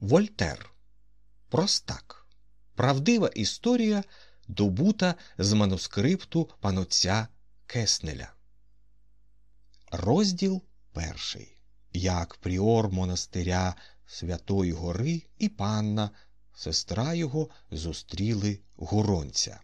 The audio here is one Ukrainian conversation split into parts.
Вольтер. Простак. Правдива історія, добута з манускрипту панотця Кеснеля. Розділ перший. Як пріор монастиря Святої Гори і панна, сестра його, зустріли горонця.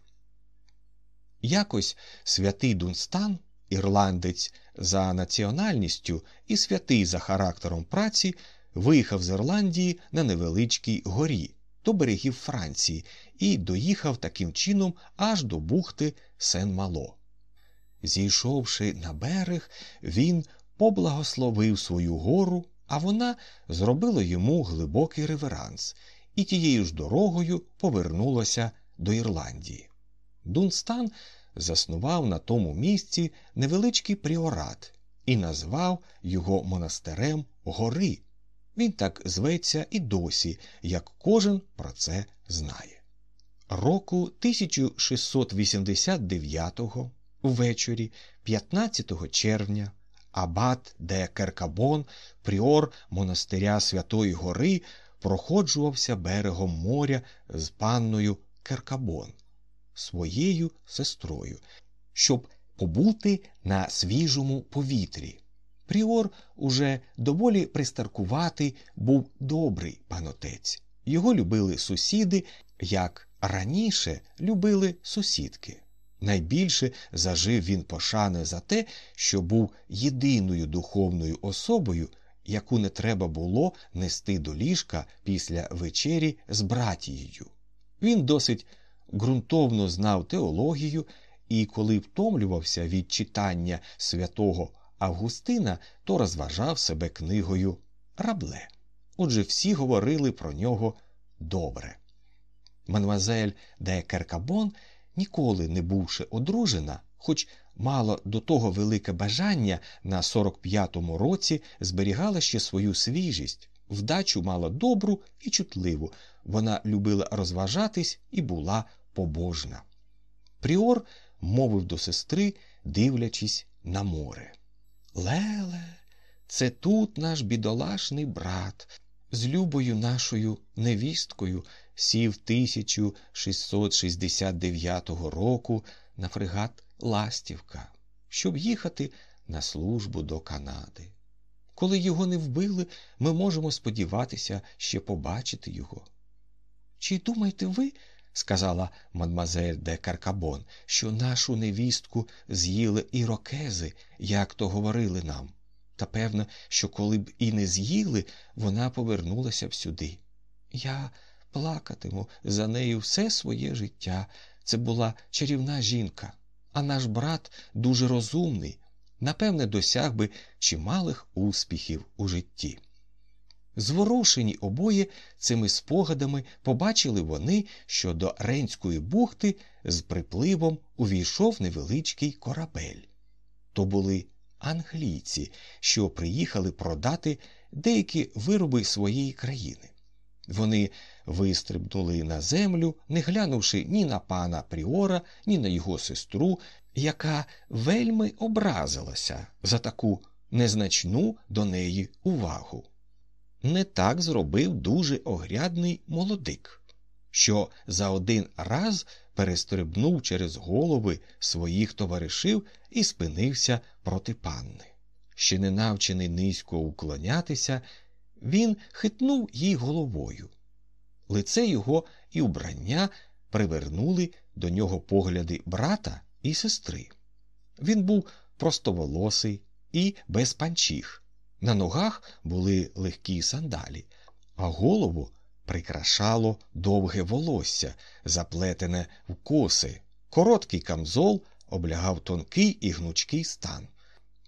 Якось святий Дунстан, ірландець за національністю і святий за характером праці, виїхав з Ірландії на невеличкій горі до берегів Франції і доїхав таким чином аж до бухти Сен-Мало. Зійшовши на берег, він поблагословив свою гору, а вона зробила йому глибокий реверанс і тією ж дорогою повернулася до Ірландії. Дунстан заснував на тому місці невеличкий пріорат і назвав його монастирем Гори. Він так зветься і досі, як кожен про це знає. Року 1689-го ввечері, 15 червня, абат де Керкабон, пріор монастиря Святої Гори, проходжувався берегом моря з панною Керкабон, своєю сестрою, щоб побути на свіжому повітрі. Пріор уже доволі пристаркуватий був добрий панотець. Його любили сусіди, як раніше любили сусідки. Найбільше зажив він пошани за те, що був єдиною духовною особою, яку не треба було нести до ліжка після вечері з братією. Він досить ґрунтовно знав теологію, і коли втомлювався від читання святого Августина, то розважав себе книгою Рабле. Отже, всі говорили про нього добре. Мадемуазель де Керкабон, ніколи не бувши одружена, хоч мала до того велике бажання на 45-му році зберігала ще свою свіжість, вдачу мала добру і чутливу, вона любила розважатись і була побожна. Пріор мовив до сестри, дивлячись на море. Леле, це тут наш бідолашний брат з любою нашою невісткою сів 1669 року на фрегат Ластівка, щоб їхати на службу до Канади. Коли його не вбили, ми можемо сподіватися ще побачити його. Чи думаєте ви, сказала мадмазель де Каркабон, що нашу невістку з'їли ірокези, як то говорили нам? Та певно, що коли б і не з'їли, вона повернулася б сюди. Я плакатиму за нею все своє життя. Це була чарівна жінка, а наш брат дуже розумний, напевне, досяг би чималих успіхів у житті. Зворушені обоє цими спогадами побачили вони, що до Ренської бухти з припливом увійшов невеличкий корабель. То були англійці, що приїхали продати деякі вироби своєї країни. Вони вистрибнули на землю, не глянувши ні на пана Пріора, ні на його сестру, яка вельми образилася за таку незначну до неї увагу. Не так зробив дуже огрядний молодик, що за один раз перестрибнув через голови своїх товаришів і спинився проти панни. Ще не навчений низько уклонятися, він хитнув їй головою. Лице його і убрання привернули до нього погляди брата і сестри. Він був простоволосий і без панчіх. На ногах були легкі сандалі, а голову прикрашало довге волосся, заплетене в коси. Короткий камзол облягав тонкий і гнучкий стан.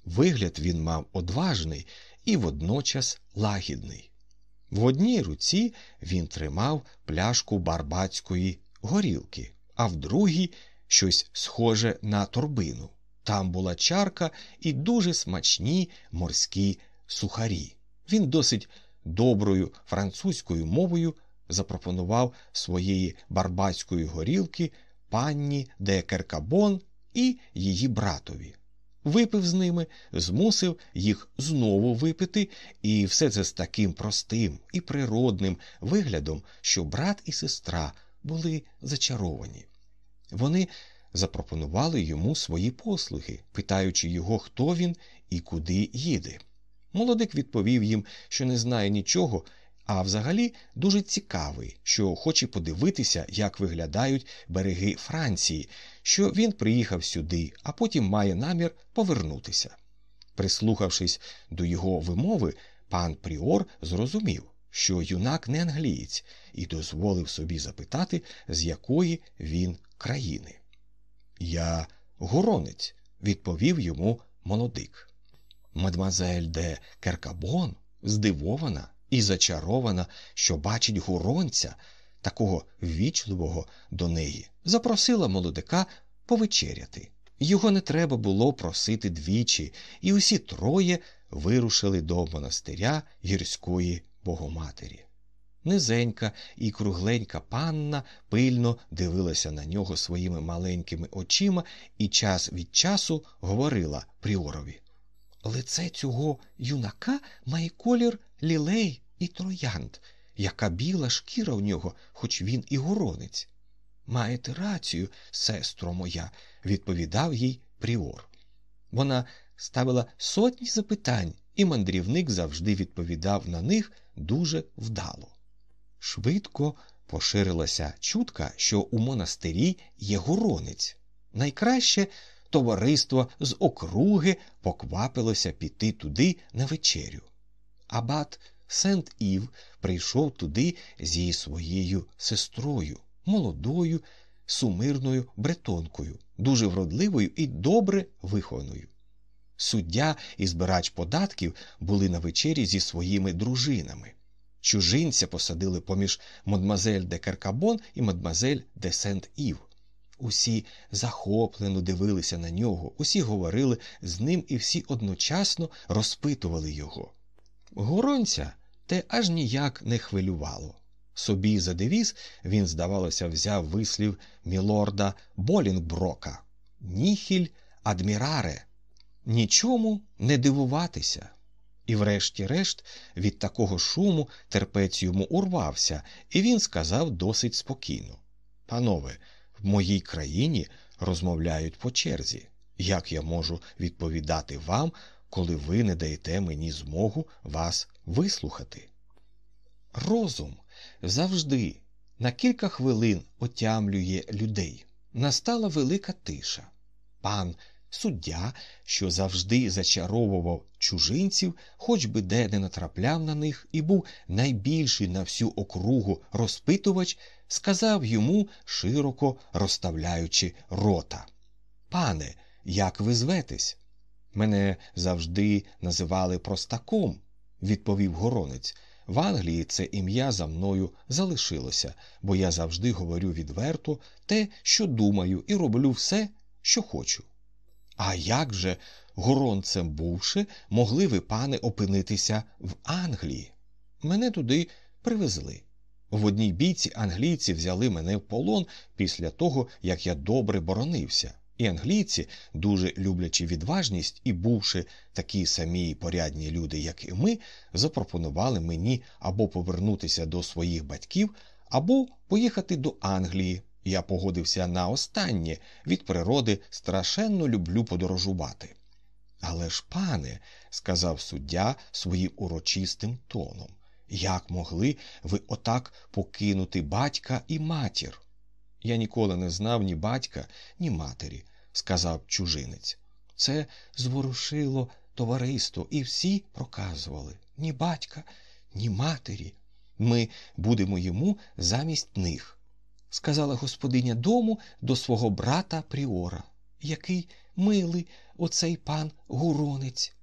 Вигляд він мав одважний і водночас лагідний. В одній руці він тримав пляшку барбацької горілки, а в другій щось схоже на торбину. Там була чарка і дуже смачні морські сухарі. Він досить доброю французькою мовою запропонував своєї барбацької горілки панні де Керкабон і її братові. випив з ними, змусив їх знову випити, і все це з таким простим і природним виглядом, що брат і сестра були зачаровані. Вони запропонували йому свої послуги, питаючи його, хто він і куди їде. Молодик відповів їм, що не знає нічого, а взагалі дуже цікавий, що хоче подивитися, як виглядають береги Франції, що він приїхав сюди, а потім має намір повернутися. Прислухавшись до його вимови, пан Пріор зрозумів, що юнак не англієць, і дозволив собі запитати, з якої він країни. Я горонець, відповів йому молодик. Мадмазель де Керкабон здивована і зачарована, що бачить гуронця, такого ввічливого до неї, запросила молодика повечеряти. Його не треба було просити двічі, і усі троє вирушили до монастиря гірської богоматері. Низенька і кругленька панна пильно дивилася на нього своїми маленькими очима і час від часу говорила Пріорові. Лице цього юнака має колір лілей і троянд, яка біла шкіра в нього, хоч він і горонець. Маєте рацію, сестро моя, відповідав їй Пріор. Вона ставила сотні запитань, і мандрівник завжди відповідав на них дуже вдало. Швидко поширилася чутка, що у монастирі є горонець. Найкраще товариство з округи поквапилося піти туди на вечерю. Абат Сент Ів прийшов туди зі своєю сестрою, молодою, сумирною бретонкою, дуже вродливою і добре вихованою. Суддя і збирач податків були на вечері зі своїми дружинами. Чужинця посадили поміж мадмазель де Каркабон і мадмазель де Сент Ів. Усі захоплено дивилися на нього, усі говорили з ним і всі одночасно розпитували його. Горонця те аж ніяк не хвилювало. Собі за девіз він, здавалося, взяв вислів мілорда Болінгброка Ніхіль адміраре, нічому не дивуватися. І, врешті-решт, від такого шуму терпець йому урвався, і він сказав досить спокійно Панове, в моїй країні розмовляють по черзі. Як я можу відповідати вам, коли ви не даєте мені змогу вас вислухати? Розум завжди на кілька хвилин отямлює людей. Настала велика тиша. Пан суддя, що завжди зачаровував чужинців, хоч би де не натрапляв на них, і був найбільший на всю округу розпитувач, сказав йому, широко розставляючи рота. Пане, як ви зветесь? Мене завжди називали простаком, відповів горонець. В Англії це ім'я за мною залишилося, бо я завжди говорю відверто те, що думаю, і роблю все, що хочу. А як же, горонцем бувши, могли ви, пане, опинитися в Англії? Мене туди привезли. В одній бійці англійці взяли мене в полон після того, як я добре боронився. І англійці, дуже люблячи відважність і бувши такі самі порядні люди, як і ми, запропонували мені або повернутися до своїх батьків, або поїхати до Англії. Я погодився на останнє від природи страшенно люблю подорожувати. Але ж, пане, сказав суддя своїм урочистим тоном, як могли ви отак покинути батька і матір? Я ніколи не знав ні батька, ні матері, сказав чужинець. Це зворушило товариство, і всі проказували ні батька, ні матері. Ми будемо йому замість них, сказала господиня дому до свого брата Пріора. Який милий оцей пан гуронець.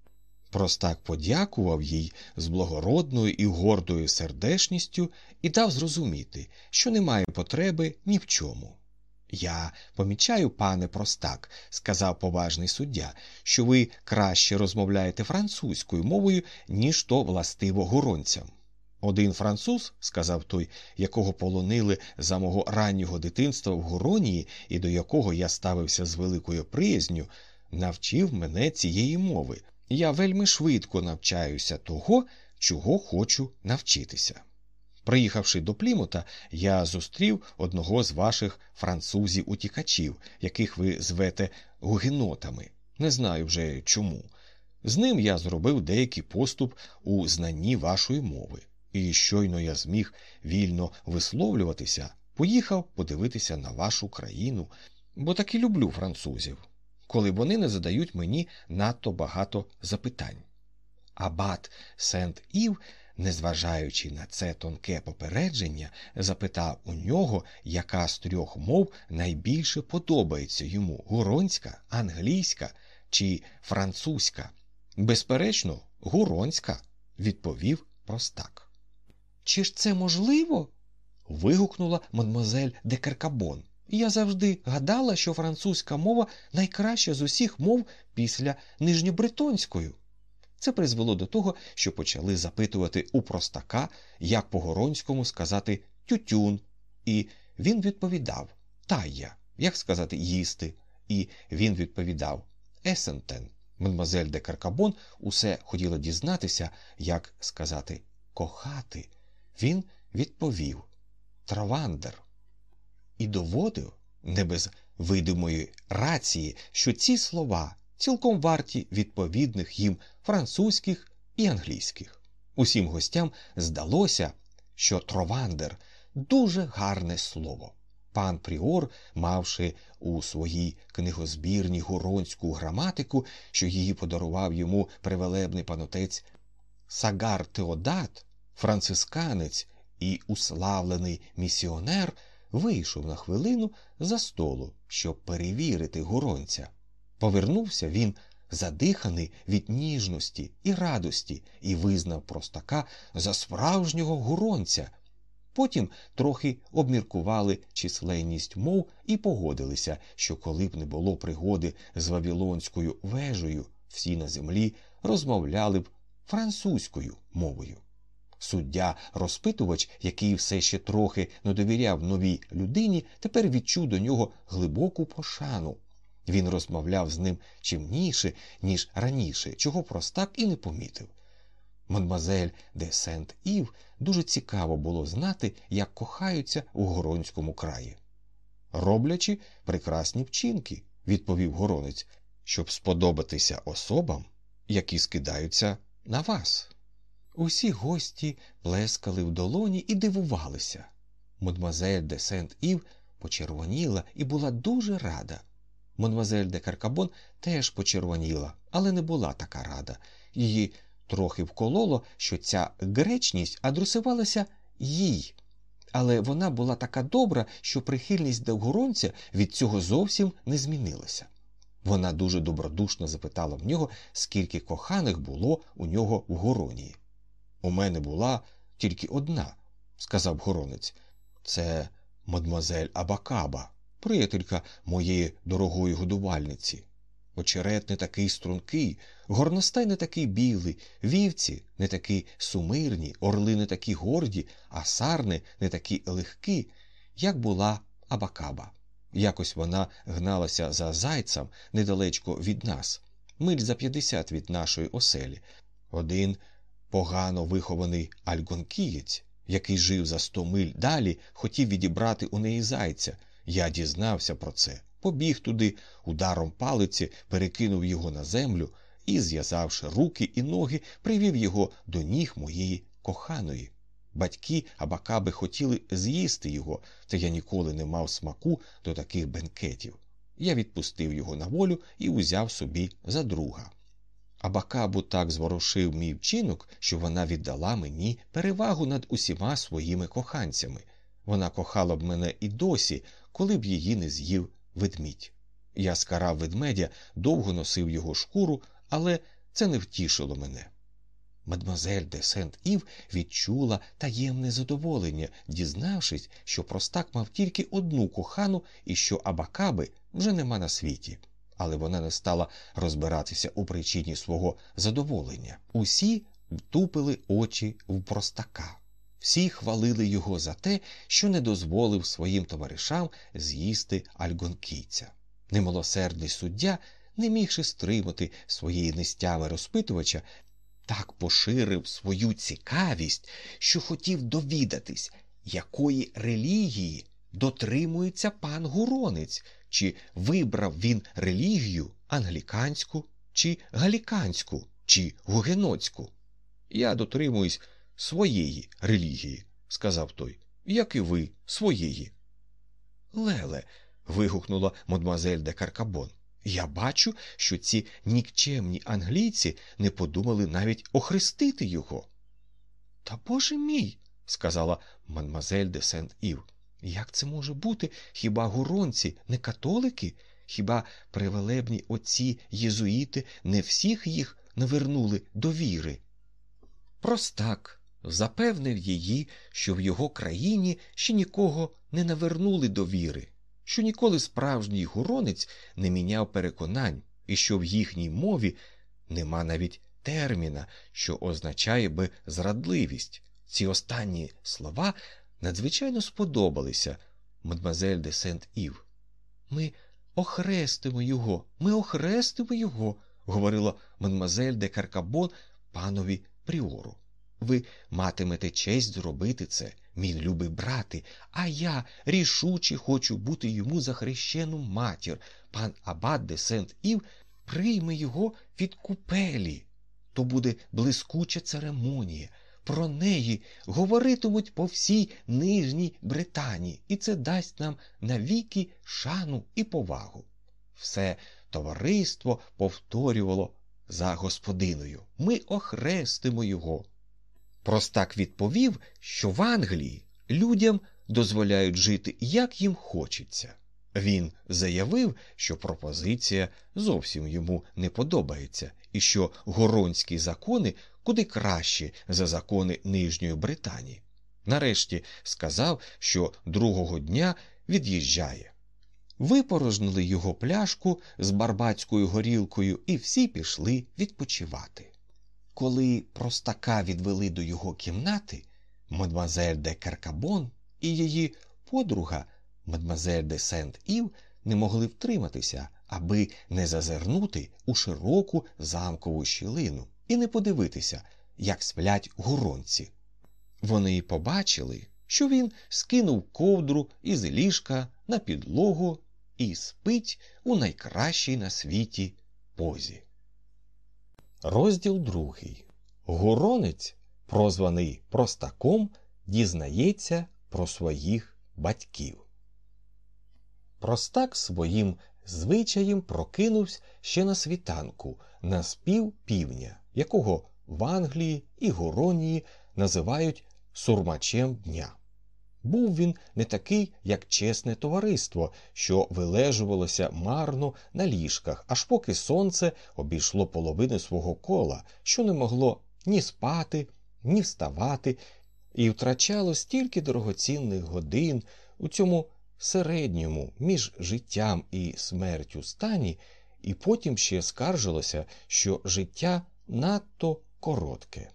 Простак подякував їй з благородною і гордою сердешністю і дав зрозуміти, що немає потреби ні в чому. Я помічаю, пане простак, сказав поважний суддя, що ви краще розмовляєте французькою мовою, ніж то властиво гуронцям. Один француз, сказав той, якого полонили за мого раннього дитинства в Гуронії і до якого я ставився з великою приязню, навчив мене цієї мови. Я вельми швидко навчаюся того, чого хочу навчитися. Приїхавши до Плімута, я зустрів одного з ваших французів-утікачів, яких ви звете гугенотами. Не знаю вже чому. З ним я зробив деякий поступ у знанні вашої мови, і щойно я зміг вільно висловлюватися, поїхав подивитися на вашу країну, бо таки люблю французів, коли вони не задають мені надто багато запитань. Абат Сент Ів незважаючи на це тонке попередження, запитав у нього, яка з трьох мов найбільше подобається йому гуронська, англійська чи французька. Безперечно, гуронська, відповів простак. Чи ж це можливо? вигукнула мадмозель де Керкабон. Я завжди гадала, що французька мова найкраща з усіх мов після нижньобретонської. Це призвело до того, що почали запитувати у простака, як по горонському сказати тютюн, і він відповідав тая, як сказати їсти, і він відповідав есентен. Мадемуазель де Каркабон усе хотіла дізнатися, як сказати кохати. Він відповів Травандер і доводив, не без видимої рації, що ці слова цілком варті відповідних їм французьких і англійських. Усім гостям здалося, що тровандер дуже гарне слово. Пан Пріор, мавши у своїй книгозбірні гуронську граматику, що її подарував йому привелебний панотець Сагар Теодат, францисканець і уславлений місіонер, вийшов на хвилину за столу, щоб перевірити гуронця. Повернувся він задиханий від ніжності і радості, і визнав простака за справжнього гуронця. Потім трохи обміркували численність мов і погодилися, що коли б не було пригоди з Вавилонською вежею, всі на землі розмовляли б французькою мовою. Суддя розпитувач, який все ще трохи не довіряв новій людині, тепер відчув до нього глибоку пошану. Він розмовляв з ним чимніше, ніж раніше, чого простак і не помітив. Мадмазель де Сент Ів дуже цікаво було знати, як кохаються у горонському краї. Роблячи прекрасні вчинки, відповів горонець, щоб сподобатися особам, які скидаються на вас. Усі гості плескали в долоні і дивувалися. Мадмазель де Сент Ів почервоніла і була дуже рада. Монвазель де Каркабон теж почервоніла, але не була така рада. Її трохи вкололо, що ця гречність адресувалася їй. Але вона була така добра, що прихильність до гуронця від цього зовсім не змінилася. Вона дуже добродушно запитала в нього, скільки коханих було у нього в горонії. У мене була тільки одна, сказав горонець. Це мадмозель Абакаба приятелька моєї дорогої годувальниці. Очерет не такий стрункий, горностай не такий білий, вівці не такі сумирні, орли не такі горді, а сарни не такі легкі, як була Абакаба. Якось вона гналася за зайцем недалечко від нас, миль за п'ятдесят від нашої оселі. Один погано вихований альгонкієць, який жив за сто миль далі, хотів відібрати у неї зайця. Я дізнався про це, побіг туди, ударом палиці перекинув його на землю і, зв'язавши руки і ноги, привів його до ніг моєї коханої. Батьки абакаби хотіли з'їсти його, та я ніколи не мав смаку до таких бенкетів. Я відпустив його на волю і узяв собі за друга. Абакабу так зворушив мій вчинок, що вона віддала мені перевагу над усіма своїми коханцями. Вона кохала б мене і досі, коли б її не з'їв ведмідь. Я скарав ведмедя, довго носив його шкуру, але це не втішило мене. Мадмазель де Сент Ів відчула таємне задоволення, дізнавшись, що простак мав тільки одну кохану і що абакаби вже нема на світі. Але вона не стала розбиратися у причині свого задоволення. Усі втупили очі в простака. Всі хвалили його за те, що не дозволив своїм товаришам з'їсти альгонкійця. Немилосердний суддя не мігши стримати своєї нестяви розпитувача, так поширив свою цікавість, що хотів довідатись, якої релігії дотримується пан Гуронець, чи вибрав він релігію англіканську, чи галіканську, чи гугеноцьку. Я дотримуюсь своєї релігії, сказав той, як і ви своєї. Леле. вигукнула мадмуазель де Каркабон. Я бачу, що ці нікчемні англійці не подумали навіть охрестити його. Та боже мій, сказала мадмуазель де Сент Ів. Як це може бути? Хіба гуронці не католики? Хіба привелебні отці єзуїти не всіх їх навернули до віри? Простак запевнив її, що в його країні ще нікого не навернули до віри, що ніколи справжній гуронець не міняв переконань, і що в їхній мові нема навіть терміна, що означає би зрадливість. Ці останні слова надзвичайно сподобалися мадмазель де Сент Ів. Ми охрестимо його, ми охрестимо його, говорила мадмазель де Каркабон панові Пріору. Ви матимете честь зробити це, мій любий брате, а я рішуче хочу бути йому за хрещену матір. Пан Абат де Сент Ів прийме його від купелі. То буде блискуча церемонія. Про неї говоритимуть по всій Нижній Британії, і це дасть нам навіки шану і повагу. Все товариство повторювало за господиною. Ми охрестимо його. Простак відповів, що в Англії людям дозволяють жити, як їм хочеться. Він заявив, що пропозиція зовсім йому не подобається, і що горонські закони куди кращі за закони Нижньої Британії. Нарешті сказав, що другого дня від'їжджає. Випорожнили його пляшку з барбацькою горілкою, і всі пішли відпочивати. Коли простака відвели до його кімнати, мадмазель де Каркабон і її подруга, мадмазель де Сент Ів, не могли втриматися, аби не зазирнути у широку замкову щілину і не подивитися, як сплять гуронці. Вони побачили, що він скинув ковдру із ліжка на підлогу і спить у найкращій на світі позі. Розділ другий. Гуронець, прозваний простаком, дізнається про своїх батьків. Простак своїм звичаєм прокинувся ще на світанку на спів півня, якого в Англії і Гуронії називають сурмачем дня. Був він не такий, як чесне товариство, що вилежувалося марно на ліжках, аж поки сонце обійшло половину свого кола, що не могло ні спати, ні вставати, і втрачало стільки дорогоцінних годин у цьому середньому між життям і смертю стані, і потім ще скаржилося, що життя надто коротке.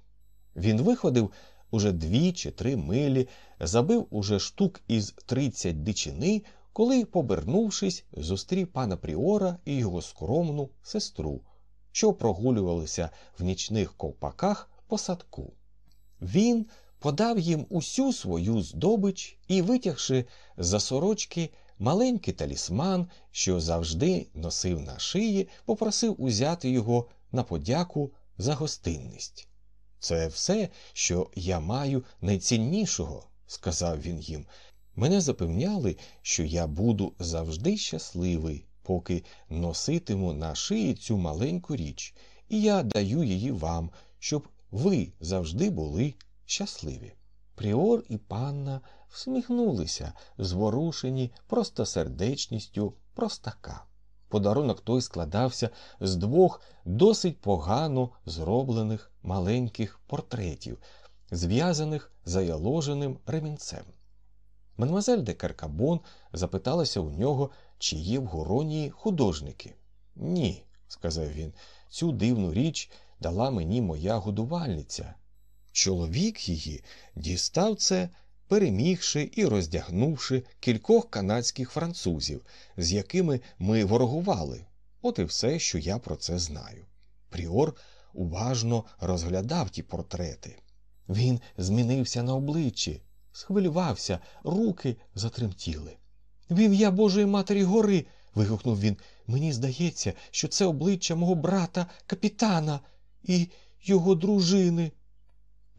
Він виходив уже дві чи три милі, забив уже штук із тридцять дичини, коли, побернувшись, зустрів пана Пріора і його скромну сестру, що прогулювалися в нічних ковпаках по садку. Він подав їм усю свою здобич і, витягши за сорочки маленький талісман, що завжди носив на шиї, попросив узяти його на подяку за гостинність. Це все, що я маю найціннішого, сказав він їм. Мене запевняли, що я буду завжди щасливий, поки носитиму на шиї цю маленьку річ, і я даю її вам, щоб ви завжди були щасливі. Пріор і панна всміхнулися, зворушені простосердечністю простака. Подарунок той складався з двох досить погано зроблених маленьких портретів, зв'язаних заяложеним ремінцем. Мадемуазель де Каркабон запиталася у нього, чи є в Горонії художники. Ні, сказав він, цю дивну річ дала мені моя годувальниця. Чоловік її дістав це перемігши і роздягнувши кількох канадських французів, з якими ми ворогували. От і все, що я про це знаю. Пріор уважно розглядав ті портрети. Він змінився на обличчі, схвилювався, руки затремтіли. В ім'я Божої Матері Гори. вигукнув він. Мені здається, що це обличчя мого брата капітана і його дружини.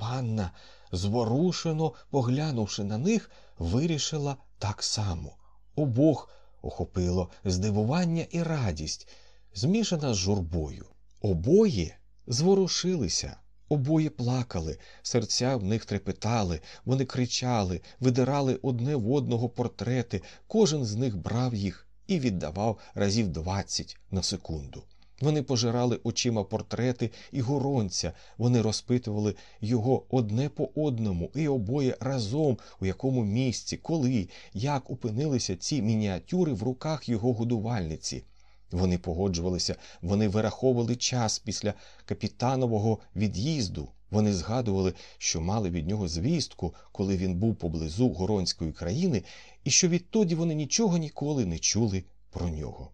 Панна, зворушено поглянувши на них, вирішила так само. Обох охопило здивування і радість, змішана з журбою. Обоє зворушилися, обоє плакали, серця в них трепетали, вони кричали, видирали одне в одного портрети, кожен з них брав їх і віддавав разів двадцять на секунду. Вони пожирали очима портрети і горонця, вони розпитували його одне по одному і обоє разом, у якому місці, коли, як опинилися ці мініатюри в руках його годувальниці. Вони погоджувалися, вони вираховували час після капітанового від'їзду. Вони згадували, що мали від нього звістку, коли він був поблизу Горонської країни, і що відтоді вони нічого ніколи не чули про нього.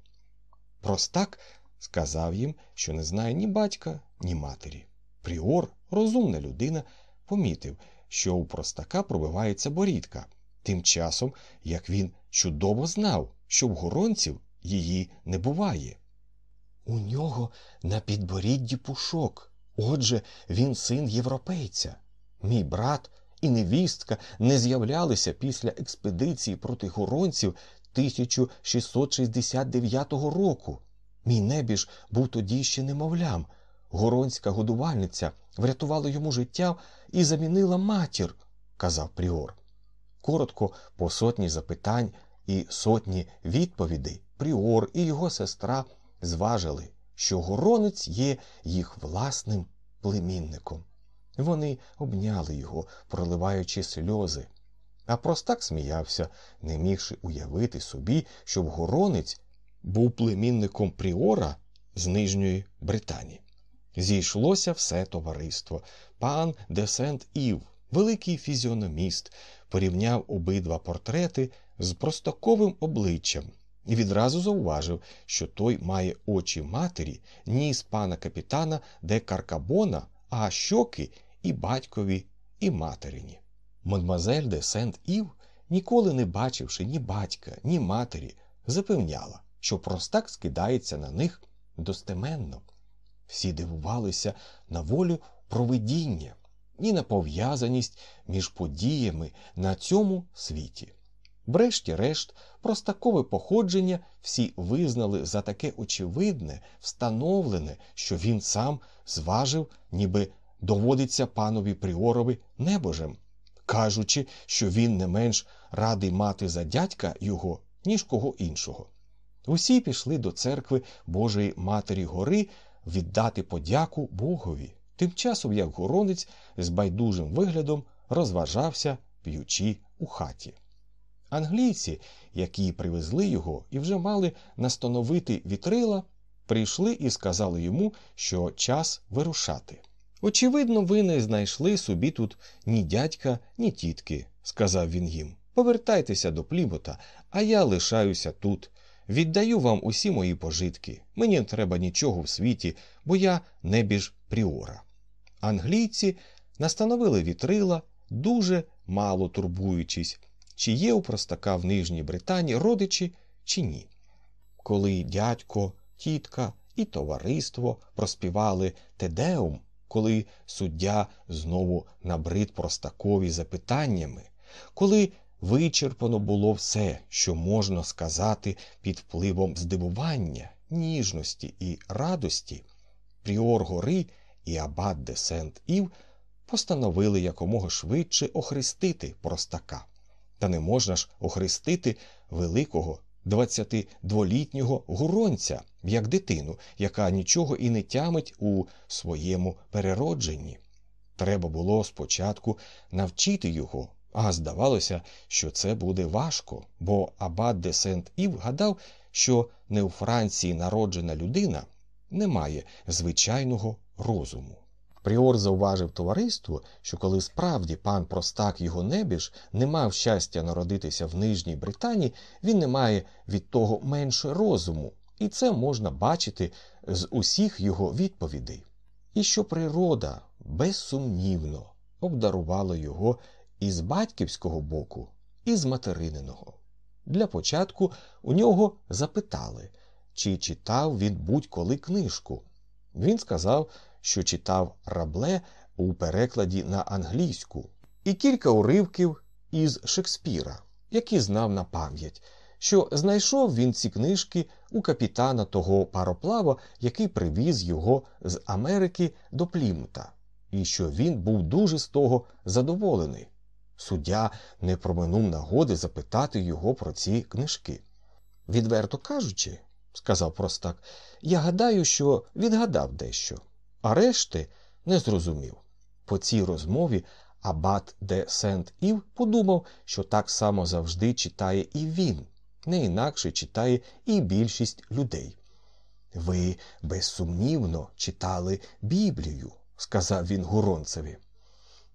Простак сказав їм, що не знає ні батька, ні матері. Пріор, розумна людина, помітив, що у простака пробивається борідка, тим часом як він чудово знав, що в горонців її не буває. У нього на підборідді пушок. Отже, він син європейця. Мій брат і невістка не з'являлися після експедиції проти горонців 1669 року. Мій небіж був тоді ще немовлям. Горонська годувальниця врятувала йому життя і замінила матір, казав Пріор. Коротко, по сотні запитань і сотні відповідей, Пріор і його сестра зважили, що горонець є їх власним племінником. Вони обняли його, проливаючи сльози. А простак сміявся, не мігши уявити собі, що горонець був племінником Пріора з Нижньої Британії. Зійшлося все товариство. Пан де Сент Ів, великий фізіономіст, порівняв обидва портрети з простаковим обличчям і відразу зауважив, що той має очі матері, ніс пана капітана де Каркабона, а щоки і батькові, і материні. Мадмазель де Сент Ів, ніколи не бачивши ні батька, ні матері, запевняла, що простак скидається на них достеменно. Всі дивувалися на волю провидіння і на пов'язаність між подіями на цьому світі. Врешті-решт, простакове походження всі визнали за таке очевидне, встановлене, що він сам зважив, ніби доводиться панові Пріорові небожем, кажучи, що він не менш радий мати за дядька його, ніж кого іншого. Усі пішли до церкви Божої Матері Гори віддати подяку Богові, тим часом як горонець з байдужим виглядом розважався, п'ючи у хаті. Англійці, які привезли його і вже мали настановити вітрила, прийшли і сказали йому, що час вирушати. Очевидно, ви не знайшли собі тут ні дядька, ні тітки, сказав він їм. Повертайтеся до плібота, а я лишаюся тут. Віддаю вам усі мої пожитки. Мені не треба нічого в світі, бо я небіж пріора. Англійці настановили вітрила, дуже мало турбуючись, чи є у простака в Нижній Британії родичі, чи ні. Коли дядько, тітка і товариство проспівали Тедеум, коли суддя знову набрид простакові запитаннями, коли вичерпано було все, що можна сказати під впливом здивування, ніжності і радості, Пріор гори і Абат де Сент Ів постановили якомога швидше охрестити простака. Та не можна ж охрестити великого 22-літнього гуронця, як дитину, яка нічого і не тямить у своєму переродженні. Треба було спочатку навчити його, а здавалося, що це буде важко, бо Абат де Сент Ів гадав, що не у Франції народжена людина не має звичайного розуму. Пріор зауважив товариству, що коли справді пан простак його небіж не мав щастя народитися в Нижній Британії, він не має від того менше розуму, і це можна бачити з усіх його відповідей, і що природа безсумнівно обдарувала його із батьківського боку, і з материниного. Для початку у нього запитали, чи читав він будь-коли книжку. Він сказав, що читав рабле у перекладі на англійську, і кілька уривків із Шекспіра, які знав на пам'ять, що знайшов він ці книжки у капітана того пароплава, який привіз його з Америки до Плімута, і що він був дуже з того задоволений. Суддя не проминув нагоди запитати його про ці книжки. Відверто кажучи, сказав простак, я гадаю, що відгадав дещо, а решти не зрозумів. По цій розмові Абат де Сент Ів подумав, що так само завжди читає і він, не інакше читає і більшість людей. Ви безсумнівно читали Біблію, сказав він Гуронцеві.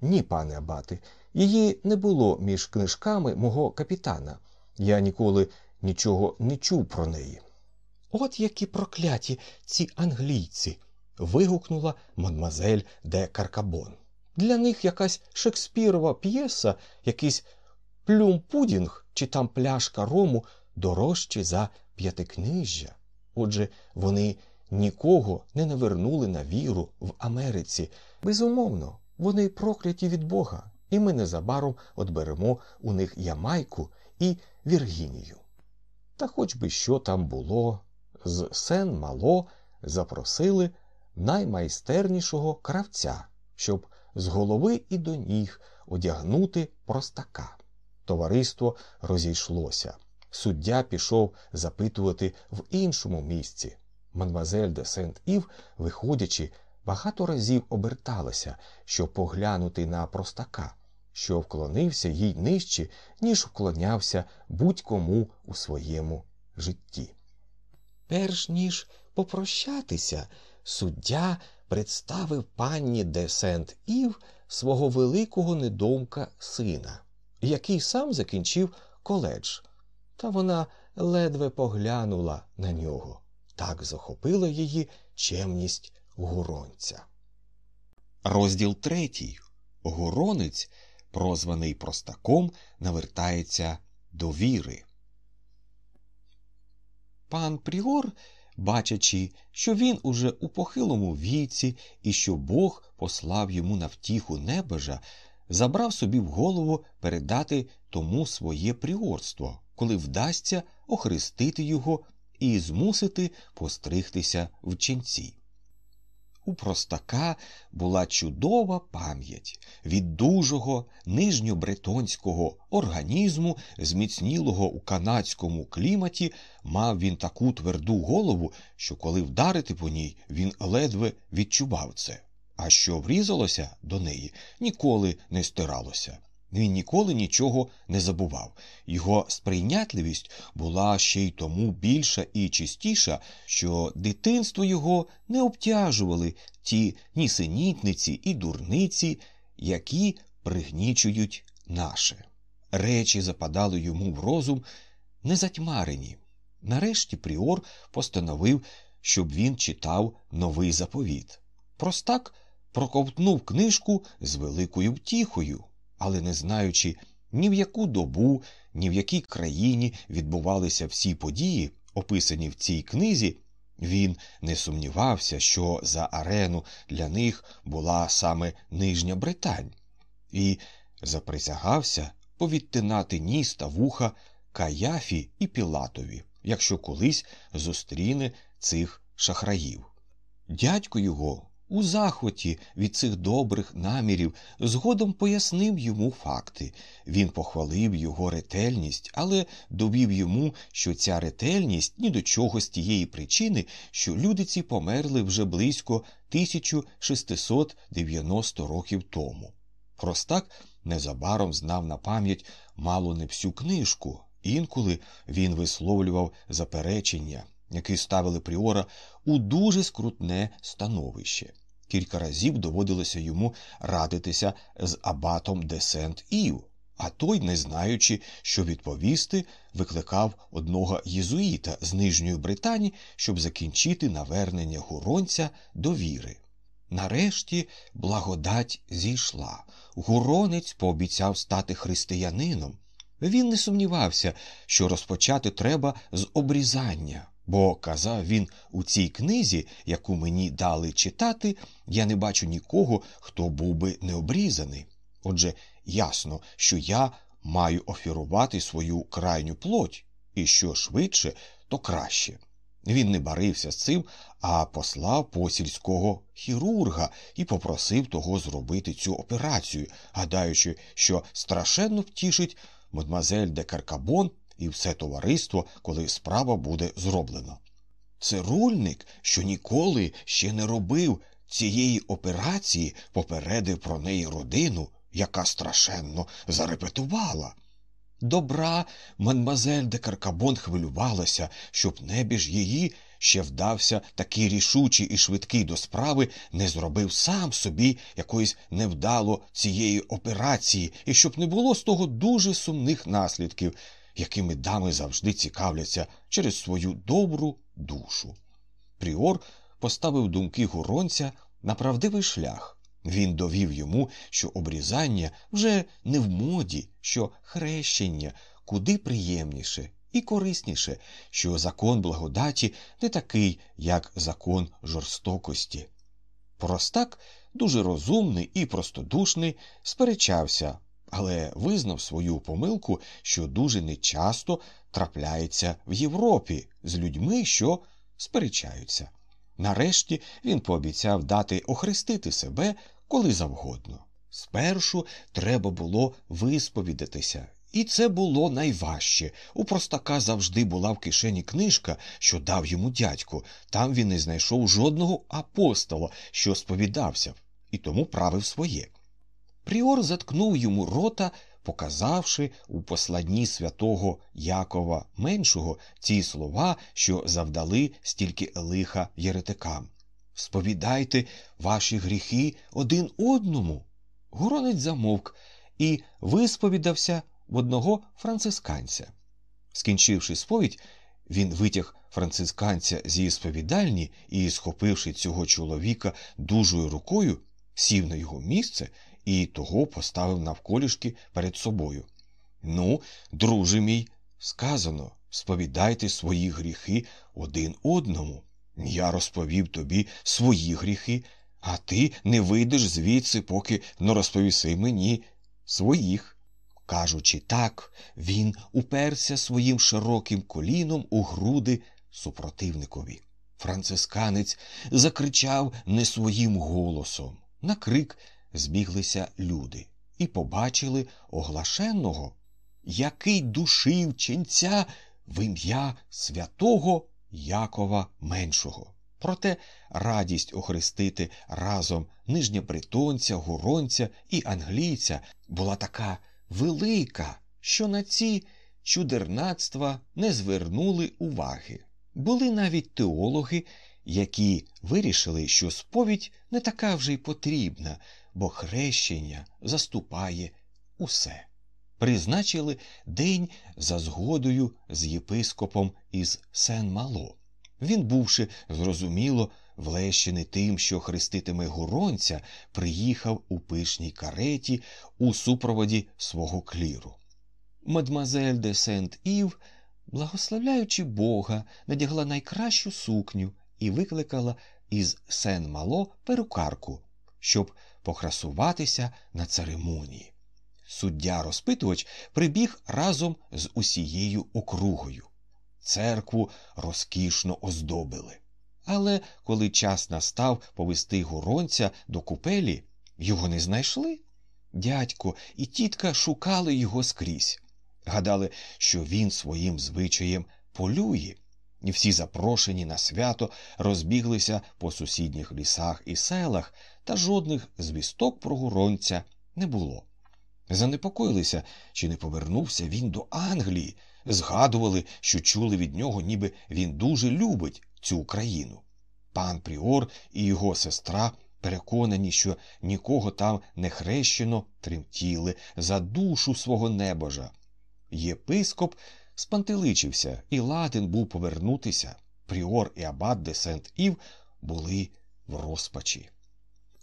Ні, пане Абати, її не було між книжками мого капітана. Я ніколи нічого не чув про неї. От які прокляті ці англійці. вигукнула мадмазель де Каркабон. Для них якась Шекспірова п'єса, якийсь плюм-пудінг чи там пляшка рому дорожчі за п'ятикнижжя. Отже, вони нікого не навернули на віру в Америці. Безумовно, вони прокляті від Бога, і ми незабаром отберемо у них Ямайку і Віргінію. Та хоч би що там було, з Сен Мало запросили наймайстернішого кравця, щоб з голови і до ніг одягнути простака. Товариство розійшлося. Суддя пішов запитувати в іншому місці. Мадмазель де Сент Ів, виходячи, багато разів оберталася, щоб поглянути на простака, що вклонився їй нижче, ніж вклонявся будь-кому у своєму житті. Перш ніж попрощатися, суддя представив панні де Сент Ів свого великого недомка сина, який сам закінчив коледж, та вона ледве поглянула на нього. Так захопила її чемність гуронця. Розділ третій. Гуронець, прозваний простаком, навертається до віри. Пан Пріор, бачачи, що він уже у похилому віці і що Бог послав йому на втіху небежа, забрав собі в голову передати тому своє пріорство, коли вдасться охрестити його і змусити постригтися в ченці. У простака була чудова пам'ять від дужого нижньобретонського організму, зміцнілого у канадському кліматі, мав він таку тверду голову, що коли вдарити по ній, він ледве відчував це, а що врізалося до неї, ніколи не стиралося. Він ніколи нічого не забував. Його сприйнятливість була ще й тому більша і чистіша, що дитинство його не обтяжували ті нісенітниці і дурниці, які пригнічують наше. Речі западали йому в розум незатьмарені. Нарешті Пріор постановив, щоб він читав новий заповіт. Простак проковтнув книжку з великою втіхою але не знаючи ні в яку добу, ні в якій країні відбувалися всі події, описані в цій книзі, він не сумнівався, що за арену для них була саме Нижня Британь, і заприсягався повідтинати ніс та вуха Каяфі і Пілатові, якщо колись зустріне цих шахраїв. Дядько його у захваті від цих добрих намірів згодом пояснив йому факти. Він похвалив його ретельність, але довів йому, що ця ретельність ні до чого з тієї причини, що люди ці померли вже близько 1690 років тому. Простак незабаром знав на пам'ять мало не всю книжку. Інколи він висловлював заперечення, які ставили Пріора у дуже скрутне становище. Кілька разів доводилося йому радитися з абатом де Сент Ів, А той, не знаючи, що відповісти, викликав одного єзуїта з Нижньої Британії, щоб закінчити навернення гуронця до віри. Нарешті благодать зійшла. Гуронець пообіцяв стати християнином. Він не сумнівався, що розпочати треба з обрізання, бо, казав він, у цій книзі, яку мені дали читати, я не бачу нікого, хто був би не обрізаний. Отже, ясно, що я маю офірувати свою крайню плоть, і що швидше, то краще. Він не барився з цим, а послав посільського хірурга і попросив того зробити цю операцію, гадаючи, що страшенно втішить мадмазель де Каркабон і все товариство, коли справа буде зроблена. Цирульник, що ніколи ще не робив цієї операції, попередив про неї родину, яка страшенно зарепетувала. Добра мадмазель де Каркабон хвилювалася, щоб небіж її ще вдався такий рішучий і швидкий до справи, не зробив сам собі якоїсь невдало цієї операції, і щоб не було з того дуже сумних наслідків, якими дами завжди цікавляться через свою добру душу. Пріор поставив думки гуронця на правдивий шлях. Він довів йому, що обрізання вже не в моді, що хрещення куди приємніше і корисніше, що закон благодаті не такий, як закон жорстокості. Простак, дуже розумний і простодушний, сперечався, але визнав свою помилку, що дуже нечасто трапляється в Європі з людьми, що сперечаються. Нарешті він пообіцяв дати охрестити себе коли завгодно. Спершу треба було висповідатися, і це було найважче. У простака завжди була в кишені книжка, що дав йому дядько. Там він не знайшов жодного апостола, що сповідався, і тому правив своє. Пріор заткнув йому рота, показавши у посланні святого Якова меншого ці слова, що завдали стільки лиха єретикам. Сповідайте ваші гріхи один одному. Гуронець замовк і висповідався в одного францисканця. Скінчивши сповідь, він витяг францисканця зі сповідальні і, схопивши цього чоловіка дужою рукою, сів на його місце і того поставив навколішки перед собою. Ну, друже мій, сказано, сповідайте свої гріхи один одному. Я розповів тобі свої гріхи, а ти не вийдеш звідси, поки не розповіси мені своїх. Кажучи так, він уперся своїм широким коліном у груди супротивникові. Францисканець закричав не своїм голосом. На крик збіглися люди і побачили оглашеного, який душив ченця в ім'я святого Якова Меншого. Проте радість охрестити разом нижньобритонця, гуронця і англійця була така велика, що на ці чудернацтва не звернули уваги. Були навіть теологи, які вирішили, що сповідь не така вже й потрібна, бо хрещення заступає усе. Призначили день за згодою з єпископом із Сен Мало. Він, бувши, зрозуміло, влещений тим, що хреститиме гуронця, приїхав у пишній кареті у супроводі свого кліру. Мадмазель де Сент Ів, благословляючи Бога, надягла найкращу сукню і викликала із Сен Мало перукарку, щоб покрасуватися на церемонії. Суддя розпитувач прибіг разом з усією округою. Церкву розкішно оздобили. Але коли час настав повести горонця до купелі, його не знайшли. Дядько і тітка шукали його скрізь. Гадали, що він своїм звичаєм полює, і всі запрошені на свято розбіглися по сусідніх лісах і селах, та жодних звісток про горонця не було. Занепокоїлися, чи не повернувся він до Англії, згадували, що чули від нього, ніби він дуже любить цю країну. Пан Пріор і його сестра переконані, що нікого там не хрещено, тремтіли за душу свого небожа. Єпископ спантеличився і ладен був повернутися. Пріор і абат де Сент Ів були в розпачі.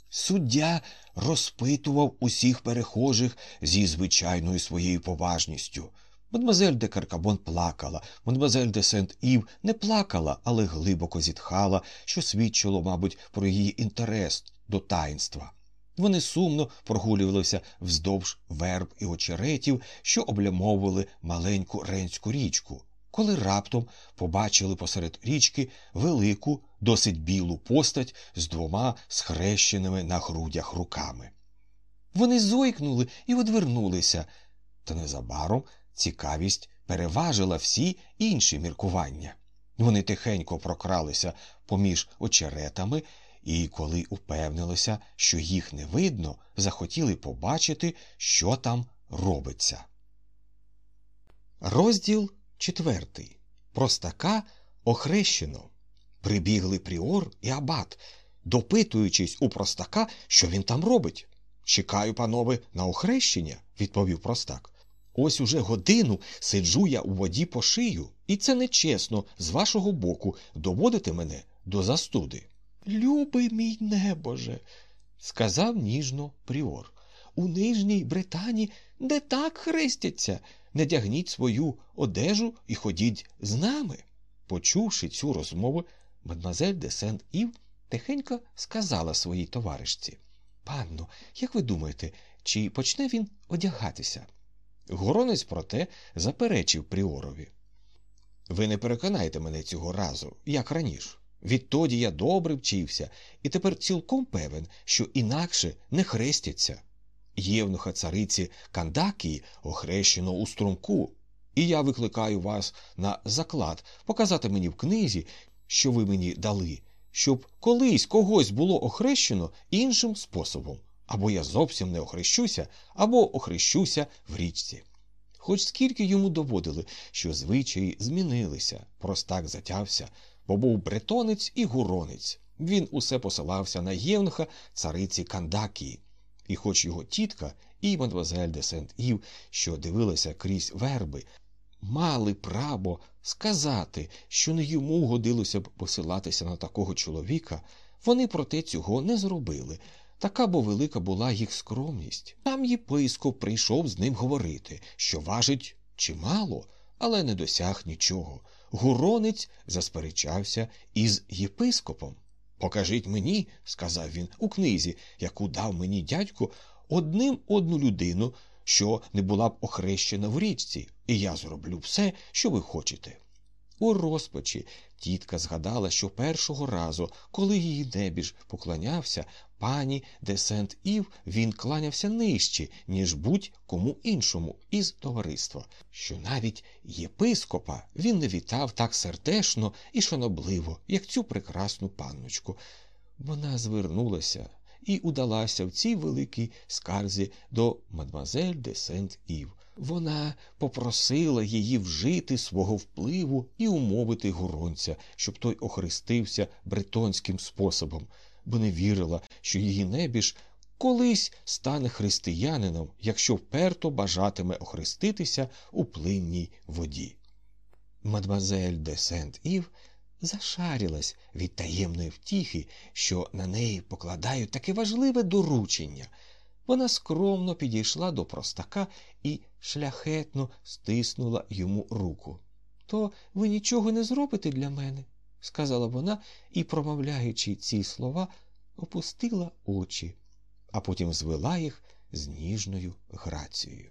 Суддя розпитував усіх перехожих зі звичайною своєю поважністю. Мадмуазель де Каркабон плакала, мадмуазель де Сент Ів не плакала, але глибоко зітхала, що свідчило, мабуть, про її інтерес до таїнства. Вони сумно прогулювалися вздовж верб і очеретів, що облямовували маленьку ренську річку, коли раптом побачили посеред річки велику, досить білу постать з двома схрещеними на грудях руками. Вони зойкнули і одвернулися, та незабаром цікавість переважила всі інші міркування. Вони тихенько прокралися поміж очеретами і, коли упевнилися, що їх не видно, захотіли побачити, що там робиться. Розділ четвертий. Простака охрещено. Прибігли Пріор і Абат, допитуючись у простака, що він там робить. Чекаю, панове, на охрещення, відповів простак. Ось уже годину сиджу я у воді по шию, і це нечесно з вашого боку доводити мене до застуди. Любий мій небоже, сказав ніжно Пріор. У Нижній Британії не так хрестяться. Надягніть свою одежу і ходіть з нами. Почувши цю розмову, мадмазель де Сент Ів тихенько сказала своїй товаришці Панно, як ви думаєте, чи почне він одягатися? Горонець, проте, заперечив Пріорові. Ви не переконаєте мене цього разу, як раніше. Відтоді я добре вчився і тепер цілком певен, що інакше не хрестяться. Євнуха цариці Кандакії охрещено у струмку, і я викликаю вас на заклад показати мені в книзі, що ви мені дали, щоб колись когось було охрещено іншим способом, або я зовсім не охрещуся, або охрещуся в річці. Хоч скільки йому доводили, що звичаї змінилися, простак затявся, бо був бретонець і гуронець. Він усе посилався на євнуха цариці Кандакії. І хоч його тітка і мадвазель де Сент Ів, що дивилася крізь верби, мали право сказати, що не йому годилося б посилатися на такого чоловіка, вони проте цього не зробили. Така бо велика була їх скромність. Там єпископ прийшов з ним говорити, що важить чимало, але не досяг нічого. Гуронець засперечався із єпископом. Покажіть мені, сказав він у книзі, яку дав мені дядько, одним одну людину, що не була б охрещена в річці, і я зроблю все, що ви хочете. У розпачі тітка згадала, що першого разу, коли її небіж поклонявся, пані де Сент Ів він кланявся нижче, ніж будь-кому іншому із товариства, що навіть єпископа він не вітав так сердешно і шанобливо, як цю прекрасну панночку. Вона звернулася і удалася в цій великій скарзі до мадмазель де Сент Ів. Вона попросила її вжити свого впливу і умовити горонця, щоб той охрестився бретонським способом, бо не вірила, що її небіж колись стане християнином, якщо вперто бажатиме охреститися у плинній воді. Мадмазель де Сент Ів зашарілась від таємної втіхи, що на неї покладають таке важливе доручення. Вона скромно підійшла до простака і шляхетно стиснула йому руку. То ви нічого не зробите для мене, сказала вона і, промовляючи ці слова, опустила очі, а потім звела їх з ніжною грацією.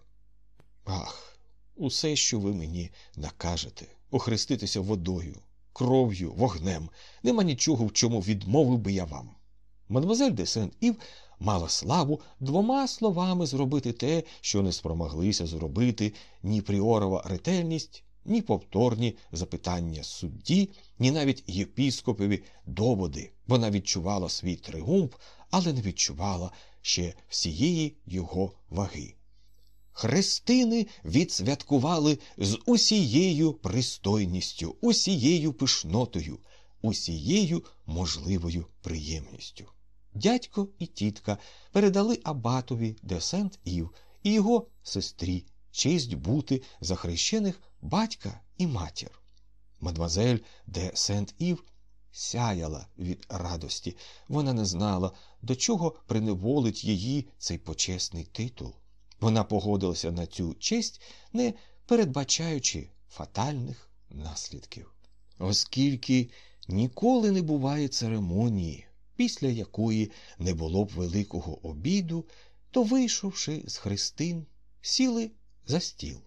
Ах, усе, що ви мені накажете, охреститися водою, кров'ю, вогнем, нема нічого, в чому відмовив би я вам. Мадемуазель де Сент Ів мала славу двома словами зробити те, що не спромоглися зробити ні пріорова ретельність, ні повторні запитання судді, ні навіть єпіскопові доводи. Вона відчувала свій тріумф, але не відчувала ще всієї його ваги. Хрестини відсвяткували з усією пристойністю, усією пишнотою, усією можливою приємністю. Дядько і тітка передали абатові де Сент Ів і його сестрі честь бути захрещених батька і матір. Мадмазель де Сент Ів сяяла від радості. Вона не знала, до чого приневолить її цей почесний титул. Вона погодилася на цю честь, не передбачаючи фатальних наслідків. Оскільки ніколи не буває церемонії, після якої не було б великого обіду, то, вийшовши з хрестин, сіли за стіл.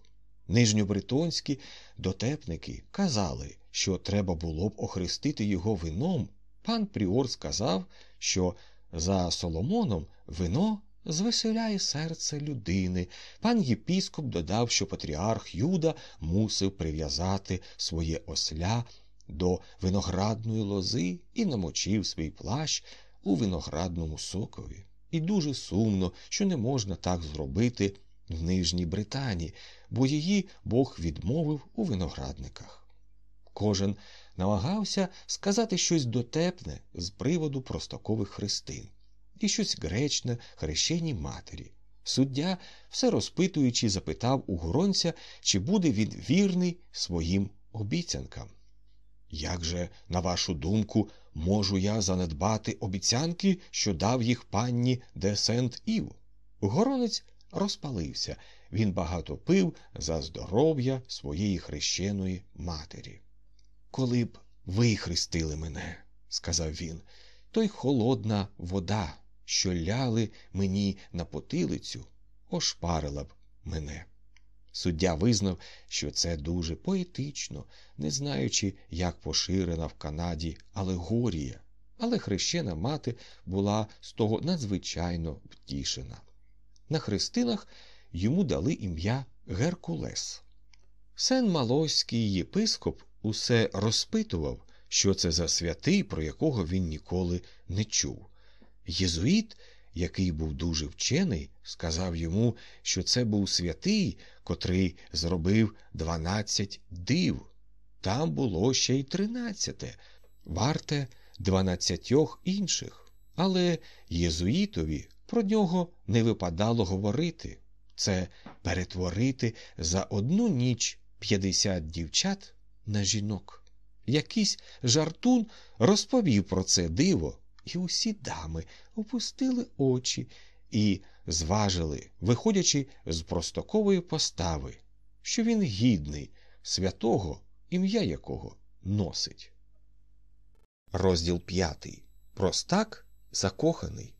Нижньобритонські дотепники казали, що треба було б охрестити його вином. Пан Пріор сказав, що за Соломоном вино звеселяє серце людини. Пан єпіскоп додав, що патріарх Юда мусив прив'язати своє осля до виноградної лози і намочив свій плащ у виноградному сокові. І дуже сумно, що не можна так зробити в Нижній Британії, бо її Бог відмовив у виноградниках. Кожен намагався сказати щось дотепне з приводу простакових хрестин і щось гречне хрещеній матері. Суддя, все розпитуючи, запитав у горонця, чи буде він вірний своїм обіцянкам. Як же, на вашу думку, можу я занедбати обіцянки, що дав їх панні де Сент Ів? Горонець розпалився. Він багато пив за здоров'я своєї хрещеної матері. Коли б ви хрестили мене, сказав він, то й холодна вода, що ляли мені на потилицю, ошпарила б мене. Суддя визнав, що це дуже поетично, не знаючи, як поширена в Канаді алегорія, але хрещена мати була з того надзвичайно втішена. На хрестинах йому дали ім'я Геркулес. Сен Малойський єпископ усе розпитував, що це за святий, про якого він ніколи не чув. Єзуїт, який був дуже вчений, сказав йому, що це був святий, котрий зробив дванадцять див. Там було ще й тринадцяте, варте дванадцятьох інших. Але єзуїтові про нього не випадало говорити це перетворити за одну ніч п'ятдесят дівчат на жінок. Якийсь жартун розповів про це диво, і усі дами опустили очі і зважили, виходячи з простокової постави, що він гідний, святого, ім'я якого носить. Розділ п'ятий. Простак закоханий.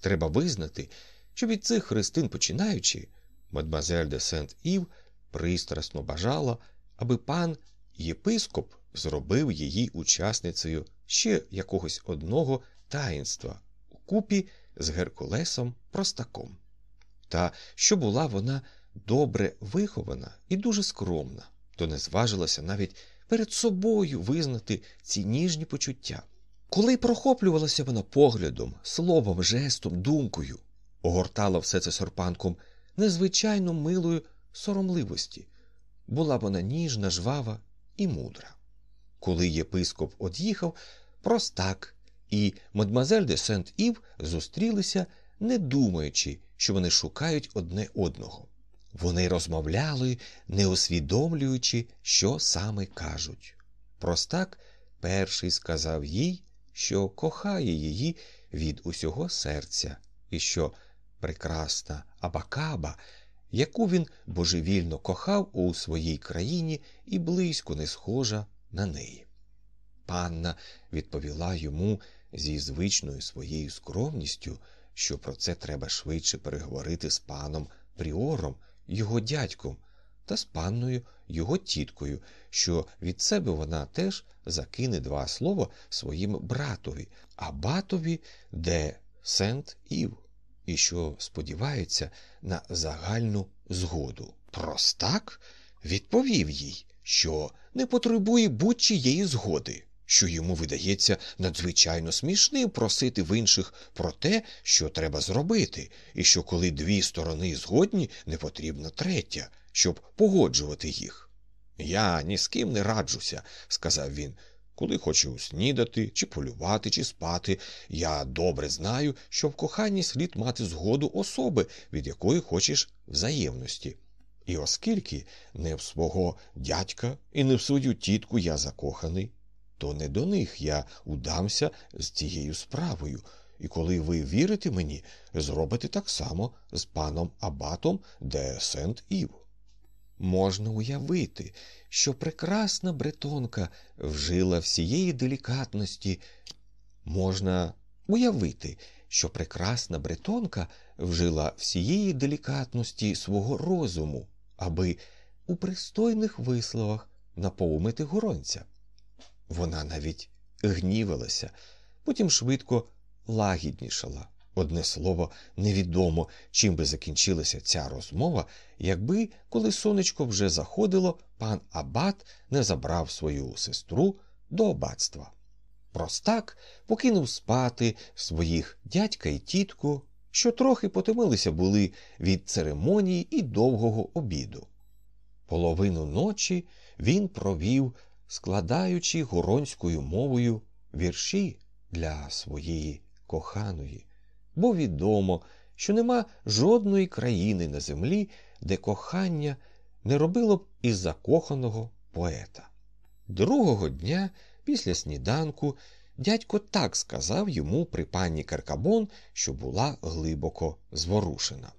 Треба визнати, що від цих хрестин починаючи, мадмазель де Сент Ів пристрасно бажала, аби пан єпископ зробив її учасницею ще якогось одного таїнства купі з Геркулесом Простаком. Та що була вона добре вихована і дуже скромна, то не зважилася навіть перед собою визнати ці ніжні почуття. Коли прохоплювалася вона поглядом, словом, жестом, думкою, огортала все це сорпанком незвичайно милої соромливості, була вона ніжна, жвава і мудра. Коли єпископ од'їхав, простак і мадмазель де Сент Ів зустрілися, не думаючи, що вони шукають одне одного. Вони розмовляли, не усвідомлюючи, що саме кажуть. Простак перший сказав їй, що кохає її від усього серця, і що прекрасна Абакаба, яку він божевільно кохав у своїй країні і близько не схожа на неї. Панна відповіла йому зі звичною своєю скромністю, що про це треба швидше переговорити з паном Пріором, його дядьком, та з панною його тіткою, що від себе вона теж закине два слова своїм братові, а батові де Сент Ів, і що сподівається на загальну згоду. Простак відповів їй, що не потребує будь-чиєї згоди, що йому видається надзвичайно смішним просити в інших про те, що треба зробити, і що коли дві сторони згодні, не потрібна третя, щоб погоджувати їх. Я ні з ким не раджуся, сказав він. Коли хочу снідати, чи полювати, чи спати, я добре знаю, що в коханні слід мати згоду особи, від якої хочеш взаємності. І оскільки не в свого дядька і не в свою тітку я закоханий, то не до них я удамся з цією справою, і коли ви вірите мені, зробите так само з паном Абатом де Сент Ів. Можна уявити, що прекрасна бретонка вжила всієї делікатності. Можна уявити, що прекрасна бретонка вжила всієї делікатності свого розуму, аби у пристойних висловах наповнити горонця. Вона навіть гнівалася, потім швидко лагіднішала. Одне слово, невідомо, чим би закінчилася ця розмова, якби, коли сонечко вже заходило, пан Абат не забрав свою сестру до аббатства. Простак покинув спати своїх дядька і тітку, що трохи потомилися були від церемонії і довгого обіду. Половину ночі він провів, складаючи горонською мовою вірші для своєї коханої бо відомо, що нема жодної країни на землі, де кохання не робило б із закоханого поета. Другого дня, після сніданку, дядько так сказав йому при пані Каркабон, що була глибоко зворушена.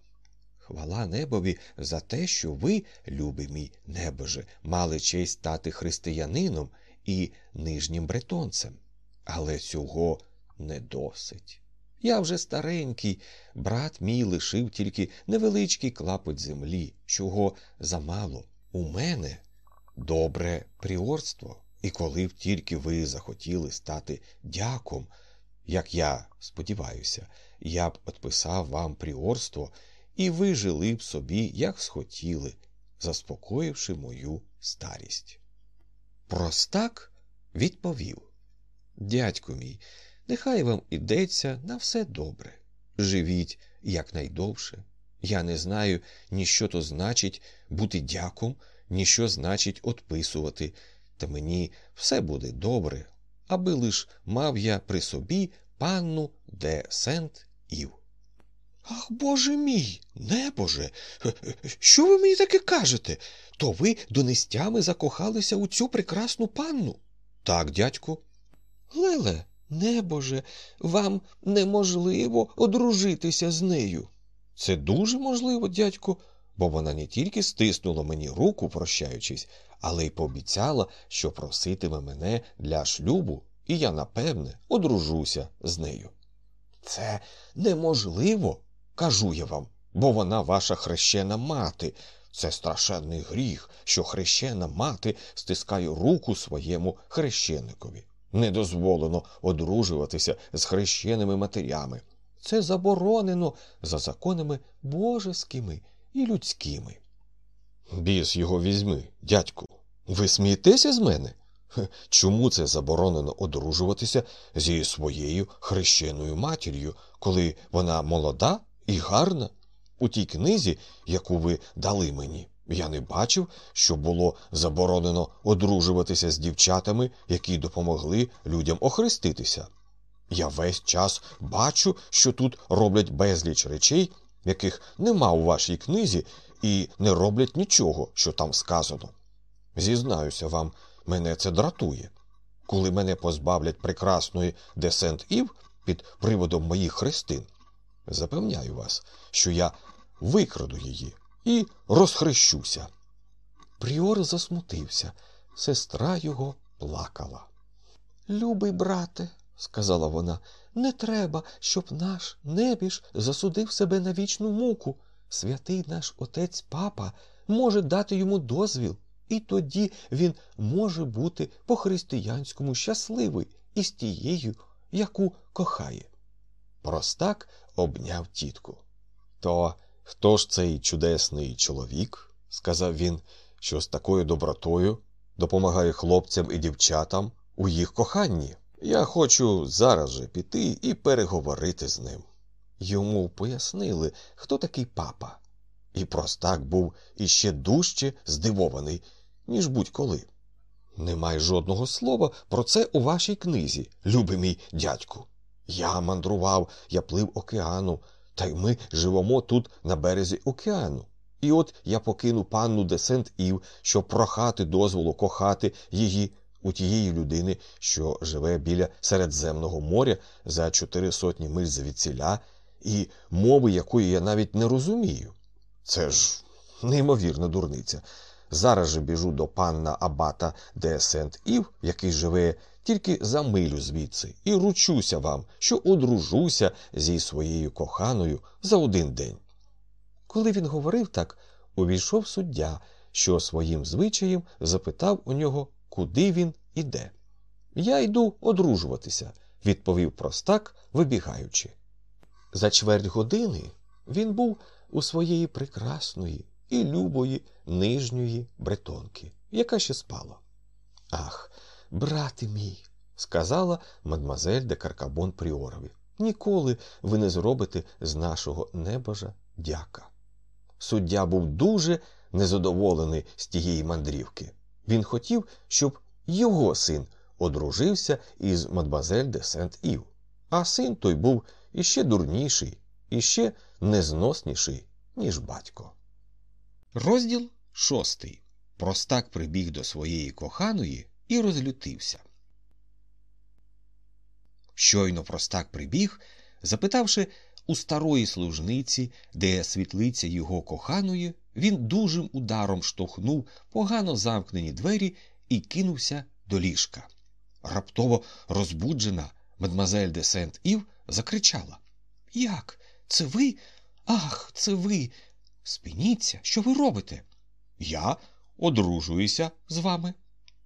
Хвала небові за те, що ви, любий мій небоже, мали честь стати християнином і нижнім бретонцем. Але цього не досить. Я вже старенький, брат мій лишив тільки невеличкий клапоть землі, чого замало. У мене добре пріорство, і коли б тільки ви захотіли стати дяком, як я сподіваюся, я б отписав вам пріорство, і ви жили б собі, як схотіли, заспокоївши мою старість. Простак відповів Дядьку мій, Нехай вам ідеться на все добре. Живіть якнайдовше. Я не знаю, ні що то значить бути дяком, ні що значить отписувати, та мені все буде добре, аби лиш мав я при собі панну де Сент Ів. Ах, боже мій, небоже, що ви мені таке кажете? То ви донестями закохалися у цю прекрасну панну? Так, дядьку. Леле, Небоже, вам неможливо одружитися з нею. Це дуже можливо, дядьку, бо вона не тільки стиснула мені руку, прощаючись, але й пообіцяла, що проситиме мене для шлюбу, і я, напевне, одружуся з нею. Це неможливо, кажу я вам, бо вона ваша хрещена мати. Це страшенний гріх, що хрещена мати стискає руку своєму хрещеникові не дозволено одружуватися з хрещеними матерями. Це заборонено за законами божеськими і людськими. Біс його візьми, дядьку. Ви смієтеся з мене? Чому це заборонено одружуватися зі своєю хрещеною матір'ю, коли вона молода і гарна? У тій книзі, яку ви дали мені, я не бачив, що було заборонено одружуватися з дівчатами, які допомогли людям охреститися. Я весь час бачу, що тут роблять безліч речей, яких нема у вашій книзі, і не роблять нічого, що там сказано. Зізнаюся вам, мене це дратує. Коли мене позбавлять прекрасної десент Ів під приводом моїх хрестин, запевняю вас, що я викраду її і розхрещуся. Пріор засмутився, сестра його плакала. Любий брате, сказала вона, не треба, щоб наш небіж засудив себе на вічну муку. Святий наш отець папа може дати йому дозвіл, і тоді він може бути по християнському щасливий із тією, яку кохає. Простак обняв тітку. То Хто ж цей чудесний чоловік, сказав він, що з такою добротою допомагає хлопцям і дівчатам у їх коханні. Я хочу зараз же піти і переговорити з ним. Йому пояснили, хто такий папа, і простак був іще дужче здивований, ніж будь-коли. Немає жодного слова про це у вашій книзі, любий мій дядьку. Я мандрував, я плив океану, та й ми живемо тут на березі океану. І от я покину панну де Сент Ів, щоб прохати дозволу кохати її у тієї людини, що живе біля Середземного моря за чотири сотні миль звідсіля, і мови якої я навіть не розумію. Це ж неймовірна дурниця. Зараз же біжу до панна Абата де Сент Ів, який живе тільки за милю звідси, і ручуся вам, що одружуся зі своєю коханою за один день. Коли він говорив так, увійшов суддя, що своїм звичаєм запитав у нього, куди він іде. Я йду одружуватися, відповів простак, вибігаючи. За чверть години він був у своєї прекрасної і любої нижньої бретонки, яка ще спала. Ах, брате мій, сказала мадмазель де Каркабон Пріорові, ніколи ви не зробите з нашого небожа дяка. Суддя був дуже незадоволений з тієї мандрівки. Він хотів, щоб його син одружився із мадмазель де Сент Ів, а син той був іще дурніший, іще незносніший, ніж батько. Розділ шостий. Простак прибіг до своєї коханої і розлютився. Щойно простак прибіг, запитавши у старої служниці, де світлиця його коханої, він дужим ударом штовхнув погано замкнені двері і кинувся до ліжка. Раптово розбуджена мадмазель де Сент Ів закричала Як? Це ви? Ах, це ви. Спиніться, що ви робите? Я одружуюся з вами.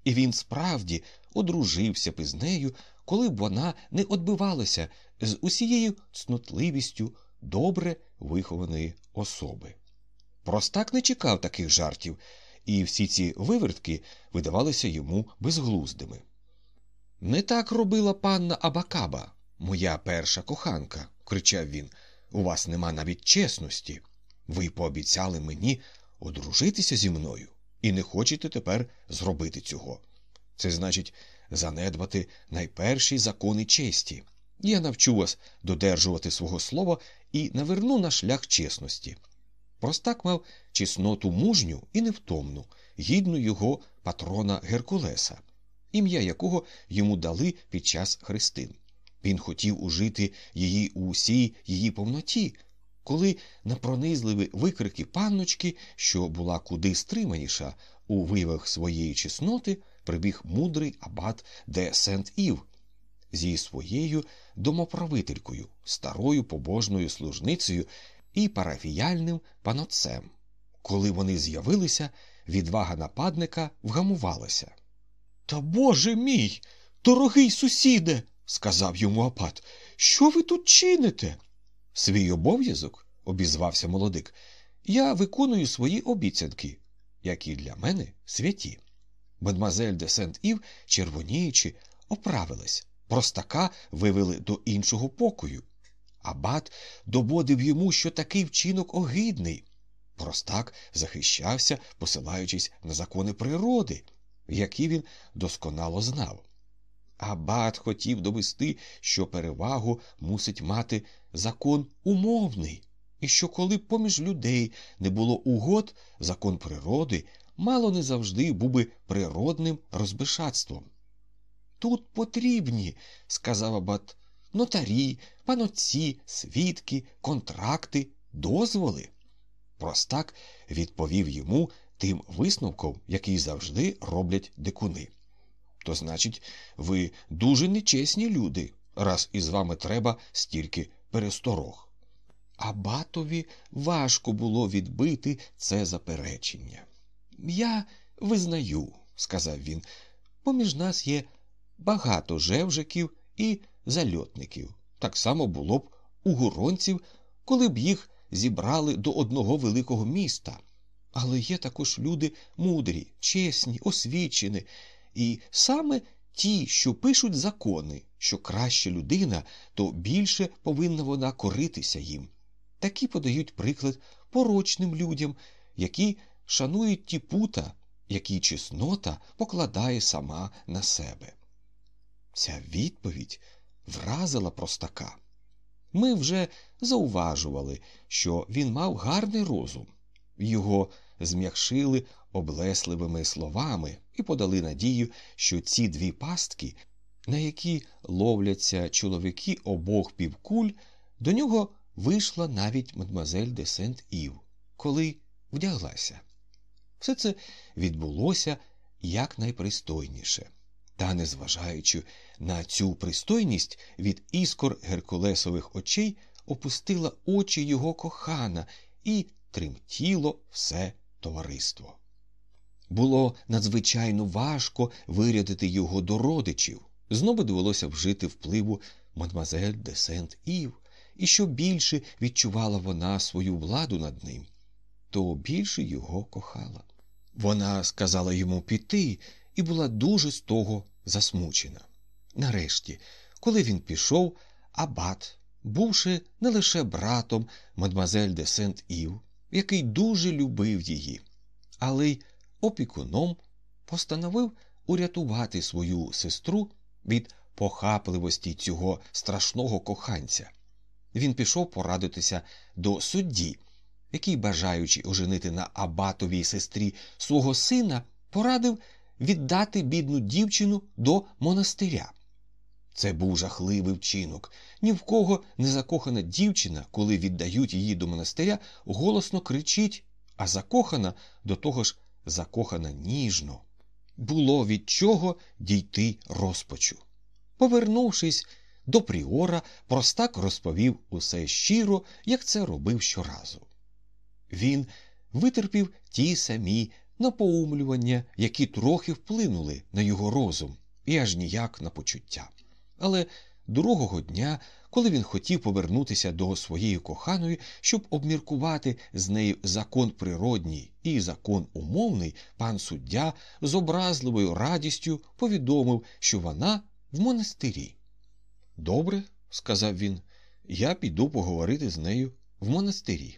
І він справді одружився б із нею, коли б вона не одбивалася з усією цнотливістю добре вихованої особи. Простак не чекав таких жартів, і всі ці вивертки видавалися йому безглуздими. Не так робила панна Абакаба, моя перша коханка, кричав він. У вас нема навіть чесності. Ви пообіцяли мені одружитися зі мною і не хочете тепер зробити цього. Це значить занедбати найперші закони честі. Я навчу вас додержувати свого слова і наверну на шлях чесності. Простак мав чесноту мужню і невтомну, гідну його патрона Геркулеса, ім'я якого йому дали під час хрестин. Він хотів ужити її у усій її повноті, коли на пронизливі викрики панночки, що була куди стриманіша у виявах своєї чесноти, прибіг мудрий абат де Сент Ів зі своєю домоправителькою, старою побожною служницею і парафіяльним паноцем. Коли вони з'явилися, відвага нападника вгамувалася. Та Боже мій, дорогий сусіде, сказав йому апат, що ви тут чините? Свій обов'язок, обізвався молодик, я виконую свої обіцянки, які для мене святі. Мадмазель де Сент Ів, червоніючи, оправилась, простака вивели до іншого покою. Абат доводив йому, що такий вчинок огидний. Простак захищався, посилаючись на закони природи, які він досконало знав. Абат хотів довести, що перевагу мусить мати закон умовний, і що коли поміж людей не було угод, закон природи мало не завжди був би природним розбишатством. Тут потрібні, сказав абат, нотарі, панотці, свідки, контракти, дозволи. Простак відповів йому тим висновком, який завжди роблять дикуни. То значить, ви дуже нечесні люди, раз із вами треба стільки пересторог. Абатові важко було відбити це заперечення. Я визнаю, сказав він, поміж нас є багато жевжиків і зальотників. Так само було б у гуронців, коли б їх зібрали до одного великого міста. Але є також люди мудрі, чесні, освічені, і саме ті, що пишуть закони, що краща людина, то більше повинна вона коритися їм. Такі подають приклад порочним людям, які шанують ті пута, які чеснота покладає сама на себе. Ця відповідь вразила простака. Ми вже зауважували, що він мав гарний розум, його зм'якшили облесливими словами і подали надію, що ці дві пастки, на які ловляться чоловіки обох півкуль, до нього вийшла навіть мадмазель де Сент Ів, коли вдяглася. Все це відбулося якнайпристойніше. Та, незважаючи на цю пристойність, від іскор Геркулесових очей опустила очі його кохана і тремтіло все товариство. Було надзвичайно важко вирядити його до родичів. Знову довелося вжити впливу мадмазель де Сент Ів, і що більше відчувала вона свою владу над ним, то більше його кохала. Вона сказала йому піти і була дуже з того засмучена. Нарешті, коли він пішов, абат, бувши не лише братом мадмазель де Сент Ів, який дуже любив її, але й опікуном, постановив урятувати свою сестру від похапливості цього страшного коханця. Він пішов порадитися до судді, який, бажаючи оженити на абатовій сестрі свого сина, порадив віддати бідну дівчину до монастиря. Це був жахливий вчинок. Ні в кого незакохана дівчина, коли віддають її до монастиря, голосно кричить, а закохана до того ж закохана ніжно. Було від чого дійти розпачу. Повернувшись до Пріора, простак розповів усе щиро, як це робив щоразу. Він витерпів ті самі напоумлювання, які трохи вплинули на його розум і аж ніяк на почуття. Але другого дня, коли він хотів повернутися до своєї коханої, щоб обміркувати з нею закон природній і закон умовний, пан суддя з образливою радістю повідомив, що вона в монастирі. Добре, сказав він, я піду поговорити з нею в монастирі.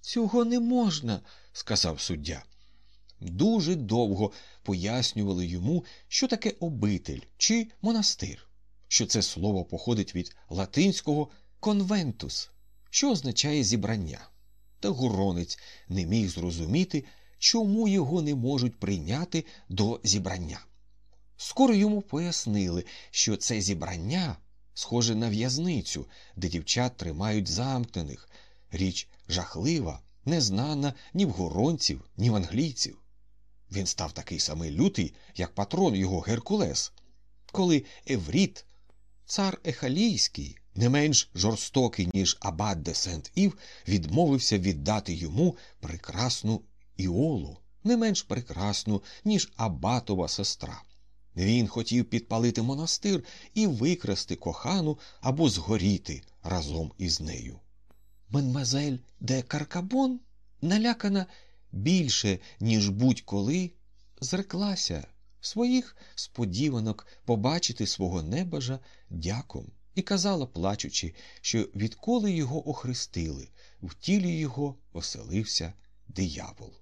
Цього не можна, сказав суддя. Дуже довго пояснювали йому, що таке обитель чи монастир, що це слово походить від латинського конвентус, що означає зібрання. Та гуронець не міг зрозуміти, чому його не можуть прийняти до зібрання. Скоро йому пояснили, що це зібрання схоже на в'язницю, де дівчат тримають замкнених, річ жахлива, незнана ні в горонців, ні в англійців. Він став такий самий лютий, як патрон його Геркулес. Коли Евріт, цар Ехалійський, не менш жорстокий, ніж Абат де Сент Ів, відмовився віддати йому прекрасну Іолу, не менш прекрасну, ніж Абатова сестра. Він хотів підпалити монастир і викрасти кохану або згоріти разом із нею. Мадмазель де Каркабон, налякана більше, ніж будь-коли, зреклася своїх сподіванок побачити свого небажа дяком і казала, плачучи, що відколи його охрестили, в тілі його оселився диявол.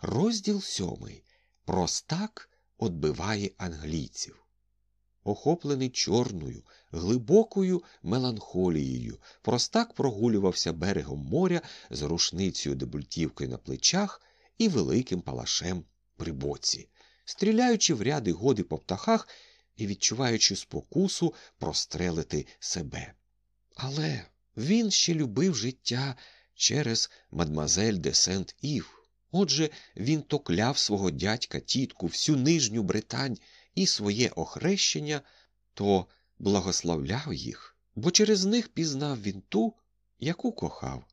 Розділ сьомий. Простак отбиває англійців. Охоплений чорною, глибокою меланхолією, простак прогулювався берегом моря з рушницею дебультівкою на плечах і великим палашем при боці, стріляючи в ряди годи по птахах і відчуваючи спокусу прострелити себе. Але він ще любив життя через мадмазель де Сент Ів. Отже, він то кляв свого дядька тітку всю нижню Британь і своє охрещення, то благословляв їх, бо через них пізнав він ту, яку кохав.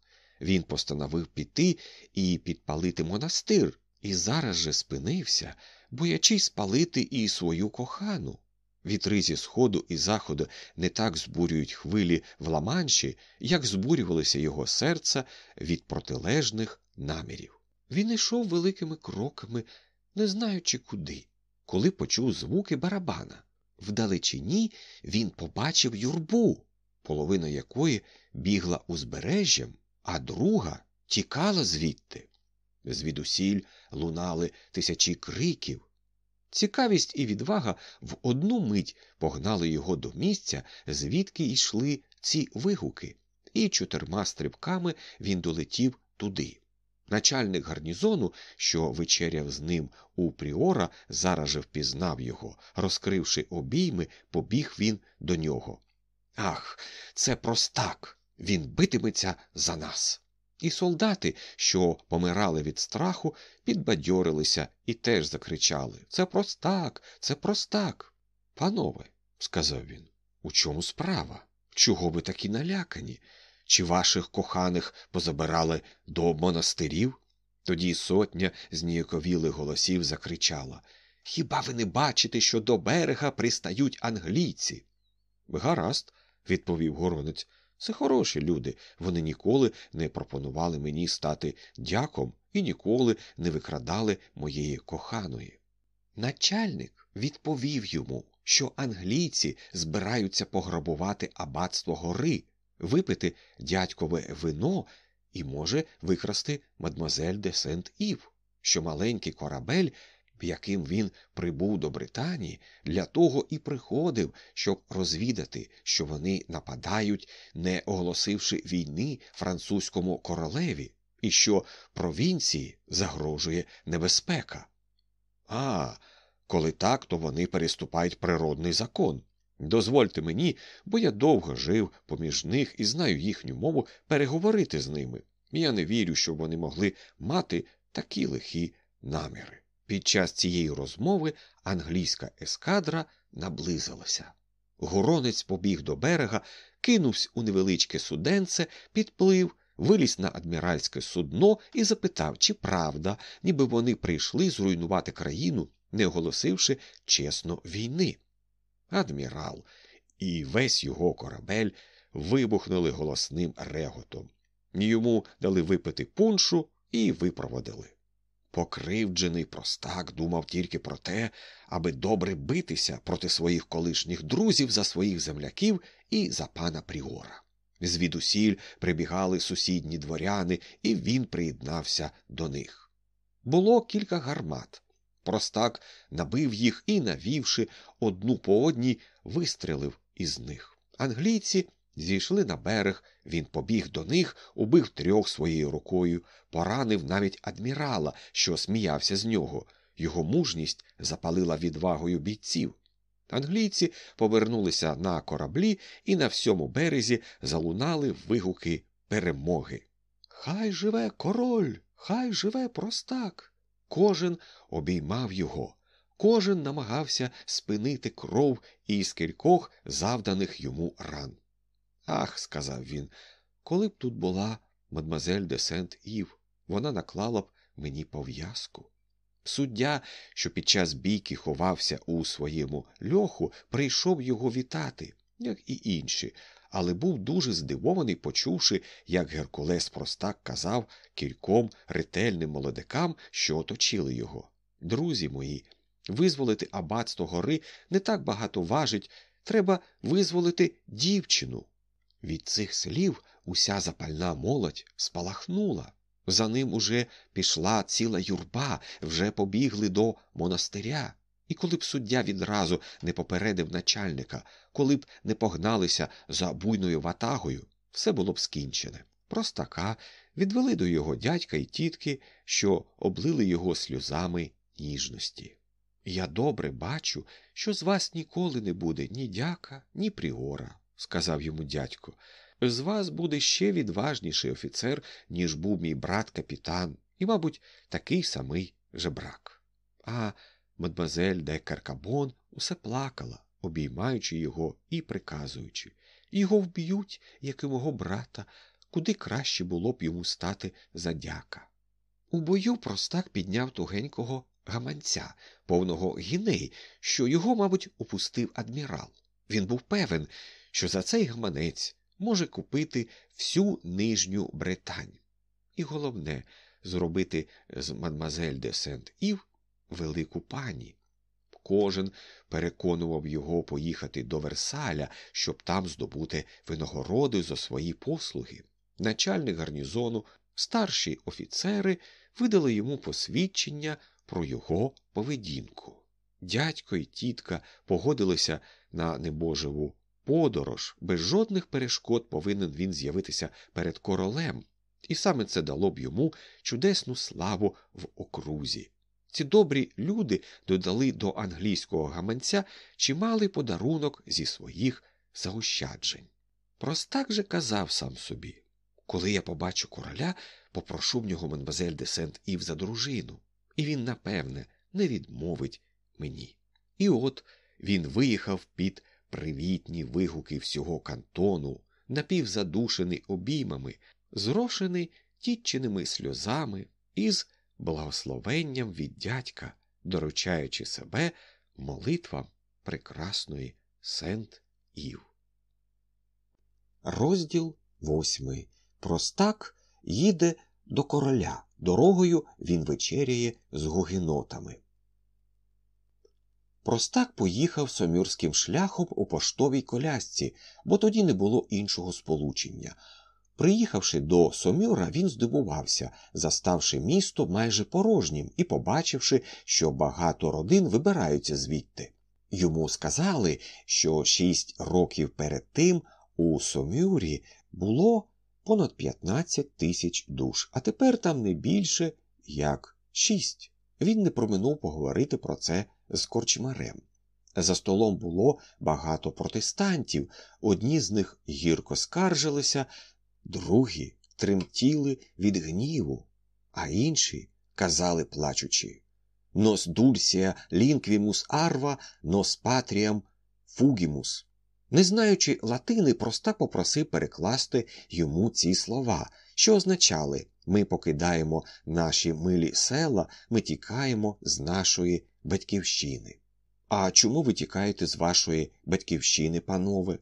Він постановив піти і підпалити монастир, і зараз же спинився, боячись спалити і свою кохану. Вітри зі сходу і заходу не так збурюють хвилі в ламанші, як збурювалося його серце від протилежних намірів. Він йшов великими кроками, не знаючи куди, коли почув звуки барабана. Вдалечині він побачив юрбу, половина якої бігла узбережжям, а друга тікала звідти. Звідусіль лунали тисячі криків. Цікавість і відвага в одну мить погнали його до місця, звідки йшли ці вигуки, і чотирма стрибками він долетів туди. Начальник гарнізону, що вечеряв з ним у Пріора, зараз же впізнав його. Розкривши обійми, побіг він до нього. Ах, це простак! Він битиметься за нас. І солдати, що помирали від страху, підбадьорилися і теж закричали Це простак, це простак. Панове, сказав він, у чому справа? Чого ви такі налякані? Чи ваших коханих позабирали до монастирів? Тоді сотня зніяковілих голосів закричала Хіба ви не бачите, що до берега пристають англійці? Гаразд, відповів горонець. Це хороші люди. Вони ніколи не пропонували мені стати дяком і ніколи не викрадали моєї коханої. Начальник відповів йому, що англійці збираються пограбувати аббатство гори, випити дядькове вино і може викрасти мадмазель де Сент Ів, що маленький корабель яким він прибув до Британії, для того і приходив, щоб розвідати, що вони нападають, не оголосивши війни французькому королеві, і що провінції загрожує небезпека. А, коли так, то вони переступають природний закон. Дозвольте мені, бо я довго жив поміж них і знаю їхню мову переговорити з ними. Я не вірю, щоб вони могли мати такі лихі наміри. Під час цієї розмови англійська ескадра наблизилася. Горонець побіг до берега, кинувся у невеличке суденце, підплив, виліз на адміральське судно і запитав, чи правда, ніби вони прийшли зруйнувати країну, не оголосивши чесно війни. Адмірал і весь його корабель вибухнули голосним реготом. Йому дали випити пуншу і випроводили. Покривджений простак думав тільки про те, аби добре битися проти своїх колишніх друзів за своїх земляків і за пана Пріора. Звідусіль прибігали сусідні дворяни, і він приєднався до них. Було кілька гармат. Простак набив їх і, навівши одну по одній, вистрелив із них. Англійці Зійшли на берег, він побіг до них, убив трьох своєю рукою, поранив навіть адмірала, що сміявся з нього. Його мужність запалила відвагою бійців. Англійці повернулися на кораблі і на всьому березі залунали вигуки перемоги. Хай живе король, хай живе простак. Кожен обіймав його, кожен намагався спинити кров із кількох завданих йому ран. Ах, сказав він, коли б тут була мадмазель де Сент Ів, вона наклала б мені пов'язку. Суддя, що під час бійки ховався у своєму льоху, прийшов його вітати, як і інші, але був дуже здивований, почувши, як Геркулес простак казав кільком ретельним молодикам, що оточили його. Друзі мої, визволити аббатство гори не так багато важить, треба визволити дівчину. Від цих слів уся запальна молодь спалахнула. За ним уже пішла ціла юрба, вже побігли до монастиря. І коли б суддя відразу не попередив начальника, коли б не погналися за буйною ватагою, все було б скінчене. Простака відвели до його дядька і тітки, що облили його сльозами ніжності. Я добре бачу, що з вас ніколи не буде ні дяка, ні пригора сказав йому дядько, з вас буде ще відважніший офіцер, ніж був мій брат капітан, і, мабуть, такий самий жебрак. А мадмазель де Каркабон усе плакала, обіймаючи його і приказуючи його вб'ють, як і мого брата, куди краще було б йому стати за дяка. У бою простак підняв тугенького гаманця, повного гіней, що його, мабуть, упустив адмірал. Він був певен, що за цей гаманець може купити всю нижню Британь. І головне зробити з мадмазель де Сент Ів велику пані. Кожен переконував його поїхати до Версаля, щоб там здобути винагороди за свої послуги. Начальник гарнізону Старші офіцери видали йому посвідчення про його поведінку. Дядько і тітка погодилися на небожеву подорож, без жодних перешкод повинен він з'явитися перед королем, і саме це дало б йому чудесну славу в окрузі. Ці добрі люди додали до англійського гаманця чималий подарунок зі своїх заощаджень. Простак же казав сам собі коли я побачу короля, попрошу в нього Монбазель де Сент Ів за дружину, і він, напевне, не відмовить мені. І от він виїхав під привітні вигуки всього кантону, напівзадушений обіймами, зрошений тітчиними сльозами і з благословенням від дядька, доручаючи себе молитвам прекрасної Сент Ів. Розділ восьмий. Простак їде до короля. Дорогою він вечеряє з гугенотами. Простак поїхав сомюрським шляхом у поштовій колясці, бо тоді не було іншого сполучення. Приїхавши до Сомюра, він здивувався, заставши місто майже порожнім і побачивши, що багато родин вибираються звідти. Йому сказали, що шість років перед тим у Сомюрі було понад 15 тисяч душ, а тепер там не більше як шість. Він не проминув поговорити про це з корчмарем. За столом було багато протестантів, одні з них гірко скаржилися, другі тремтіли від гніву, а інші казали плачучи Нос дульсія лінквімус арва, нос патріам фугімус. Не знаючи латини, проста попросив перекласти йому ці слова, що означали ми покидаємо наші милі села, ми тікаємо з нашої батьківщини. А чому ви тікаєте з вашої батьківщини, панове?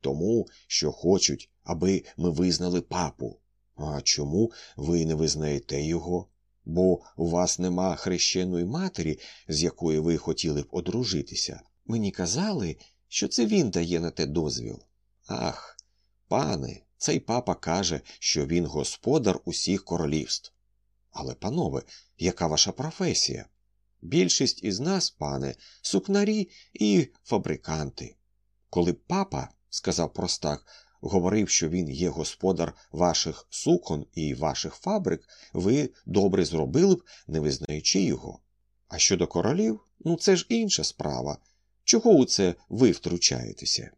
Тому, що хочуть, аби ми визнали папу. А чому ви не визнаєте його? Бо у вас нема хрещеної матері, з якою ви хотіли б одружитися. Мені казали, що це він дає на те дозвіл. Ах, пане, цей папа каже, що він господар усіх королівств. Але, панове, яка ваша професія? Більшість із нас, пане, сукнарі і фабриканти. Коли папа, сказав простак, говорив, що він є господар ваших сукон і ваших фабрик, ви добре зробили б, не визнаючи його. А щодо королів, ну це ж інша справа. Чого у це ви втручаєтеся?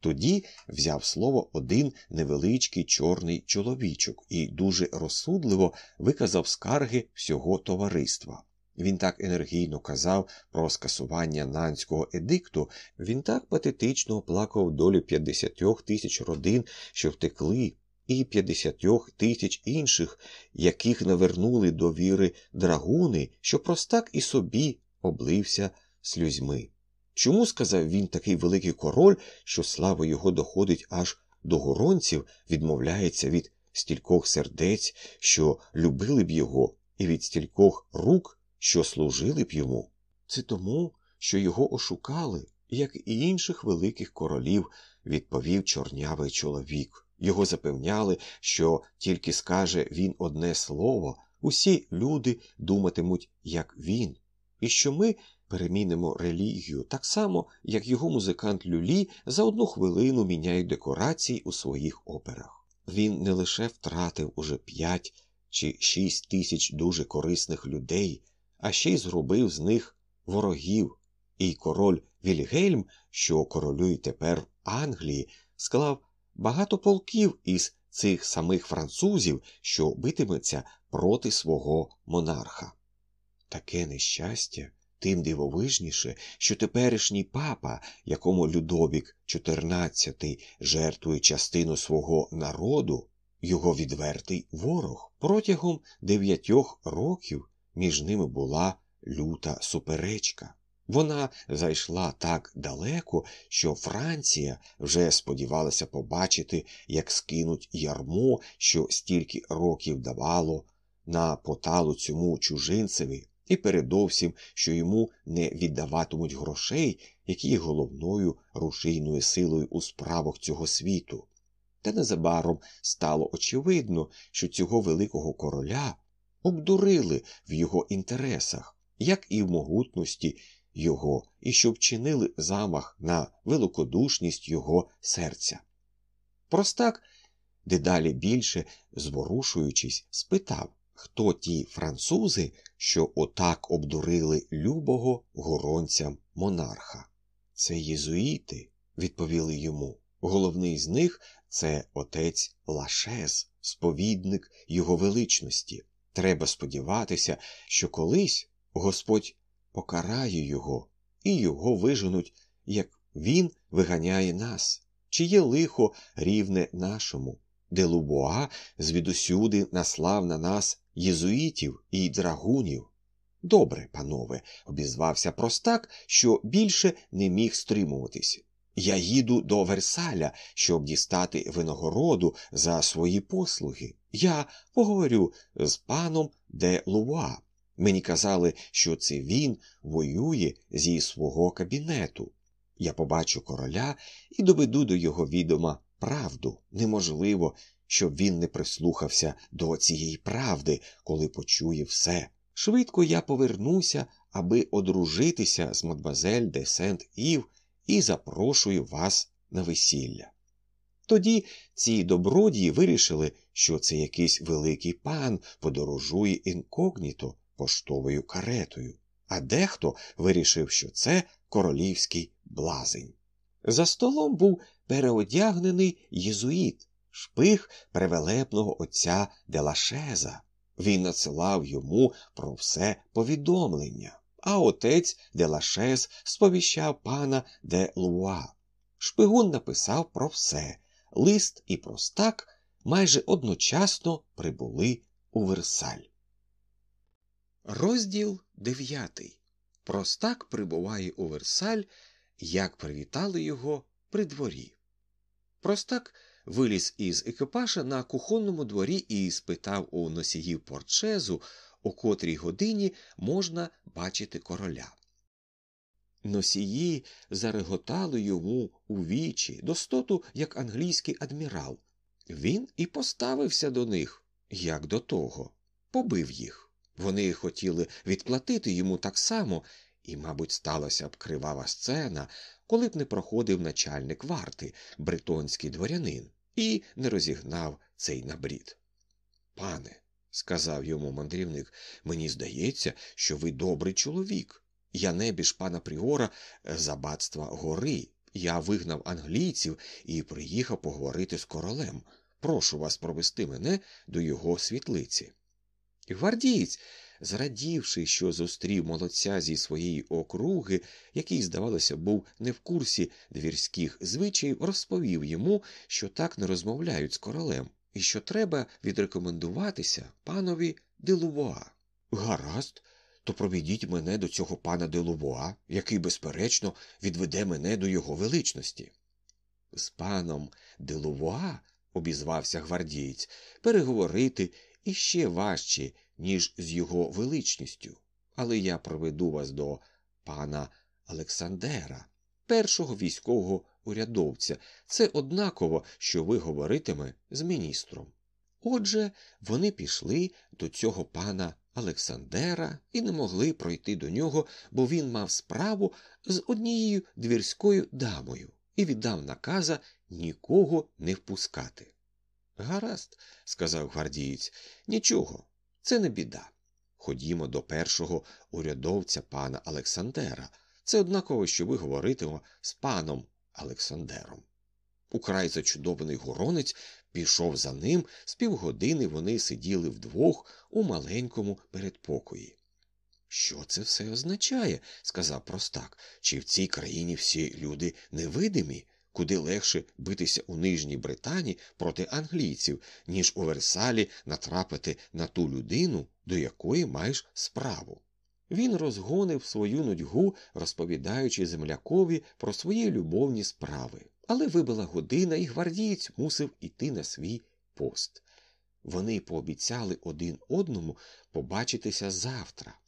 Тоді взяв слово один невеличкий чорний чоловічок і дуже розсудливо виказав скарги всього товариства. Він так енергійно казав про скасування нанського едикту, він так патетично оплакав долю 50 тисяч родин, що втекли, і 50 тисяч інших, яких навернули до віри драгуни, що простак і собі облився слюзьми. Чому, сказав він, такий великий король, що слава його доходить аж до горонців, відмовляється від стількох сердець, що любили б його, і від стількох рук, що служили б йому? Це тому, що його ошукали, як і інших великих королів, відповів чорнявий чоловік. Його запевняли, що тільки скаже він одне слово, усі люди думатимуть, як він, і що ми перемінимо релігію так само, як його музикант Люлі за одну хвилину міняє декорації у своїх операх. Він не лише втратив уже п'ять чи шість тисяч дуже корисних людей, а ще й зробив з них ворогів, і король Вільгельм, що королює тепер в Англії, склав багато полків із цих самих французів, що битиметься проти свого монарха. Таке нещастя тим дивовижніше, що теперішній папа, якому Людовік XIV жертвує частину свого народу, його відвертий ворог. Протягом дев'ятьох років між ними була люта суперечка. Вона зайшла так далеко, що Франція вже сподівалася побачити, як скинуть ярмо, що стільки років давало на поталу цьому чужинцеві, і передовсім, що йому не віддаватимуть грошей, які є головною рушійною силою у справах цього світу. Та незабаром стало очевидно, що цього великого короля обдурили в його інтересах, як і в могутності його, і що вчинили замах на великодушність його серця. Простак, дедалі більше зворушуючись, спитав, хто ті французи, що отак обдурили любого горонцям монарха. Це єзуїти, відповіли йому. Головний з них це отець Лашез, сповідник його величності. Треба сподіватися, що колись Господь покарає його і його виженуть, як він виганяє нас, чиє лихо рівне нашому, де Лубуа звідусюди наслав на нас єзуїтів і драгунів. Добре, панове, обізвався простак, що більше не міг стримуватись. Я їду до Версаля, щоб дістати винагороду за свої послуги. Я поговорю з паном де Луа. Мені казали, що це він воює зі свого кабінету. Я побачу короля і доведу до його відома правду. Неможливо, щоб він не прислухався до цієї правди, коли почує все. Швидко я повернуся, аби одружитися з мадмазель де Сент Ів і запрошую вас на весілля. Тоді ці добродії вирішили, що це якийсь великий пан подорожує інкогніто поштовою каретою, а дехто вирішив, що це королівський блазень. За столом був переодягнений єзуїт, шпих превелепного отця Делашеза. Він надсилав йому про все повідомлення, а отець Делашез сповіщав пана де Луа. Шпигун написав про все. Лист і простак майже одночасно прибули у Версаль. Розділ дев'ятий. Простак прибуває у Версаль, як привітали його при дворі. Простак виліз із екіпажа на кухонному дворі і спитав у носіїв портшезу, о котрій годині можна бачити короля. Носії зареготали йому у вічі, достоту, як англійський адмірал. Він і поставився до них, як до того, побив їх. Вони хотіли відплатити йому так само, і, мабуть, сталася б кривава сцена, коли б не проходив начальник варти, бретонський дворянин, і не розігнав цей набрід. Пане, сказав йому мандрівник, мені здається, що ви добрий чоловік. Я небіж пана Пріора з аббатства гори. Я вигнав англійців і приїхав поговорити з королем. Прошу вас провести мене до його світлиці. Гвардієць, зрадівши, що зустрів молодця зі своєї округи, який, здавалося, був не в курсі двірських звичаїв, розповів йому, що так не розмовляють з королем, і що треба відрекомендуватися панові Делувуа. Гаразд, то проведіть мене до цього пана Делувуа, який, безперечно, відведе мене до його величності. З паном Делувуа, обізвався гвардієць, переговорити іще важче, ніж з його величністю, але я проведу вас до пана Олександера, першого військового урядовця. Це однаково, що ви говоритиме з міністром. Отже, вони пішли до цього пана Олександера і не могли пройти до нього, бо він мав справу з однією двірською дамою і віддав наказа нікого не впускати. Гаразд, сказав гвардієць, нічого, це не біда. Ходімо до першого урядовця пана Олександера. Це однаково, що ви говоритимо з паном Олександером. Украй зачудований горонець пішов за ним, з півгодини вони сиділи вдвох у маленькому передпокої. Що це все означає? сказав простак. Чи в цій країні всі люди невидимі? Куди легше битися у Нижній Британії проти англійців, ніж у Версалі натрапити на ту людину, до якої маєш справу. Він розгонив свою нудьгу, розповідаючи землякові про свої любовні справи, але вибила година, і гвардієць мусив іти на свій пост. Вони пообіцяли один одному побачитися завтра.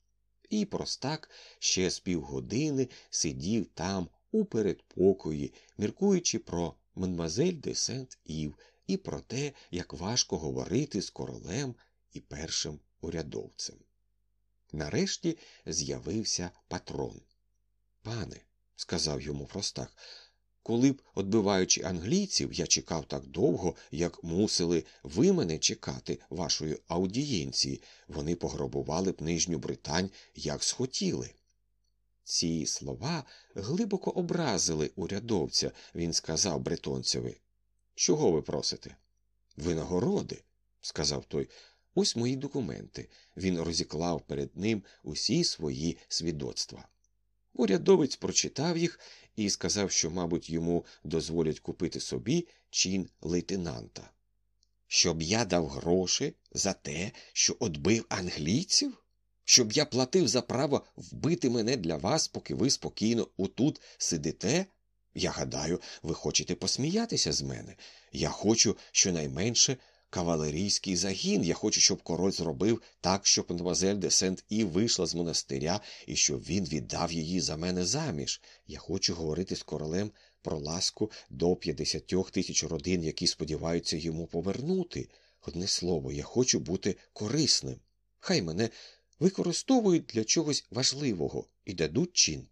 І простак ще з півгодини сидів там у передпокої, міркуючи про мадмазель де Сент Ів, і про те, як важко говорити з королем і першим урядовцем. Нарешті з'явився патрон. Пане, сказав йому простак, коли б, отбиваючи англійців, я чекав так довго, як мусили ви мене чекати вашої аудієнції, вони пограбували б Нижню Британь, як схотіли. Ці слова глибоко образили урядовця, він сказав бретонцеві. Чого ви просите? Винагороди, сказав той. Ось мої документи. Він розіклав перед ним усі свої свідоцтва. Урядовець прочитав їх і сказав, що, мабуть, йому дозволять купити собі чин лейтенанта. Щоб я дав гроші за те, що отбив англійців? Щоб я платив за право вбити мене для вас, поки ви спокійно отут сидите? Я гадаю, ви хочете посміятися з мене. Я хочу щонайменше кавалерійський загін. Я хочу, щоб король зробив так, щоб мадемуазель де Сент І вийшла з монастиря і щоб він віддав її за мене заміж. Я хочу говорити з королем про ласку до 50 тисяч родин, які сподіваються йому повернути. Одне слово, я хочу бути корисним. Хай мене використовують для чогось важливого і дадуть чин.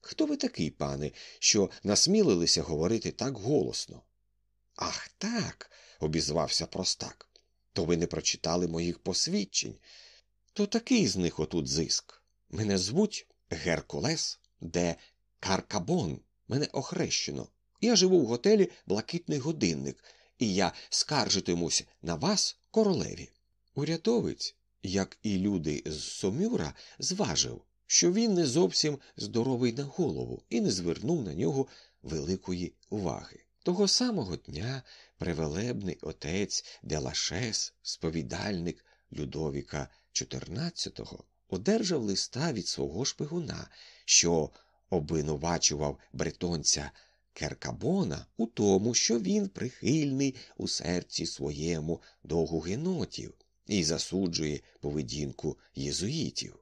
Хто ви такий, пане, що насмілилися говорити так голосно? Ах так, обізвався простак. То ви не прочитали моїх посвідчень. То такий з них отут зиск. Мене звуть Геркулес де Каркабон. Мене охрещено. Я живу в готелі Блакитний годинник, і я скаржитимусь на вас, королеві. Урядовець, як і люди з Сомюра, зважив, що він не зовсім здоровий на голову і не звернув на нього великої уваги. Того самого дня превелебний отець Делашес, сповідальник Людовіка XIV, одержав листа від свого шпигуна, що обвинувачував бретонця Керкабона у тому, що він прихильний у серці своєму до гугенотів і засуджує поведінку єзуїтів.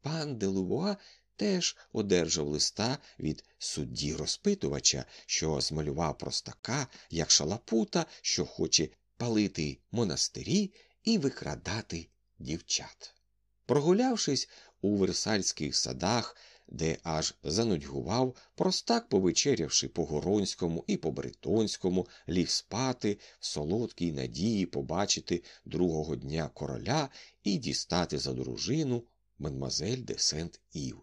Пан Делувуа теж одержав листа від судді розпитувача, що змалював простака як шалапута, що хоче палити монастирі і викрадати дівчат. Прогулявшись у версальських садах, де аж занудьгував, простак, повечерявши по Горонському і по Бретонському, ліг спати в солодкій надії побачити другого дня короля і дістати за дружину мадмазель де Сент Ів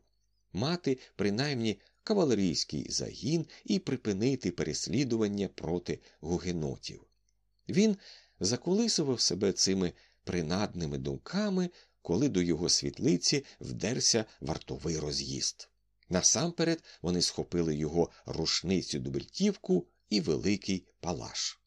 мати принаймні кавалерійський загін і припинити переслідування проти гугенотів. Він заколисував себе цими принадними думками, коли до його світлиці вдерся вартовий роз'їзд. Насамперед вони схопили його рушницю дубельтівку і великий палаш.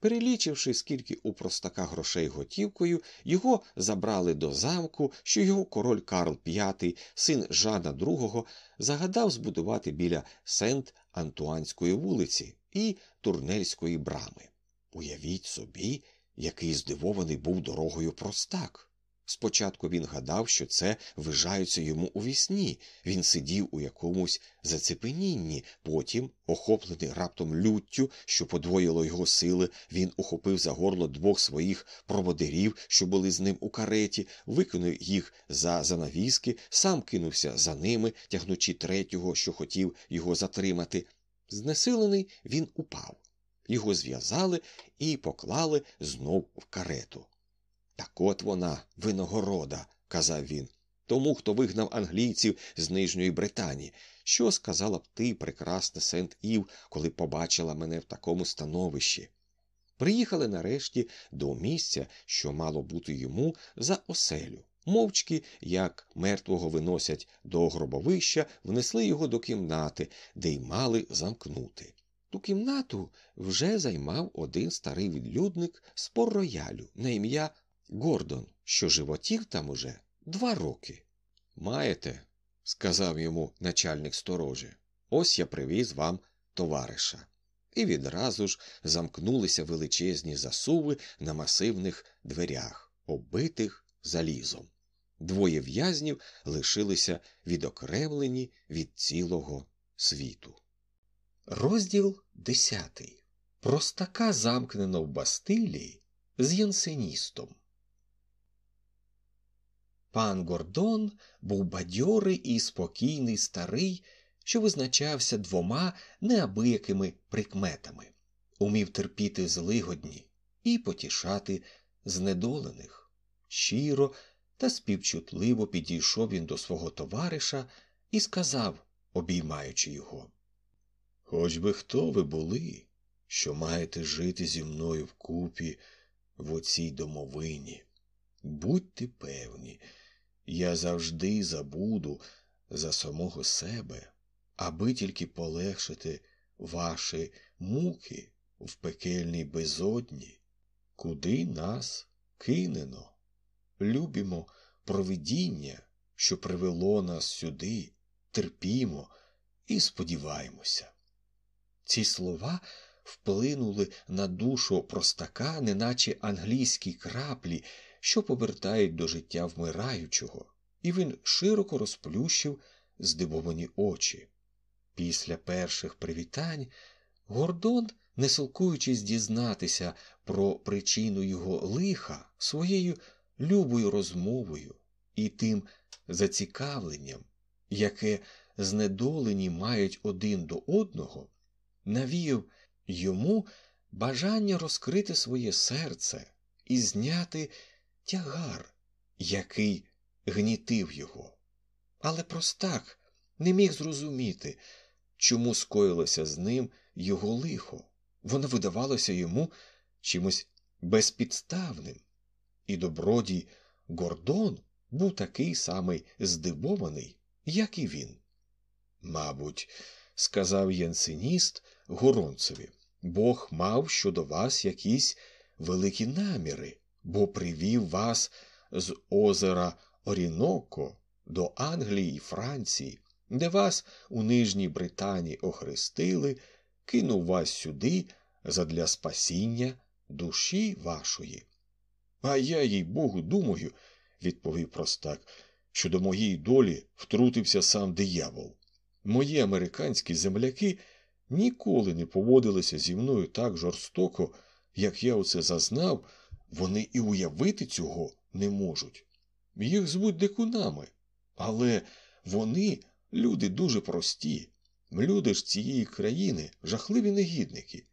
Перелічивши, скільки у простака грошей готівкою, його забрали до замку, що його король Карл V, син Жана II, загадав збудувати біля Сент Антуанської вулиці і Турнельської брами. Уявіть собі, який здивований був дорогою простак. Спочатку він гадав, що це вижаються йому у вісні. Він сидів у якомусь зацепенінні, потім, охоплений раптом люттю, що подвоїло його сили, він ухопив за горло двох своїх проводирів, що були з ним у кареті, викинув їх за занавіски, сам кинувся за ними, тягнучи третього, що хотів його затримати. Знесилений він упав. Його зв'язали і поклали знов в карету. Так от вона, винагорода, казав він, тому, хто вигнав англійців з Нижньої Британії. Що сказала б ти, прекрасна Сент Ів, коли побачила мене в такому становищі? Приїхали нарешті до місця, що мало бути йому за оселю. Мовчки, як мертвого виносять до гробовища, внесли його до кімнати, де й мали замкнути. Ту кімнату вже займав один старий відлюдник з пор-роялю на ім'я Гордон, що животів там уже два роки. Маєте, сказав йому начальник сторожі, ось я привіз вам товариша. І відразу ж замкнулися величезні засуви на масивних дверях, оббитих залізом. Двоє в'язнів лишилися відокремлені від цілого світу. Розділ десятий. Простака замкнено в Бастилії з янсеністом. Пан Гордон був бадьорий і спокійний старий, що визначався двома неабиякими прикметами, умів терпіти злигодні і потішати знедолених. Щиро та співчутливо підійшов він до свого товариша і сказав, обіймаючи його: Хоч би хто ви були, що маєте жити зі мною вкупі в оцій домовині. Будьте певні, я завжди забуду за самого себе, аби тільки полегшити ваші муки в пекельній безодні, куди нас кинено. Любімо провидіння, що привело нас сюди, терпімо і сподіваємося. Ці слова вплинули на душу простака, неначе англійські краплі, що повертають до життя вмираючого, і він широко розплющив здивовані очі. Після перших привітань Гордон, не силкуючись дізнатися про причину його лиха своєю любою розмовою і тим зацікавленням, яке знедолені мають один до одного, навіяв йому бажання розкрити своє серце і зняти тягар, який гнітив його. Але простак не міг зрозуміти, чому скоїлося з ним його лихо. Воно видавалося йому чимось безпідставним, і добродій Гордон був такий самий здивований, як і він. Мабуть, сказав янсиніст Горонцеві, Бог мав щодо вас якісь великі наміри, бо привів вас з озера Оріноко до Англії і Франції, де вас у Нижній Британії охрестили, кинув вас сюди задля спасіння душі вашої. А я, їй Богу, думаю, відповів простак, що до моєї долі втрутився сам диявол. Мої американські земляки ніколи не поводилися зі мною так жорстоко, як я оце зазнав, вони і уявити цього не можуть. Їх звуть дикунами, але вони люди дуже прості. Люди ж цієї країни жахливі негідники.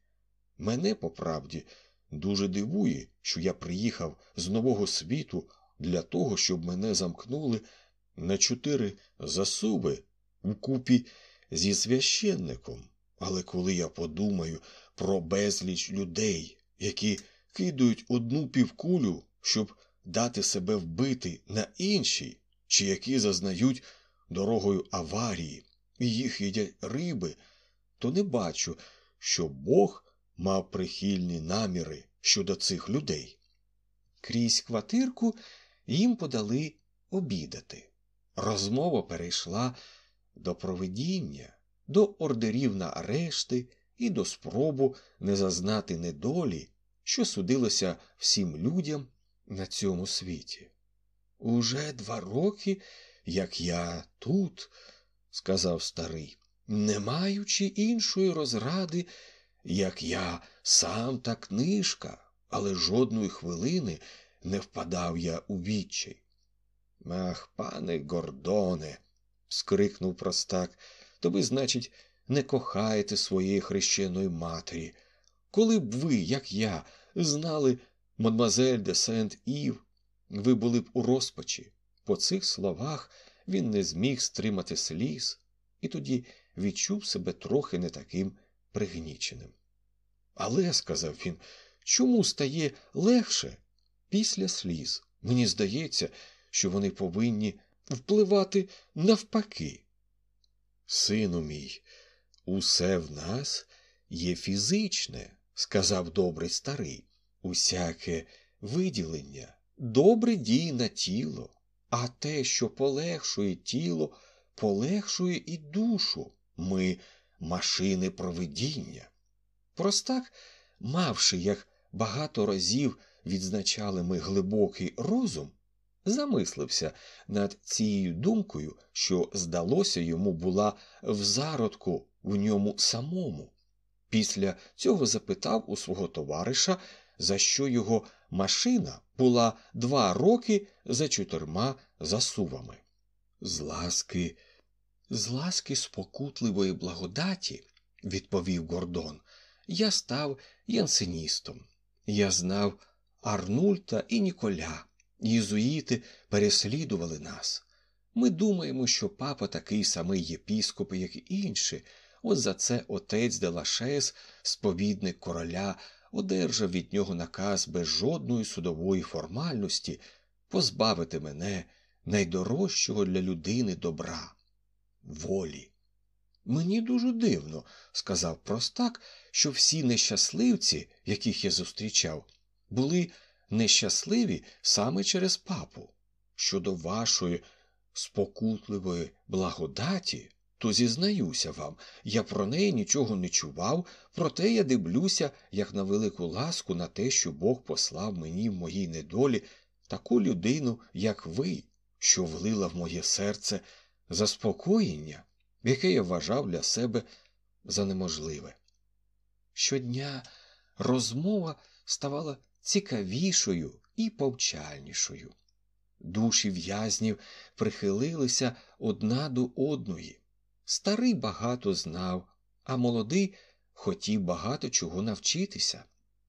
Мене, по правді, дуже дивує, що я приїхав з нового світу для того, щоб мене замкнули на чотири засуби вкупі зі священником. Але коли я подумаю про безліч людей, які кидають одну півкулю, щоб дати себе вбити на іншій, чи які зазнають дорогою аварії, і їх їдять риби, то не бачу, що Бог мав прихильні наміри щодо цих людей. Крізь квартирку їм подали обідати. Розмова перейшла до проведіння, до ордерів на арешти і до спробу не зазнати недолі, що судилося всім людям на цьому світі. Уже два роки, як я тут, сказав старий, не маючи іншої розради, як я сам та книжка, але жодної хвилини не впадав я у відчай. Ах, пане Гордоне, скрикнув простак, то ви, значить, не кохаєте своєї хрещеної матері. Коли б ви, як я, знали мадмазель де Сент Ів, ви були б у розпачі. По цих словах він не зміг стримати сліз і тоді відчув себе трохи не таким пригніченим. Але, сказав він, чому стає легше після сліз? Мені здається, що вони повинні впливати навпаки. Сину мій, усе в нас є фізичне, сказав добрий старий, усяке виділення, добре діє на тіло, а те, що полегшує тіло, полегшує і душу. Ми машини провидіння. Простак, мавши, як багато разів відзначали ми глибокий розум, замислився над цією думкою, що, здалося, йому була в зародку в ньому самому. Після цього запитав у свого товариша, за що його машина була два роки за чотирма засувами. З ласки, з ласки спокутливої благодаті, відповів Гордон, я став янсеністом. Я знав Арнульта і Ніколя. Єзуїти переслідували нас. Ми думаємо, що папа такий самий єпіскоп, як і інші. От за це отець Делашес, сповідник короля, одержав від нього наказ без жодної судової формальності позбавити мене найдорожчого для людини добра волі. Мені дуже дивно, сказав простак, що всі нещасливці, яких я зустрічав, були нещасливі саме через папу. Щодо вашої спокутливої благодаті, то зізнаюся вам, я про неї нічого не чував, проте я дивлюся, як на велику ласку, на те, що Бог послав мені в моїй недолі таку людину, як ви, що влила в моє серце заспокоєння, яке я вважав для себе за неможливе. Щодня розмова ставала цікавішою і повчальнішою. Душі в'язнів прихилилися одна до одної. Старий багато знав, а молодий хотів багато чого навчитися.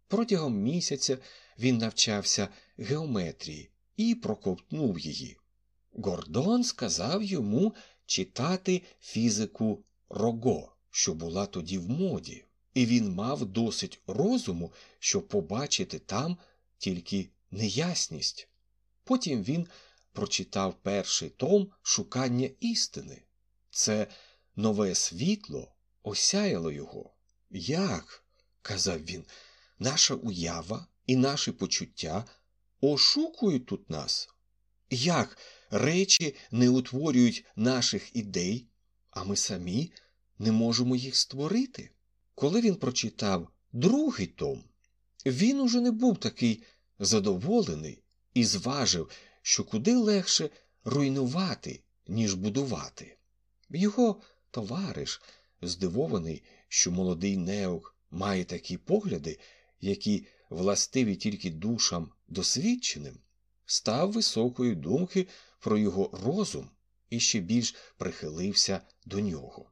Протягом місяця він навчався геометрії і проковтнув її. Гордон сказав йому читати фізику Рого, що була тоді в моді, і він мав досить розуму, щоб побачити там тільки неясність. Потім він прочитав перший том шукання істини. Це нове світло осяяло його. Як, казав він, наша уява і наші почуття ошукують тут нас? Як речі не утворюють наших ідей, а ми самі не можемо їх створити? Коли він прочитав другий том, він уже не був такий задоволений і зважив, що куди легше руйнувати, ніж будувати. Його товариш, здивований, що молодий неук має такі погляди, які властиві тільки душам досвідченим, став високої думки про його розум і ще більш прихилився до нього.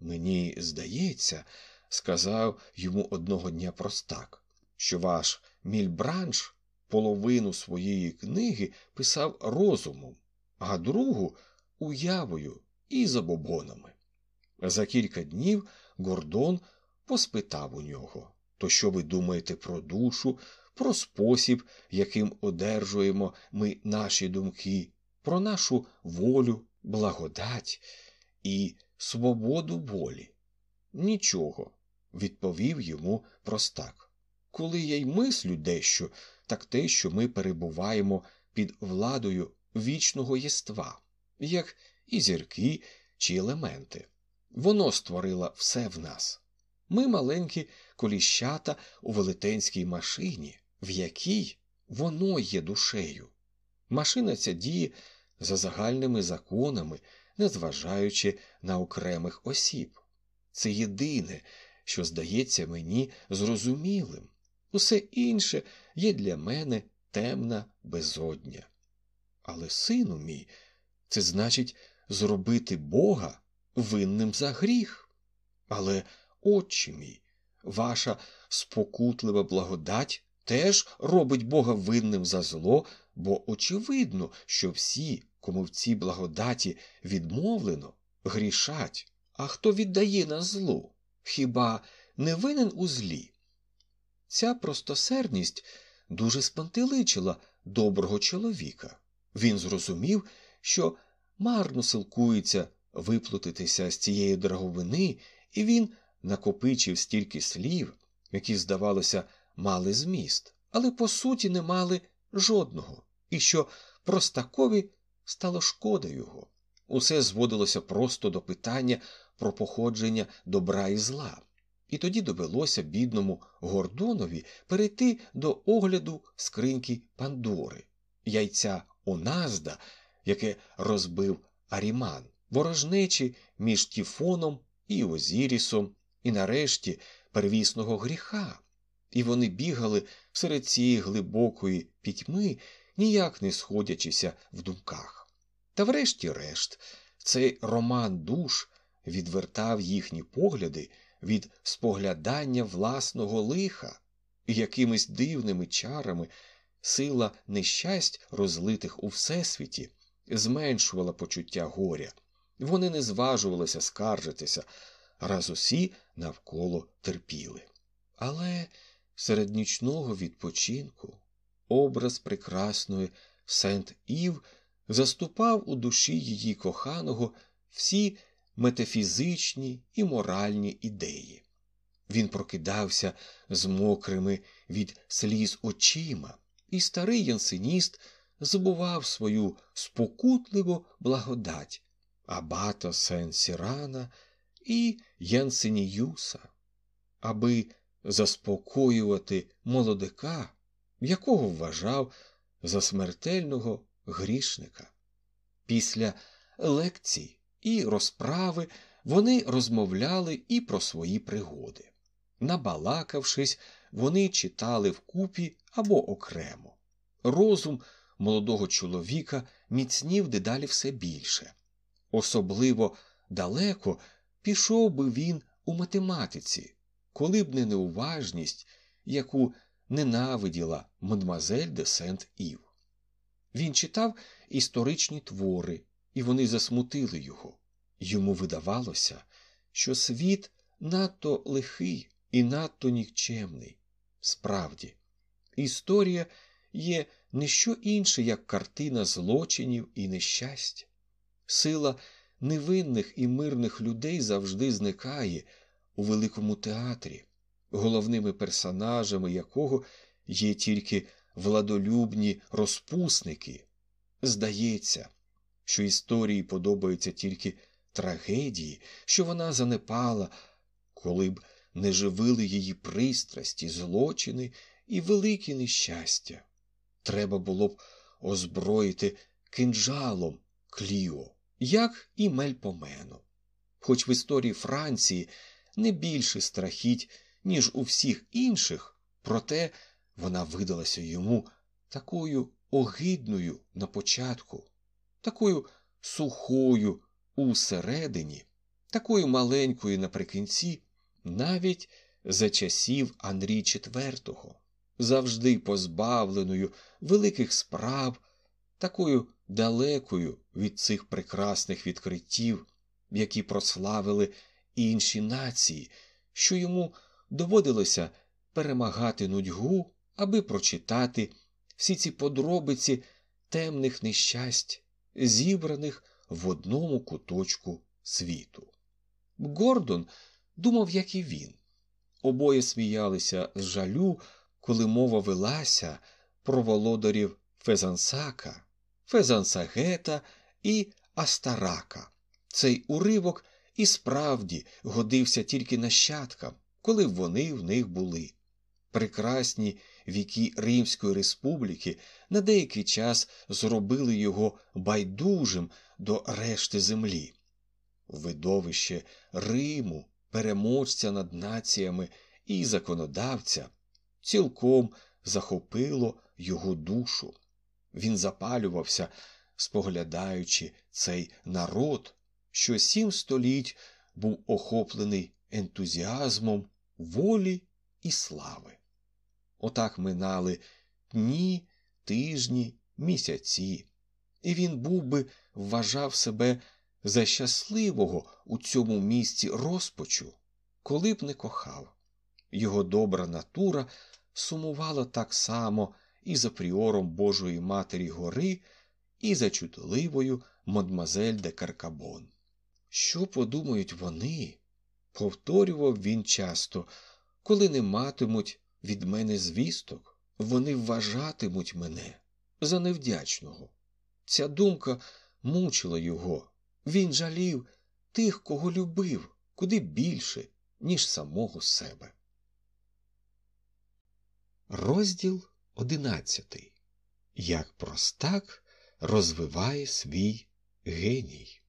Мені здається, сказав йому одного дня простак, що ваш мільбранш половину своєї книги писав розумом, а другу уявою і забобонами. За кілька днів Гордон поспитав у нього то що ви думаєте про душу, про спосіб, яким одержуємо ми наші думки, про нашу волю, благодать і свободу волі? Нічого, відповів йому простак. Коли я й мислю дещо, так те, що ми перебуваємо під владою вічного єства, як і зірки чи елементи. Воно створило все в нас. Ми маленькі коліщата у велетенській машині, в якій воно є душею. Машина ця діє за загальними законами, незважаючи на окремих осіб. Це єдине, що здається мені зрозумілим. Усе інше є для мене темна безодня. Але, сину мій, це значить зробити Бога винним за гріх. Але, отче мій, ваша спокутлива благодать теж робить Бога винним за зло, бо очевидно, що всі, кому в цій благодаті відмовлено, грішать. А хто віддає на зло? Хіба не винен у злі? Ця простосердність дуже спантеличила доброго чоловіка. Він зрозумів, що марно силкується виплутатися з цієї драговини, і він накопичив стільки слів, які, здавалося, мали зміст, але по суті не мали жодного, і що простакові стало шкода його. Усе зводилося просто до питання про походження добра і зла. І тоді довелося бідному Гордонові перейти до огляду скриньки Пандори, яйця Оназда, яке розбив Аріман, ворожнечі між Тіфоном і Озірісом, і нарешті первісного гріха, і вони бігали серед цієї глибокої пітьми, ніяк не сходячися в думках. Та врешті-решт, цей роман душ відвертав їхні погляди від споглядання власного лиха, і якимись дивними чарами сила нещасть, розлитих у всесвіті, зменшувала почуття горя. Вони не зважувалися скаржитися, раз усі навколо терпіли. Але серед нічного відпочинку образ прекрасної Сент Ів заступав у душі її коханого всі метафізичні і моральні ідеї. Він прокидався з мокрими від сліз очима, і старий янсиніст забував свою спокутливу благодать абата Сен Сірана і Янсеніюса, аби заспокоювати молодика, якого вважав за смертельного грішника. Після лекцій і розправи вони розмовляли і про свої пригоди. Набалакавшись, вони читали вкупі або окремо. Розум молодого чоловіка міцнів дедалі все більше. Особливо далеко пішов би він у математиці, коли б не неуважність, яку ненавиділа мадмазель де Сент Ів. Він читав історичні твори, і вони засмутили його. Йому видавалося, що світ надто лихий і надто нікчемний. Справді, історія є не що інше, як картина злочинів і нещастя. Сила невинних і мирних людей завжди зникає у великому театрі, головними персонажами якого є тільки владолюбні розпусники. Здається, що історії подобаються тільки трагедії, що вона занепала, коли б не живили її пристрасті, злочини і великі нещастя. Треба було б озброїти кинджалом Кліо, як і Мельпомену. Хоч в історії Франції не більше страхіть, ніж у всіх інших, проте вона видалася йому такою огидною на початку, такою сухою усередині, такою маленькою наприкінці, навіть за часів Андрій IV, завжди позбавленою великих справ, такою далекою від цих прекрасних відкриттів, які прославили інші нації, що йому доводилося перемагати нудьгу, аби прочитати всі ці подробиці темних нещасть, зібраних в одному куточку світу. Гордон думав, як і він. Обоє сміялися з жалю, коли мова велася про володарів Фезансака, Фезансагета і Астарака. Цей уривок і справді годився тільки нащадкам, коли вони в них були. Прекрасні віки Римської республіки на деякий час зробили його байдужим до решти землі. Видовище Риму, переможця над націями і законодавця, цілком захопило його душу. Він запалювався, споглядаючи цей народ, що сім століть був охоплений ентузіазмом волі і слави. Отак минали дні, тижні, місяці, і він був би вважав себе за щасливого у цьому місці розпочу, коли б не кохав. Його добра натура сумувала так само і за пріором Божої Матері Гори, і за чутливою мадмазель де Каркабон. Що подумають вони? повторював він часто, коли не матимуть від мене звісток, вони вважатимуть мене за невдячного. Ця думка мучила його. Він жалів тих, кого любив, куди більше, ніж самого себе. Розділ одинадцятий. Як простак розвиває свій геній.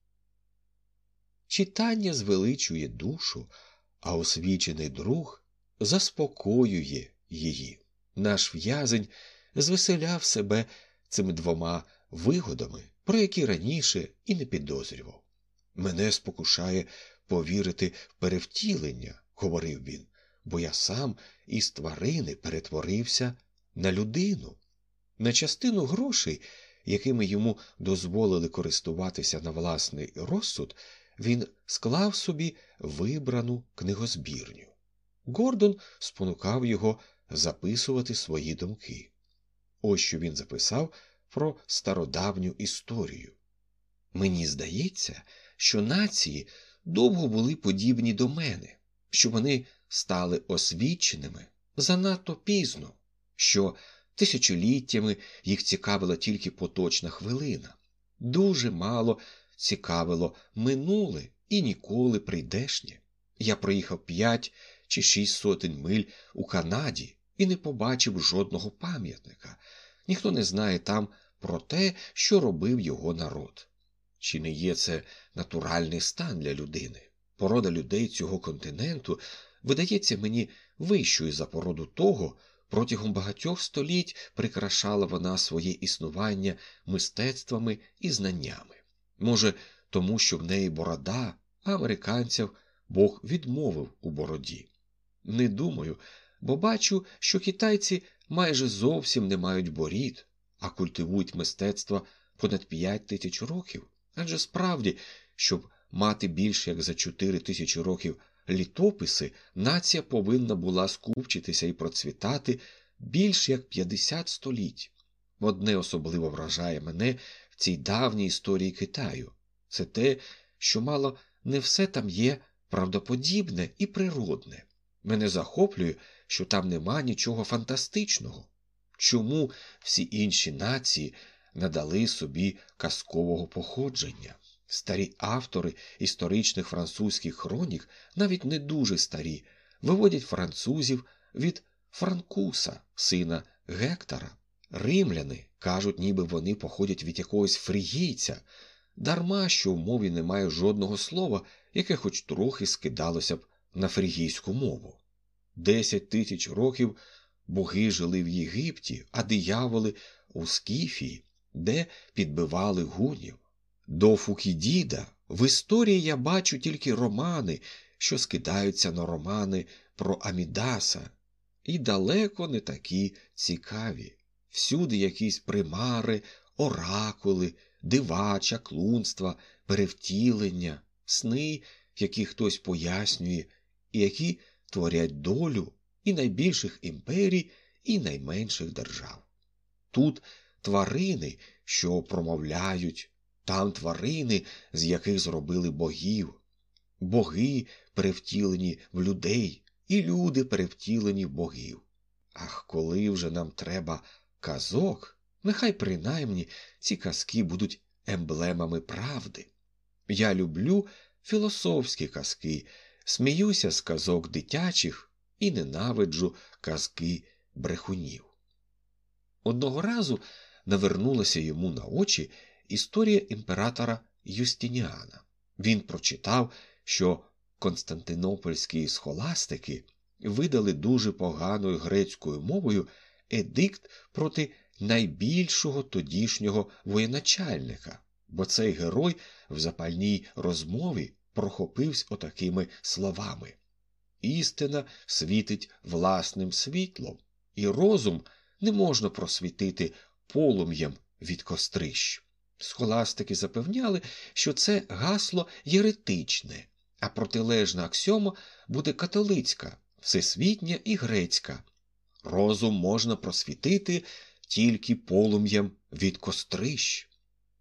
Читання звеличує душу, а освічений друг заспокоює її. Наш в'язень звеселяв себе цими двома вигодами, про які раніше і не підозрював. Мене спокушає повірити в перевтілення, говорив він, бо я сам із тварини перетворився на людину. На частину грошей, якими йому дозволили користуватися на власний розсуд, він склав собі вибрану книгозбірню. Гордон спонукав його записувати свої думки. Ось що він записав про стародавню історію. Мені здається, що нації довго були подібні до мене, що вони стали освіченими занадто пізно, що тисячоліттями їх цікавила тільки поточна хвилина, дуже мало цікавило минуле і ніколи прийдешнє. Я проїхав п'ять чи шість сотень миль у Канаді і не побачив жодного пам'ятника. Ніхто не знає там про те, що робив його народ. Чи не є це натуральний стан для людини? Порода людей цього континенту видається мені вищою за породу того, протягом багатьох століть прикрашала вона своє існування мистецтвами і знаннями. Може, тому що в неї борода, а американців Бог відмовив у бороді. Не думаю, бо бачу, що китайці майже зовсім не мають борід, а культивують мистецтво понад п'ять тисяч років. Адже справді, щоб мати більше як за чотири тисячі років літописи, нація повинна була скупчитися і процвітати більш як 50 століть. Одне особливо вражає мене в цій давній історії Китаю це те, що мало не все там є правдоподібне і природне. Мене захоплює, що там нема нічого фантастичного. Чому всі інші нації надали собі казкового походження? Старі автори історичних французьких хронік, навіть не дуже старі, виводять французів від Франкуса, сина Гектора. Римляни кажуть, ніби вони походять від якогось фрігійця, дарма що в мові немає жодного слова, яке хоч трохи скидалося б на фрігійську мову. Десять тисяч років боги жили в Єгипті, а дияволи у Скіфії, де підбивали гунів. До Фукідіда в історії я бачу тільки романи, що скидаються на романи про Амідаса, і далеко не такі цікаві. Всюди якісь примари, оракули, дива, чаклунства, перевтілення, сни, які хтось пояснює, і які творять долю і найбільших імперій, і найменших держав. Тут тварини, що промовляють, там тварини, з яких зробили богів, боги перевтілені в людей, і люди перевтілені в богів. Ах, коли вже нам треба казок, нехай принаймні ці казки будуть емблемами правди. Я люблю філософські казки, сміюся з казок дитячих і ненавиджу казки брехунів. Одного разу навернулася йому на очі історія імператора Юстініана. Він прочитав, що константинопольські схоластики видали дуже поганою грецькою мовою едикт проти найбільшого тодішнього воєначальника, бо цей герой в запальній розмові прохопився отакими словами Істина світить власним світлом, і розум не можна просвітити полум'ям від кострищ. Схоластики запевняли, що це гасло єретичне, а протилежна аксьома буде католицька, всесвітня і грецька. Розум можна просвітити тільки полум'ям від кострищ,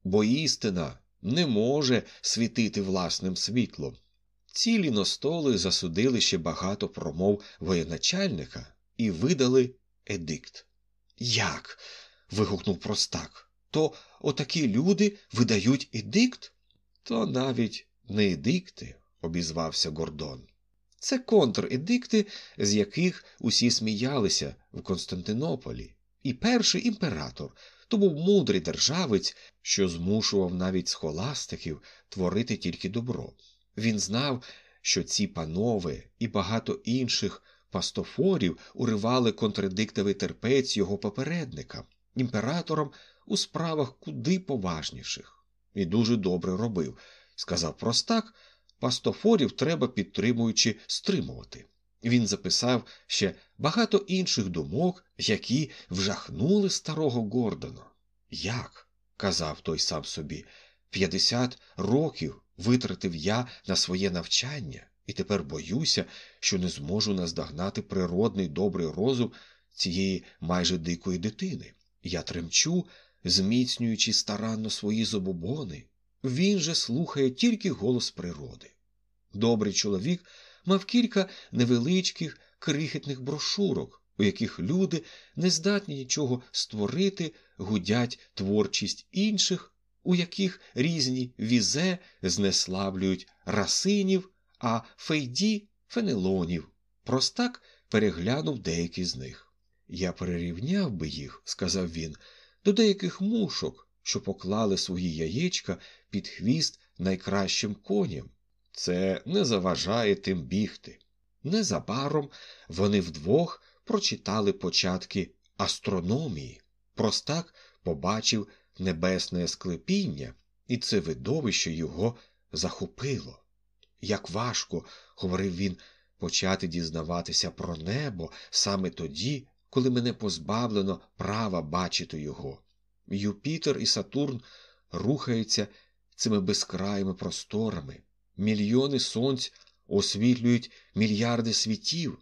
бо істина не може світити власним світлом. Ці ліностоли засудили ще багато промов воєначальника і видали едикт. Як? вигукнув простак. То отакі люди видають едикт? То навіть не едикти, обізвався Гордон. Це контредикти, з яких усі сміялися в Константинополі. І перший імператор то був мудрий державець, що змушував навіть схоластиків творити тільки добро. Він знав, що ці панове і багато інших пастофорів уривали контрадиктовий терпець його попередникам, імператорам у справах куди поважніших. І дуже добре робив, сказав простак. Пастофорів треба підтримуючи стримувати. Він записав ще багато інших думок, які вжахнули старого Гордона. Як? казав той сам собі, п'ятдесят років витратив я на своє навчання, і тепер боюся, що не зможу наздогнати природний добрий розум цієї майже дикої дитини. Я тремчу, зміцнюючи старанно свої забобони. Він же слухає тільки голос природи. Добрий чоловік мав кілька невеличких крихітних брошурок, у яких люди не здатні нічого створити, гудять творчість інших, у яких різні візе знеславлюють расинів, а фейді фенелонів. Простак переглянув деякі з них. Я перерівняв би їх, сказав він, до деяких мушок, що поклали свої яєчка під хвіст найкращим коням. Це не заважає тим бігти. Незабаром вони вдвох прочитали початки астрономії. Простак побачив небесне склепіння, і це видовище його захопило. Як важко, говорив він, почати дізнаватися про небо саме тоді, коли мене позбавлено права бачити його. Юпітер і Сатурн рухаються цими безкраїми просторами, мільйони сонць освітлюють мільярди світів,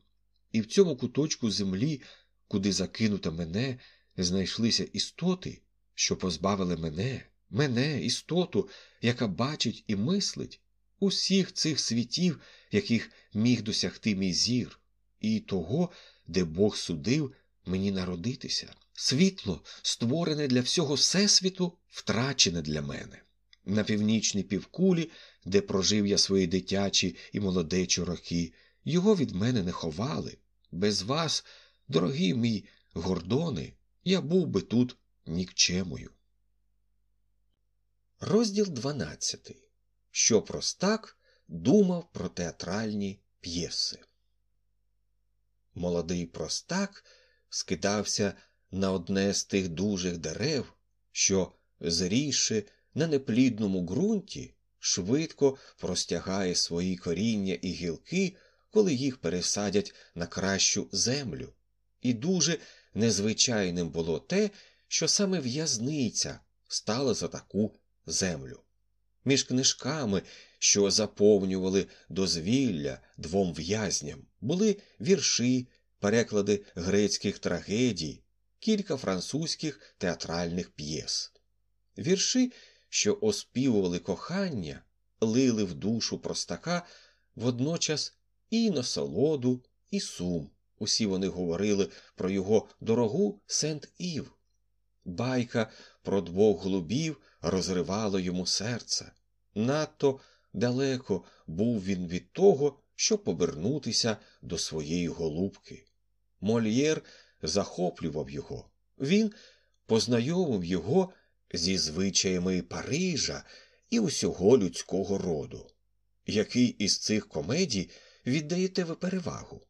і в цьому куточку землі, куди закинуто мене, знайшлися істоти, що позбавили мене, мене, істоту, яка бачить і мислить усіх цих світів, яких міг досягти мій зір, і того, де Бог судив мені народитися. Світло, створене для всього всесвіту, втрачене для мене. На північній півкулі, де прожив я свої дитячі і молодечі роки, його від мене не ховали. Без вас, дорогі мій гордони, я був би тут нікчемою. Розділ 12. Що простак думав про театральні п'єси. Молодий простак скидався на одне з тих дужих дерев, що, зрісши на неплідному ґрунті, швидко простягає свої коріння і гілки, коли їх пересадять на кращу землю. І дуже незвичайним було те, що саме в'язниця стала за таку землю. Між книжками, що заповнювали дозвілля двом в'язням, були вірші, переклади грецьких трагедій, кілька французьких театральних п'єс. Вірші, що оспівували кохання, лили в душу простака водночас і насолоду, і сум. Усі вони говорили про його дорогу Сент Ів. Байка про двох голубів розривала йому серце. Надто далеко був він від того, щоб повернутися до своєї голубки. Мольєр захоплював його. Він познайомив його зі звичаями Парижа і усього людського роду. Який із цих комедій віддаєте ви перевагу?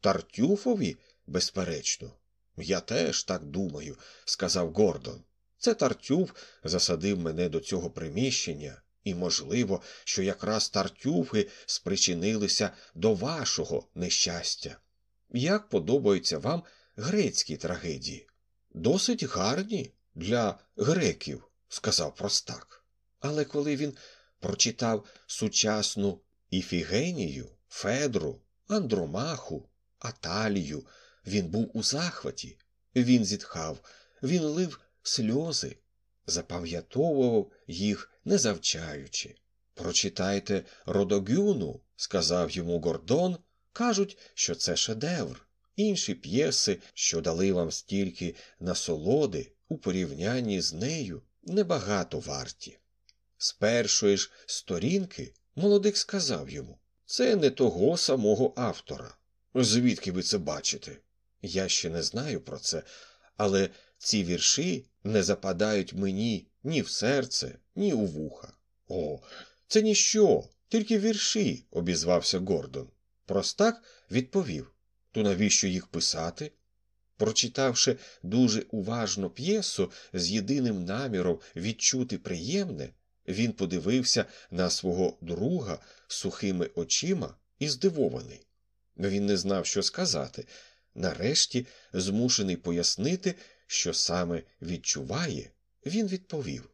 Тартюфові, безперечно. Я теж так думаю, сказав Гордон. Це Тартюф засадив мене до цього приміщення, і можливо, що якраз Тартюфи спричинилися до вашого нещастя. Як подобаються вам грецькі трагедії? Досить гарні для греків, сказав простак. Але коли він прочитав сучасну Іфігенію, Федру, Андромаху, Аталію, він був у захваті, він зітхав, він лив сльози, запам'ятовував їх, не завчаючи. Прочитайте Родогюну, сказав йому Гордон, кажуть, що це шедевр. Інші п'єси, що дали вам стільки насолоди, у порівнянні з нею небагато варті. З першої ж сторінки молодик сказав йому це не того самого автора. Звідки ви це бачите? Я ще не знаю про це, але ці вірші не западають мені ні в серце, ні у вуха. О, це ніщо, тільки вірші, обізвався Гордон. Простак відповів то навіщо їх писати? Прочитавши дуже уважно п'єсу з єдиним наміром відчути приємне, він подивився на свого друга сухими очима і здивований. Він не знав, що сказати. Нарешті, змушений пояснити, що саме відчуває, він відповів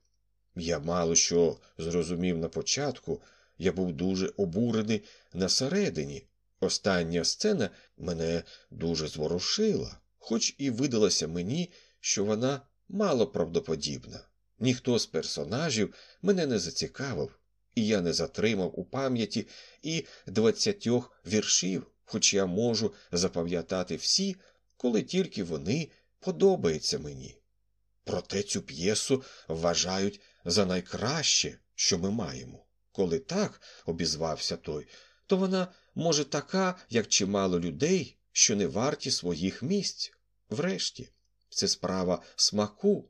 Я мало що зрозумів на початку, я був дуже обурений на середині. Остання сцена мене дуже зворушила, хоч і видалося мені, що вона мало правдоподібна. Ніхто з персонажів мене не зацікавив, і я не затримав у пам'яті і двадцятьох віршів, хоч я можу запам'ятати всі, коли тільки вони подобаються мені. Проте цю п'єсу вважають за найкраще, що ми маємо. Коли так, обізвався той, то вона, може, така, як чимало людей, що не варті своїх місць. Врешті, це справа смаку.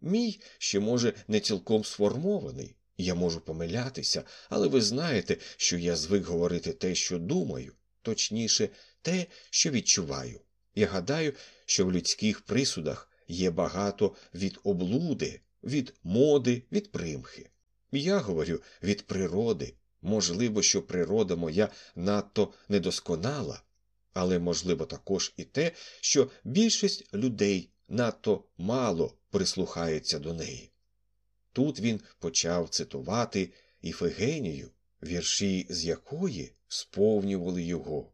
Мій ще, може, не цілком сформований, я можу помилятися, але ви знаєте, що я звик говорити те, що думаю, точніше, те, що відчуваю. Я гадаю, що в людських присудах є багато від облуди, від моди, від примхи. Я говорю від природи. Можливо, що природа моя надто недосконала, але можливо також і те, що більшість людей надто мало прислухається до неї. Тут він почав цитувати Іфигенію, вірші з якої сповнювали його.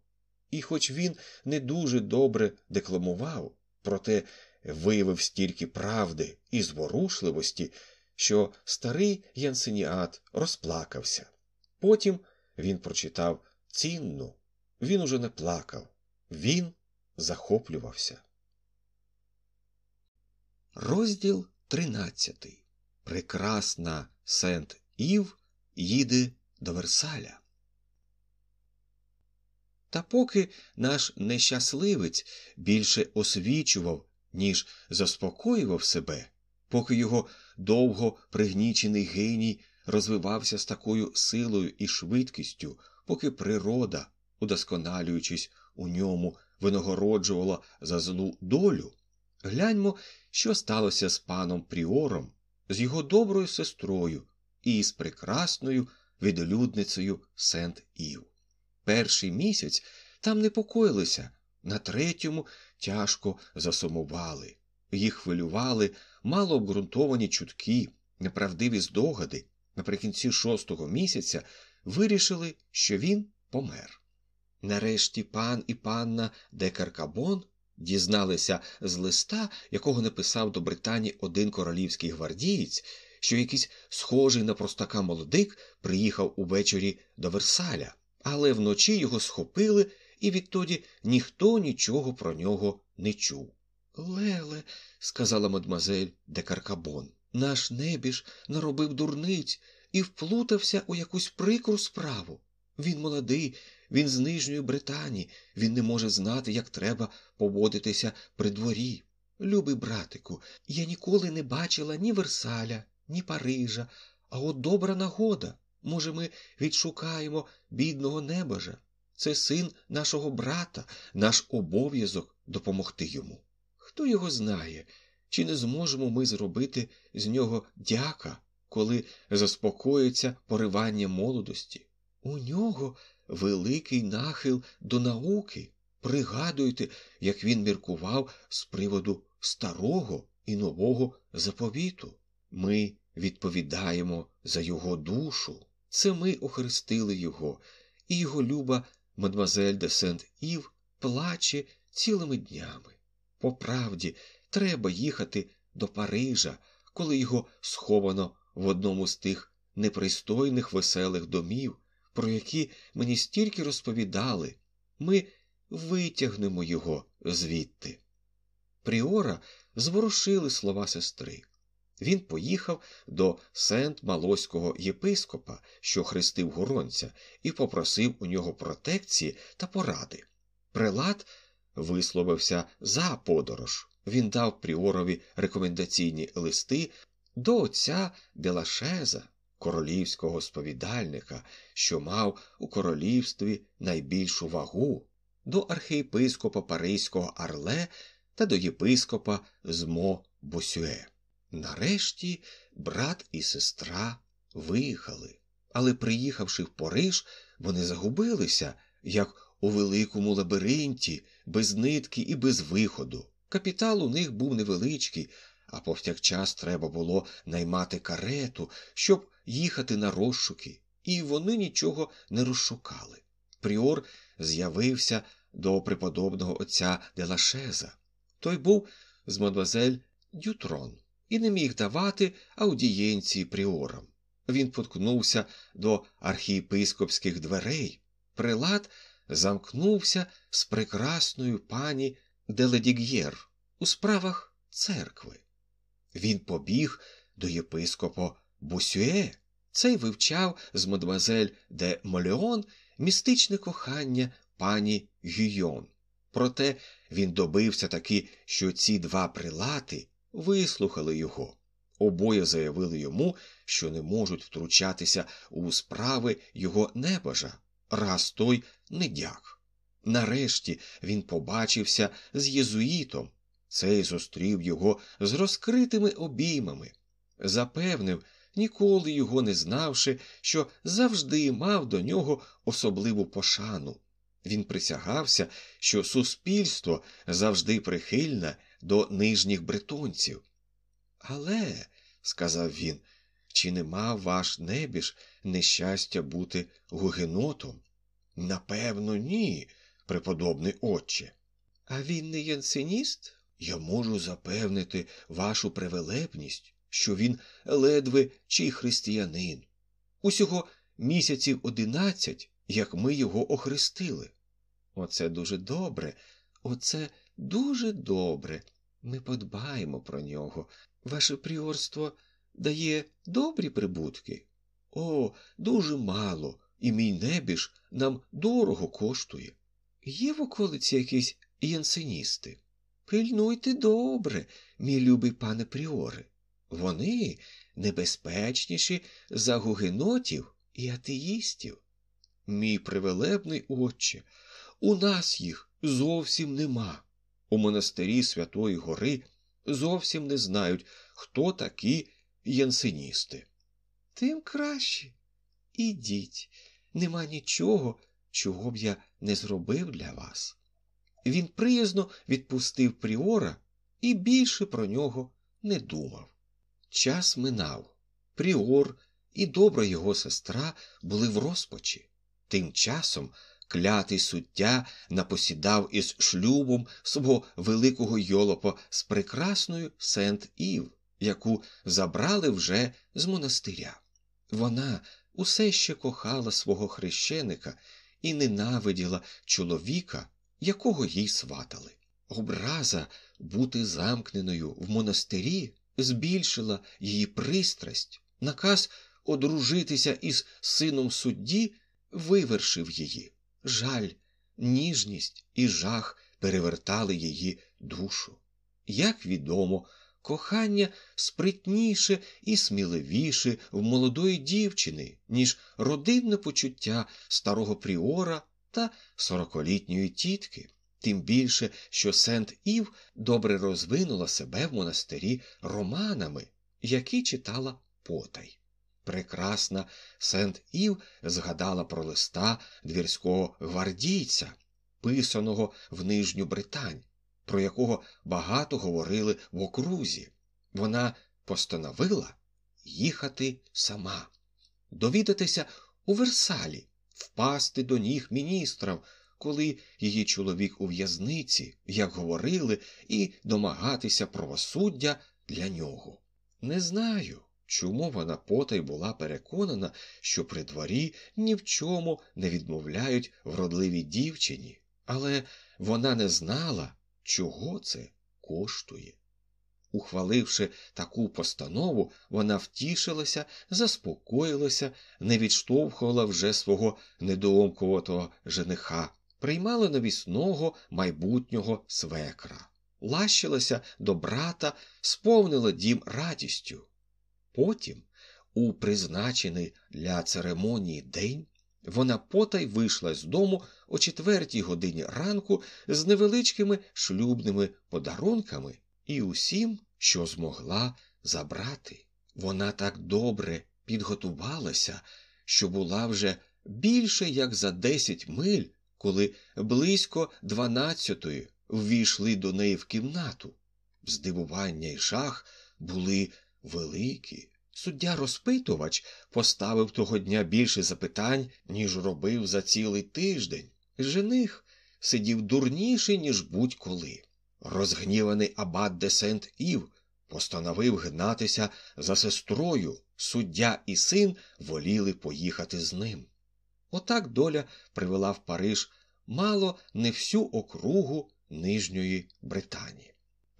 І хоч він не дуже добре декламував, проте виявив стільки правди і зворушливості, що старий Янсеніат розплакався. Потім він прочитав цінну, він уже не плакав, він захоплювався. Розділ тринадцятий. Прекрасна Сент Ів їде до Версаля. Та поки наш нещасливець більше освічував, ніж заспокоював себе, поки його довго пригнічений геній розвивався з такою силою і швидкістю, поки природа, удосконалюючись у ньому, винагороджувала за злу долю, гляньмо, що сталося з паном Пріором, з його доброю сестрою і з прекрасною відлюдницею Сент Ів. Перший місяць там непокоїлися, на третьому тяжко засумували. Їх хвилювали мало обґрунтовані чутки, неправдиві здогади. Наприкінці шостого місяця вирішили, що він помер. Нарешті пан і панна Декаркабон дізналися з листа, якого написав до Британії один королівський гвардієць, що якийсь схожий на простака молодик приїхав увечері до Версаля, але вночі його схопили, і відтоді ніхто нічого про нього не чув. Леле, сказала мадмазель де Каркабон, наш небіж наробив дурниць і вплутався у якусь прикру справу. Він молодий, він з Нижньої Британії, він не може знати, як треба поводитися при дворі. Любий братику, я ніколи не бачила ні Версаля, ні Парижа, а от добра нагода. Може, ми відшукаємо бідного небожа. Це син нашого брата, наш обов'язок допомогти йому. Хто його знає, чи не зможемо ми зробити з нього дяка, коли заспокоїться поривання молодості? У нього великий нахил до науки. Пригадуйте, як він міркував з приводу старого і нового заповіту. Ми відповідаємо за його душу. Це ми охрестили його, і його люба мадмазель де Сент Ів плаче цілими днями. По правді, треба їхати до Парижа, коли його сховано в одному з тих непристойних веселих домів, про які мені стільки розповідали. Ми витягнемо його звідти. Пріора зворушили слова сестри. Він поїхав до сент Малоського єпископа, що хрестив горонця, і попросив у нього протекції та поради. Прелат висловився за подорож. Він дав Пріорові рекомендаційні листи до отця Белашеза, королівського сповідальника, що мав у королівстві найбільшу вагу. до архієпископа Паризького Арле та до єпископа Змо Босюе. Нарешті брат і сестра виїхали, але, приїхавши в Париж, вони загубилися, як у великому лабіринті, без нитки і без виходу. Капітал у них був невеличкий, а повсякчас треба було наймати карету, щоб їхати на розшуки, і вони нічого не розшукали. Пріор з'явився до преподобного отця Делашеза. Той був з мадвазель Дютрон і не міг давати аудієнції пріорам. Він поткнувся до архієпископських дверей. Прилад замкнувся з прекрасною пані Деледіг'єр у справах церкви. Він побіг до єпископа Бусюе. Цей вивчав з мадвазель де Молеон містичне кохання пані Гюйон. Проте він добився таки, що ці два прилати вислухали його. Обоє заявили йому, що не можуть втручатися у справи його небажа, раз той не дяк. Нарешті він побачився з єзуїтом. Цей зустрів його з розкритими обіймами, запевнив, ніколи його не знавши, що завжди мав до нього особливу пошану. Він присягався, що суспільство завжди прихильне до нижніх бретонців. Але, сказав він, чи не мав ваш небіж нещастя бути гугенотом? Напевно, ні, преподобний отче. А він не янсеніст? Я можу запевнити вашу превелепність, що він ледве чий християнин. Усього місяців одинадцять, як ми його охрестили. Оце дуже добре, оце дуже добре. Ми подбаємо про нього. Ваше пріорство дає добрі прибутки? О, дуже мало, і мій небіж нам дорого коштує. Є в околиці якісь янсеністи? Пильнуйте добре, мій любий пане Пріоре. Вони небезпечніші за гугенотів і атеїстів. Мій привелебний отче, у нас їх зовсім нема. У монастирі Святої Гори зовсім не знають, хто такі янсеністи. Тим краще. Ідіть, нема нічого, чого б я не зробив для вас. Він приязно відпустив Пріора і більше про нього не думав. Час минав. Пріор і добра його сестра були в розпачі. Тим часом клятий суття напосідав із шлюбом свого великого йолопа з прекрасною Сент Ів, яку забрали вже з монастиря. Вона усе ще кохала свого хрещеника і ненавиділа чоловіка, якого їй сватали. Образа бути замкненою в монастирі збільшила її пристрасть, наказ одружитися із сином судді вивершив її. Жаль, ніжність і жах перевертали її душу. Як відомо, кохання спритніше і сміливіше в молодої дівчини, ніж родинне почуття старого пріора та сорокалітньої тітки, тим більше, що Сент Ів добре розвинула себе в монастирі романами, які читала потай. Прекрасна Сент Ів згадала про листа двірського гвардійця, писаного в Нижню Британь, про якого багато говорили в окрузі. Вона постановила їхати сама, довідатися у Версалі, впасти до ніг міністрів, коли її чоловік у в'язниці, як говорили, і домагатися правосуддя для нього. Не знаю. Чому вона потай була переконана, що при дворі ні в чому не відмовляють вродливій дівчині, але вона не знала, чого це коштує. Ухваливши таку постанову, вона втішилася, заспокоїлася, не відштовхувала вже свого недоомковатого жениха, приймала навісного майбутнього свекра, лащилася до брата, сповнила дім радістю. Потім, у призначений для церемонії день, Вона потай вийшла з дому о четвертій годині ранку з невеличкими шлюбними подарунками і усім, що змогла забрати. Вона так добре підготувалася, що була вже більше як за десять миль, коли близько дванадцятої ввійшли до неї в кімнату. Здивування й жах були великі. Суддя розпитувач поставив того дня більше запитань, ніж робив за цілий тиждень. Жених сидів дурніший, ніж будь-коли. Розгніваний абат де Сент Ів постановив гнатися за сестрою. Суддя і син воліли поїхати з ним. Отак доля привела в Париж мало не всю округу Нижньої Британії.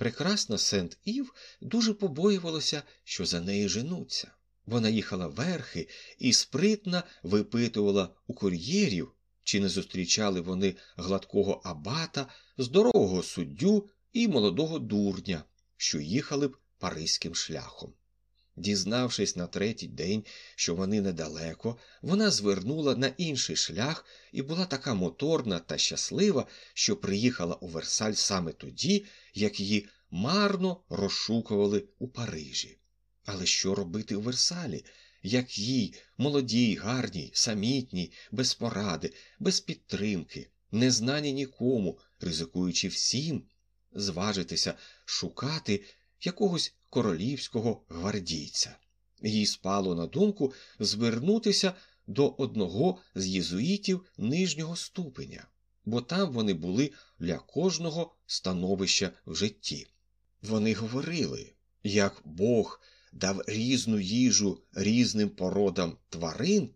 Прекрасна Сент Ів дуже побоювалася, що за неї женуться. Вона їхала верхи і спритно випитувала у кур'єрів, чи не зустрічали вони гладкого абата, здорового суддю і молодого дурня, що їхали б паризьким шляхом. Дізнавшись на третій день, що вони недалеко, вона звернула на інший шлях і була така моторна та щаслива, що приїхала у Версаль саме тоді, як її марно розшукували у Парижі. Але що робити у Версалі, як їй, молодій, гарній, самітній, без поради, без підтримки, незнані нікому, ризикуючи всім, зважитися шукати якогось королівського гвардійця. Їй спало на думку звернутися до одного з єзуїтів нижнього ступеня, бо там вони були для кожного становища в житті. Вони говорили, як Бог дав різну їжу різним породам тварин,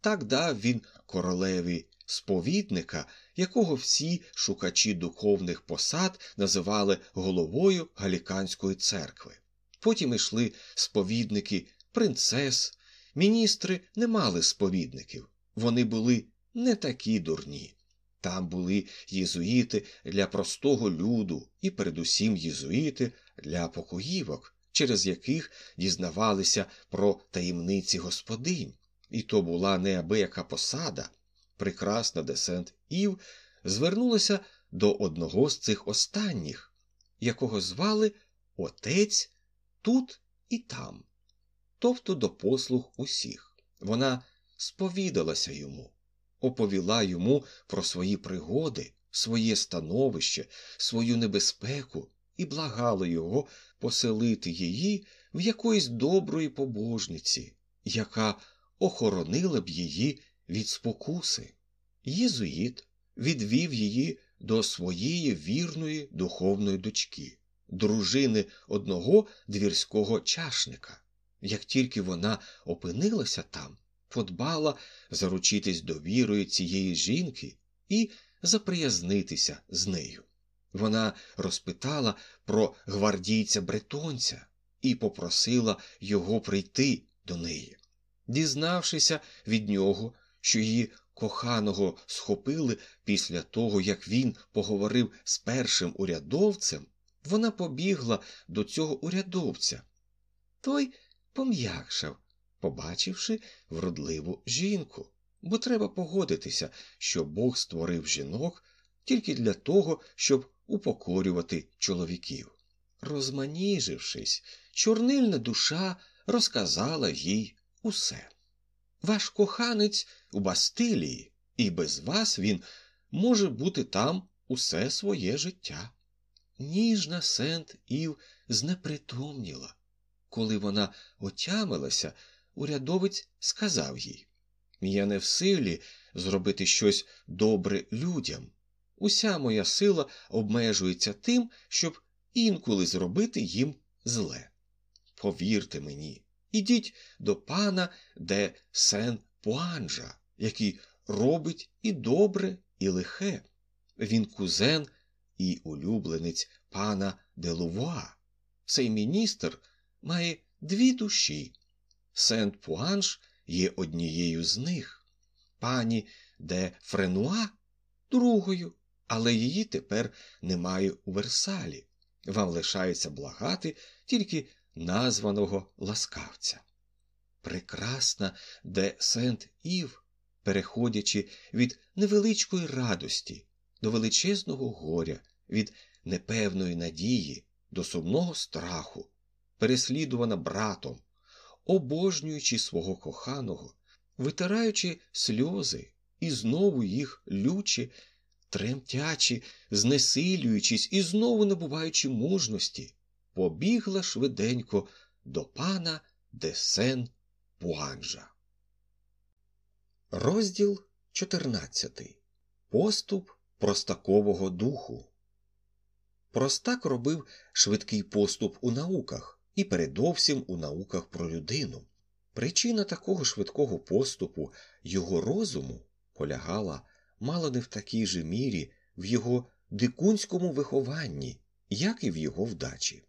так дав він королеві сповідника, якого всі шукачі духовних посад називали головою Галіканської церкви. Потім йшли сповідники принцес, міністри не мали сповідників, вони були не такі дурні. Там були єзуїти для простого люду і, передусім, єзуїти для покоївок, через яких дізнавалися про таємниці господинь. І то була неабияка посада. Прекрасна десент Ів звернулася до одного з цих останніх, якого звали Отець тут і там, тобто до послуг усіх. Вона сповідалася йому, оповіла йому про свої пригоди, своє становище, свою небезпеку і благала його поселити її в якоїсь доброї побожниці, яка охоронила б її від спокуси. Єзуїт відвів її до своєї вірної духовної дочки, дружини одного двірського чашника. Як тільки вона опинилася там, подбала заручитись довірою цієї жінки і заприязнитися з нею. Вона розпитала про гвардійця бретонця і попросила його прийти до неї. Дізнавшися від нього, що її коханого схопили після того, як він поговорив з першим урядовцем, вона побігла до цього урядовця. Той пом'якшав, побачивши вродливу жінку, бо треба погодитися, що Бог створив жінок тільки для того, щоб упокорювати чоловіків. Розманіжившись, чорнильна душа розказала їй усе. Ваш коханець у Бастилії, і без вас він може бути там усе своє життя. Ніжна Сент Ів знепритомніла. Коли вона отямилася, урядовець сказав їй Я не в силі зробити щось добре людям. Уся моя сила обмежується тим, щоб інколи зробити їм зле. Повірте мені, ідіть до пана де Сен Пуанжа, який робить і добре, і лихе. Він кузен і улюбленець пана де Лувуа. Цей міністр має дві душі. Сент Пуанж є однією з них, пані де Френуа другою, але її тепер немає у Версалі. Вам лишається благати тільки названого ласкавця. Прекрасна де Сент Ів переходячи від невеличкої радості до величезного горя, від непевної надії до сумного страху, переслідувана братом, обожнюючи свого коханого, витираючи сльози і знову їх лючі, тремтячи, знесилюючись і знову набуваючи мужності, побігла швиденько до пана Десен Пуанжа. Розділ 14. Поступ простакового духу. Простак робив швидкий поступ у науках і передовсім у науках про людину. Причина такого швидкого поступу його розуму полягала мало не в такій же мірі в його дикунському вихованні, як і в його вдачі.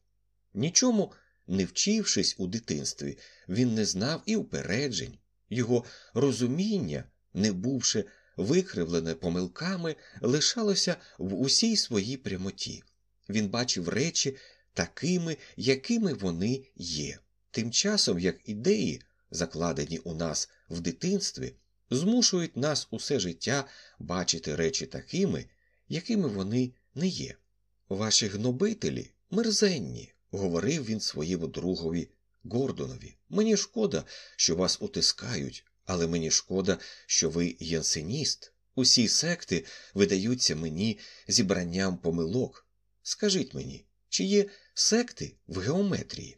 Нічому не вчившись у дитинстві, він не знав і упереджень, його розуміння, не бувши викривлене помилками, лишалося в усій своїй прямоті. Він бачив речі такими, якими вони є. Тим часом, як ідеї, закладені у нас в дитинстві, змушують нас усе життя бачити речі такими, якими вони не є. Ваші гнобителі мерзенні, говорив він своєму другові Гордонові. Мені шкода, що вас утискають, але мені шкода, що ви янсеніст. Усі секти видаються мені зібранням помилок. Скажіть мені, чи є секти в геометрії?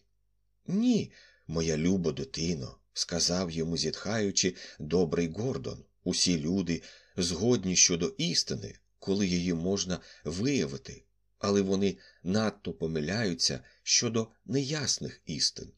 Ні, моя люба дитино, сказав йому, зітхаючи, добрий Гордон. Усі люди згодні щодо істини, коли її можна виявити, але вони надто помиляються щодо неясних істин.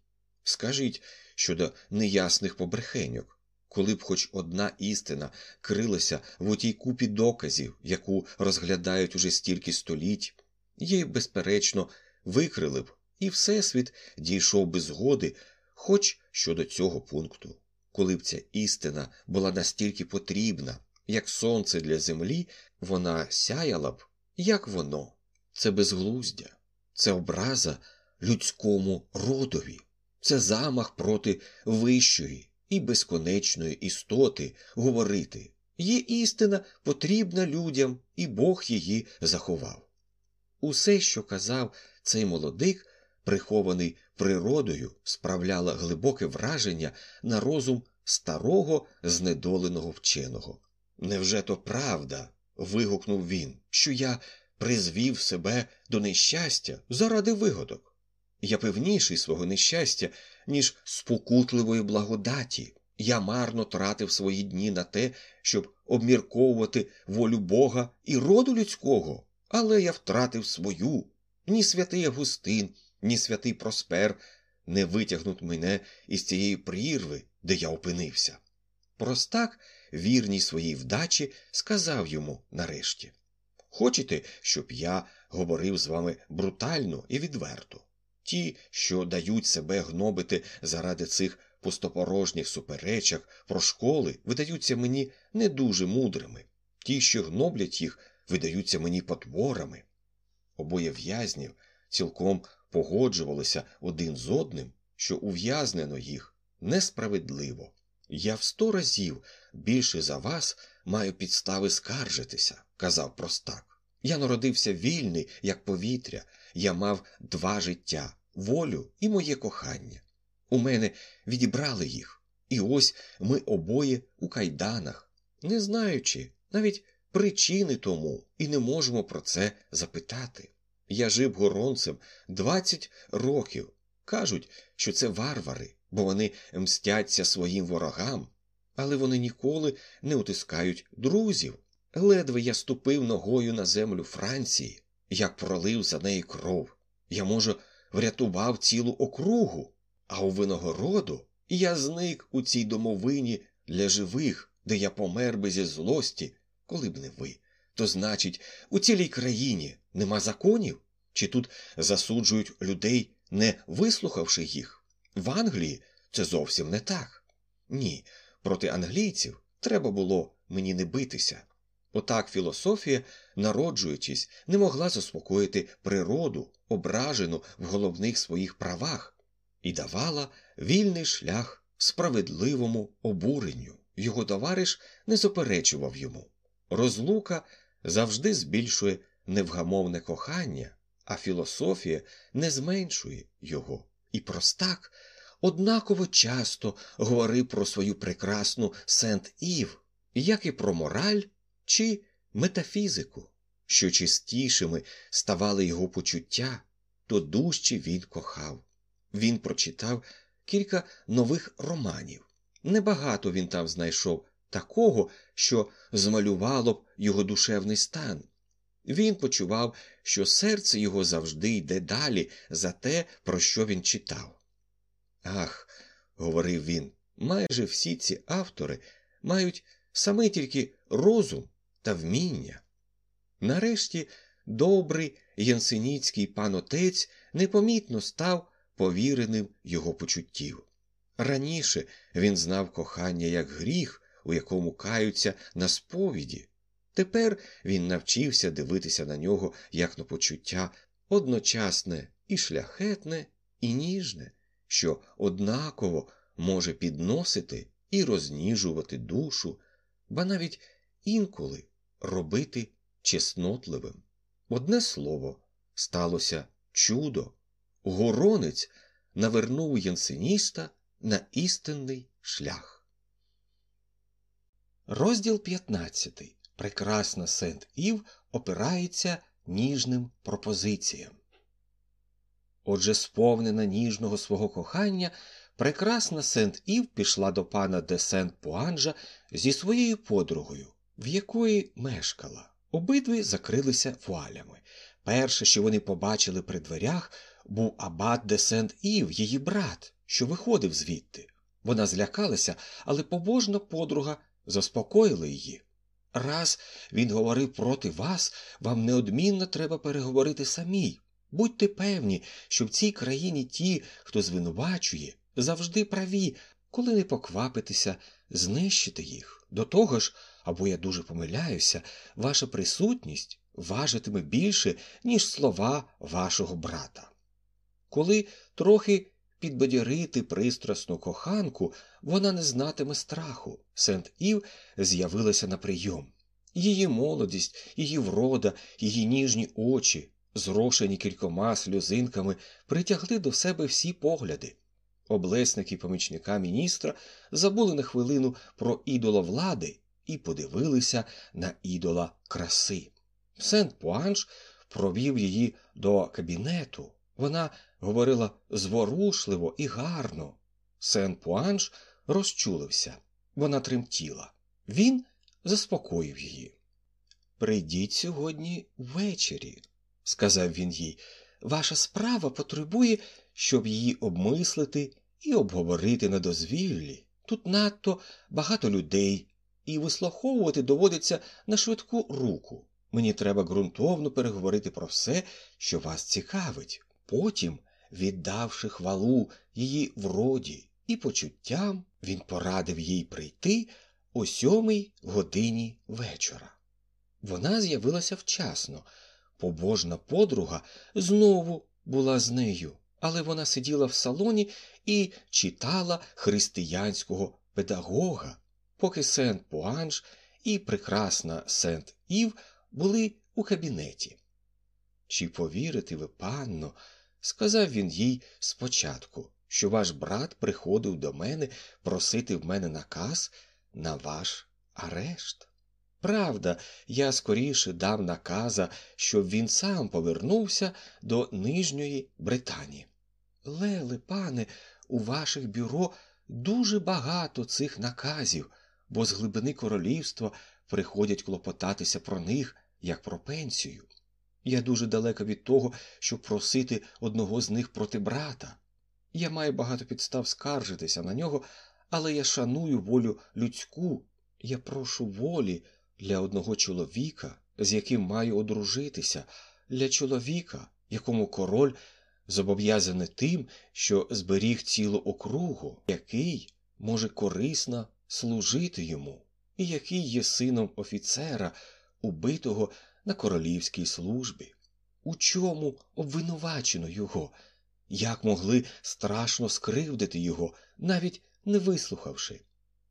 Скажіть щодо неясних побрехеньок, коли б хоч одна істина крилася в отій купі доказів, яку розглядають уже стільки століть, її, безперечно, викрили б, і Всесвіт дійшов би згоди, хоч щодо цього пункту. Коли б ця істина була настільки потрібна, як сонце для землі, вона сяяла б, як воно. Це безглуздя, це образа людському родові, це замах проти вищої і безконечної істоти говорити. Є істина потрібна людям, і Бог її заховав. Усе, що казав цей молодик, прихований природою, справляло глибоке враження на розум старого знедоленого вченого. Невже то правда? вигукнув він, що я призвів себе до нещастя заради вигодок. Я певніший свого нещастя, ніж спокутливої благодаті. Я марно тратив свої дні на те, щоб обмірковувати волю Бога і роду людського, але я втратив свою. Ні святий Августин, ні святий Проспер не витягнуть мене із цієї прірви, де я опинився. Простак, вірній своїй вдачі, сказав йому нарешті Хочете, щоб я говорив з вами брутально і відверто? Ті, що дають себе гнобити заради цих пустопорожніх суперечок про школи, видаються мені не дуже мудрими, ті, що гноблять їх, видаються мені потворами. Обоє в'язнів цілком погоджувалися один з одним, що ув'язнено їх несправедливо. Я в сто разів більше за вас маю підстави скаржитися, казав простак. Я народився вільний, як повітря, я мав два життя волю і моє кохання. У мене відібрали їх, і ось ми обоє у кайданах, не знаючи навіть причини тому, і не можемо про це запитати. Я жив горонцем двадцять років. Кажуть, що це варвари, бо вони мстяться своїм ворогам, але вони ніколи не утискають друзів. Ледве я ступив ногою на землю Франції, як пролив за неї кров. Я, може, врятував цілу округу, а у виногороду я зник у цій домовині для живих, де я помер би зі злості, коли б не ви. То значить, у цілій країні нема законів? Чи тут засуджують людей, не вислухавши їх? В Англії це зовсім не так. Ні, проти англійців треба було мені не битися. Отак філософія, народжуючись, не могла заспокоїти природу, ображену в головних своїх правах, і давала вільний шлях справедливому обуренню. його товариш не заперечував йому. Розлука завжди збільшує невгамовне кохання, а філософія не зменшує його. І простак однаково часто говорив про свою прекрасну Сент Ів, як і про мораль чи метафізику. Що чистішими ставали його почуття, то дужче він кохав. Він прочитав кілька нових романів. Небагато він там знайшов такого, що змалювало б його душевний стан. Він почував, що серце його завжди йде далі за те, про що він читав. Ах, говорив він, майже всі ці автори мають саме тільки розум та вміння. Нарешті добрий янсеніцький пан отець непомітно став повіреним його почуттів. Раніше він знав кохання як гріх, у якому каються на сповіді. Тепер він навчився дивитися на нього як на почуття одночасне і шляхетне, і ніжне, що однаково може підносити і розніжувати душу, ба навіть інколи робити чеснотливим. Одне слово, сталося чудо. Горонець навернув янсеніста на істинний шлях. Розділ 15. Прекрасна Сент Ів опирається ніжним пропозиціям. Отже, сповнена ніжного свого кохання, прекрасна Сент Ів пішла до пана де Сент Пуанжа зі своєю подругою, в якої мешкала. Обидві закрилися вуалями. Перше, що вони побачили при дверях, був абат де Сент Ів, її брат, що виходив звідти. Вона злякалася, але побожна подруга заспокоїла її. Раз він говорив проти вас, вам неодмінно треба переговорити самій. Будьте певні, що в цій країні ті, хто звинувачує, завжди праві, коли не поквапитеся, знищити їх. До того ж, або я дуже помиляюся, ваша присутність важитиме більше, ніж слова вашого брата. Коли трохи підбадьорити пристрасну коханку, вона не знатиме страху. Сент Ів з'явилася на прийом. Її молодість, її врода, її ніжні очі, зрошені кількома сльозинками, притягли до себе всі погляди. Облесники помічника міністра забули на хвилину про ідола влади і подивилися на ідола краси. Сент Пуанш провів її до кабінету. Вона говорила зворушливо і гарно. Сен Пуанш розчулився, вона тремтіла. Він заспокоїв її. Прийдіть сьогодні ввечері, сказав він їй. Ваша справа потребує, щоб її обмислити і обговорити на дозвіллі. Тут надто багато людей, і вислуховувати доводиться на швидку руку. Мені треба ґрунтовно переговорити про все, що вас цікавить. Потім, віддавши хвалу її вроді і почуттям, він порадив їй прийти о сьомій годині вечора. Вона з'явилася вчасно. Побожна подруга знову була з нею, але вона сиділа в салоні і читала християнського педагога, поки Сент Пуанж і прекрасна Сент Ів були у кабінеті. Чи повірите ви, панно, сказав він їй спочатку, що ваш брат приходив до мене просити в мене наказ на ваш арешт. Правда, я скоріше дав наказа, щоб він сам повернувся до Нижньої Британії. Леле, пане, у ваших бюро дуже багато цих наказів, бо з глибини королівства приходять клопотатися про них, як про пенсію. Я дуже далеко від того, щоб просити одного з них проти брата. Я маю багато підстав скаржитися на нього, але я шаную волю людську. Я прошу волі для одного чоловіка, з яким маю одружитися, для чоловіка, якому король зобов'язаний тим, що зберіг цілу округу, який може корисно служити йому, і який є сином офіцера, убитого на королівській службі. У чому обвинувачено його? Як могли страшно скривдити його, навіть не вислухавши?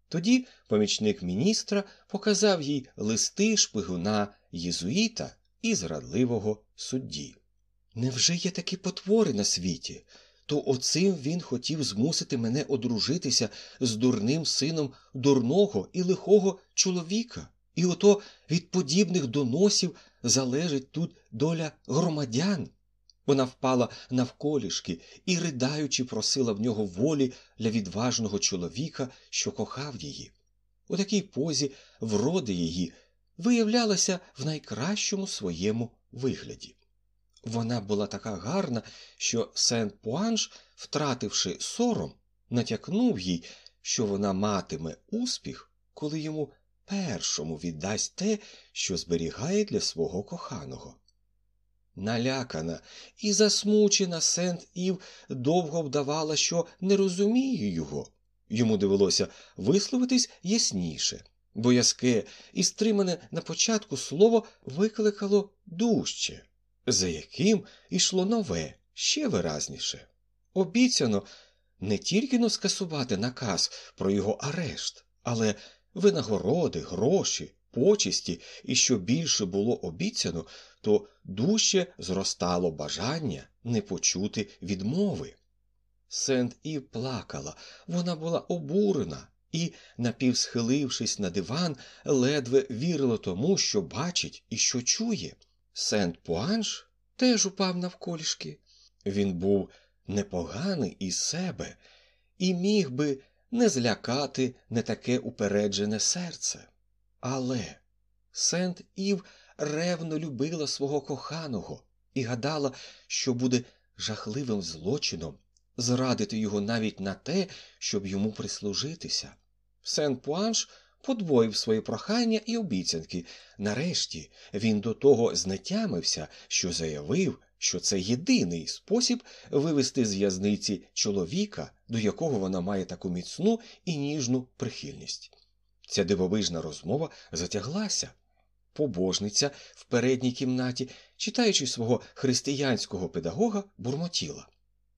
Тоді помічник міністра показав їй листи шпигуна єзуїта і зрадливого судді. Невже є такі потвори на світі? То оцим він хотів змусити мене одружитися з дурним сином дурного і лихого чоловіка. І ото від подібних доносів залежить тут доля громадян. Вона впала навколішки і, ридаючи, просила в нього волі для відважного чоловіка, що кохав її. У такій позі вроди її виявлялася в найкращому своєму вигляді. Вона була така гарна, що Сент Пуанж, втративши сором, натякнув їй, що вона матиме успіх, коли йому першому віддасть те, що зберігає для свого коханого. Налякана і засмучена Сент Ів довго вдавала, що не розуміє його. Йому довелося висловитись ясніше. Боязке і стримане на початку слово викликало дужче, за яким ішло нове, ще виразніше. Обіцяно не тільки но скасувати наказ про його арешт, але винагороди, гроші, почесті, і що більше було обіцяно, то дужче зростало бажання не почути відмови. Сент Ів плакала, вона була обурена і, напівсхилившись на диван, ледве вірила тому, що бачить і що чує. Сент Пуанж теж упав навколішки. Він був непоганий із себе і міг би не злякати не таке упереджене серце. Але Сент Ів ревно любила свого коханого і гадала, що буде жахливим злочином зрадити його навіть на те, щоб йому прислужитися. Сент Пуанш подвоїв свої прохання і обіцянки. Нарешті він до того знетямився, що заявив, що це єдиний спосіб вивести з в'язниці чоловіка, до якого вона має таку міцну і ніжну прихильність. Ця дивовижна розмова затяглася. Побожниця в передній кімнаті, читаючи свого християнського педагога, бурмотіла.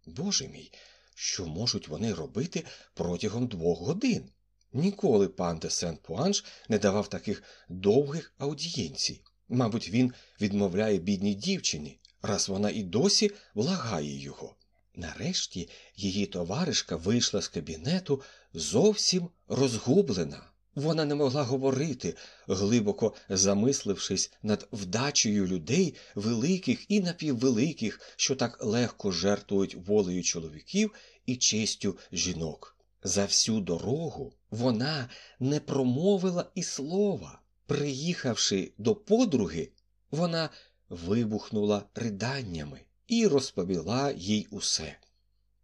Боже мій, що можуть вони робити протягом двох годин? Ніколи пан де Сент Пуанж не давав таких довгих аудієнцій. Мабуть, він відмовляє бідній дівчині, раз вона і досі благає його. Нарешті її товаришка вийшла з кабінету зовсім розгублена. Вона не могла говорити, глибоко замислившись над вдачею людей, великих і напіввеликих, що так легко жертвують волею чоловіків і честю жінок. За всю дорогу вона не промовила і слова. Приїхавши до подруги, вона вибухнула приданнями і розповіла їй усе.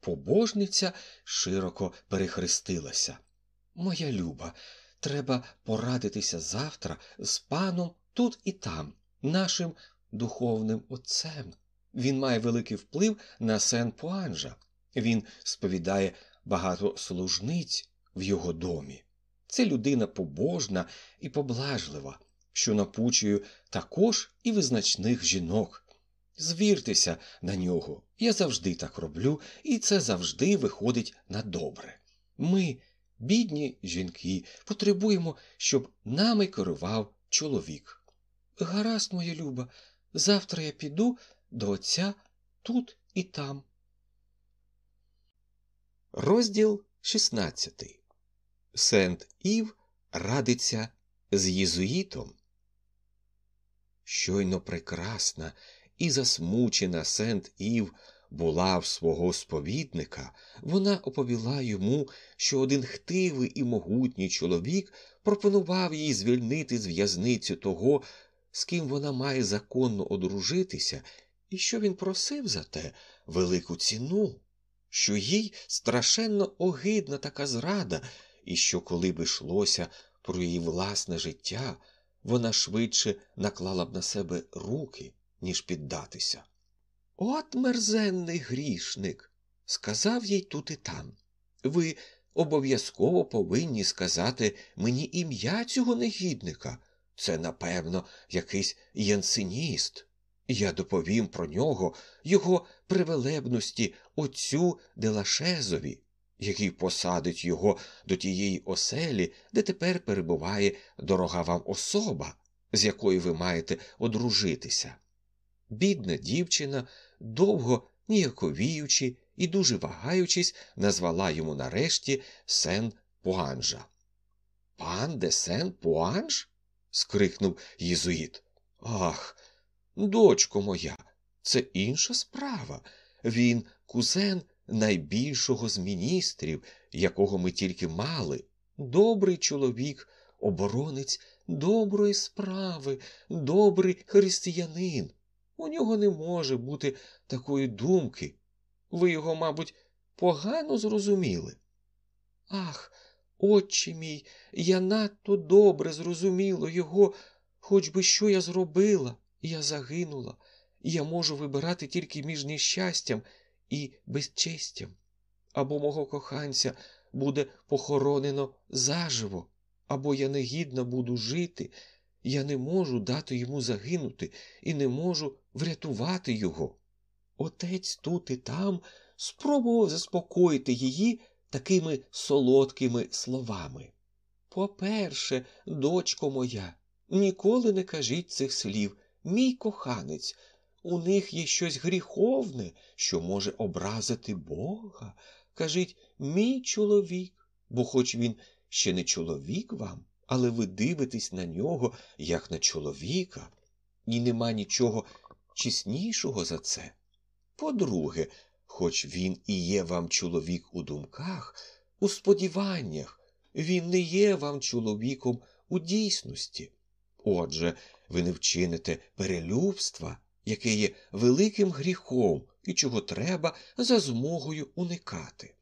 Побожниця широко перехрестилася. Моя люба, треба порадитися завтра з паном тут і там, нашим духовним отцем. Він має великий вплив на сен Пуанжа. Він сповідає багато служниць в його домі. Це людина побожна і поблажлива, що напучує також і визначних жінок. Звіртеся на нього, я завжди так роблю, і це завжди виходить на добре. Ми, бідні жінки, потребуємо, щоб нами керував чоловік. Гаразд, моя люба, завтра я піду до отця тут і там. Розділ 16 Сент Ів радиться з єзуїтом. Щойно прекрасна і засмучена Сент Ів була в свого сповідника, вона оповіла йому, що один хтивий і могутній чоловік пропонував їй звільнити з в'язницю того, з ким вона має законно одружитися, і що він просив за те велику ціну, що їй страшенно огидна така зрада, і що, коли б йшлося про її власне життя, вона швидше наклала б на себе руки, ніж піддатися. От мерзенний грішник, сказав їй тут і там. Ви обов'язково повинні сказати мені ім'я цього негідника. Це, напевно, якийсь янсиніст. Я доповім про нього, його привелебності отцю Делашезові. який посадить його до тієї оселі, де тепер перебуває дорога вам особа, з якою ви маєте одружитися. Бідна дівчина, довго ніяковіючи і дуже вагаючись, назвала йому нарешті сен Пуанжа. Пан де сен Пуанж? скрикнув єзуїт. Ах, дочко моя, це інша справа. Він кузен найбільшого з міністрів, якого ми тільки мали. Добрий чоловік, оборонець доброї справи, добрий християнин. У нього не може бути такої думки. Ви його, мабуть, погано зрозуміли. Ах, отче мій, я надто добре зрозуміла його, хоч би що я зробила, я загинула, я можу вибирати тільки між нещастям і безчестям. Або мого коханця буде похоронено заживо, або я негідна буду жити, я не можу дати йому загинути і не можу врятувати його. Отець тут і там спробував заспокоїти її такими солодкими словами. По-перше, дочко моя, ніколи не кажіть цих слів, мій коханець, у них є щось гріховне, що може образити Бога. Кажіть, мій чоловік, бо хоч він ще не чоловік вам, але ви дивитесь на нього, як на чоловіка, і нема нічого чеснішого за це. По-друге, хоч він і є вам чоловік у думках, у сподіваннях, він не є вам чоловіком у дійсності. Отже, ви не вчините перелюбства, яке є великим гріхом і чого треба за змогою уникати.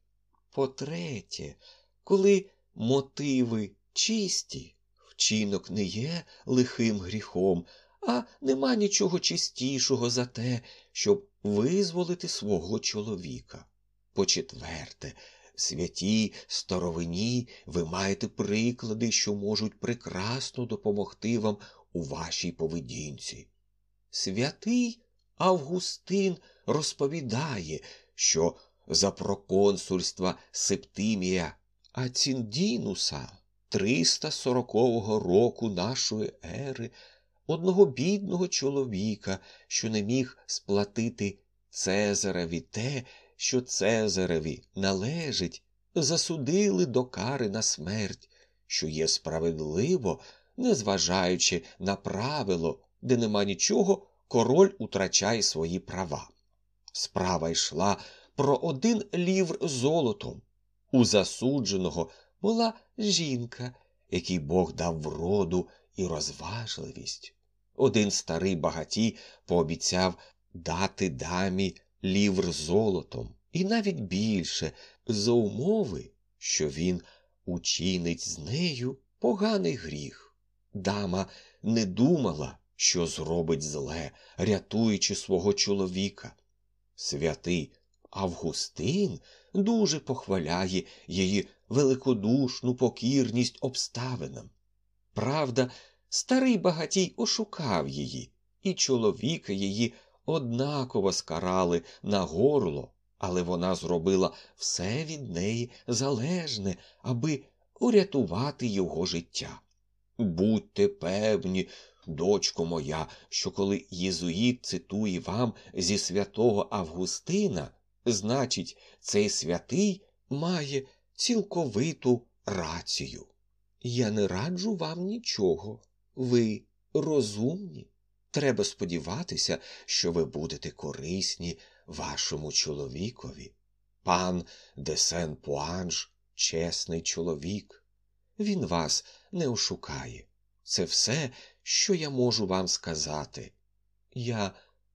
По-третє, коли мотиви чисті, вчинок не є лихим гріхом, а нема нічого чистішого за те, щоб визволити свого чоловіка. По четверте, святій старовині ви маєте приклади, що можуть прекрасно допомогти вам у вашій поведінці. Святий Августин розповідає, що за проконсульства Септимія Аціндінуса 340 року нашої ери одного бідного чоловіка, що не міг сплатити Цезареві те, що Цезареві належить, засудили до кари на смерть, що є справедливо, незважаючи на правило, де нема нічого, король утрачає свої права. Справа йшла про один лівр золотом. У засудженого була жінка, якій Бог дав вроду і розважливість. Один старий багатій пообіцяв дати дамі лівр золотом, і навіть більше за умови, що він учинить з нею поганий гріх. Дама не думала, що зробить зле, рятуючи свого чоловіка. Святий Августин дуже похваляє її великодушну покірність обставинам. Правда, старий багатій ошукав її, і чоловіка її однаково скарали на горло, але вона зробила все від неї залежне, аби урятувати його життя. Будьте певні, дочко моя, що коли єзуїт цитує вам зі святого Августина, значить, цей святий має цілковиту рацію. Я не раджу вам нічого. Ви розумні. Треба сподіватися, що ви будете корисні вашому чоловікові. Пан Десен Пуанж чесний чоловік. Він вас не ошукає. Це все, що я можу вам сказати. Я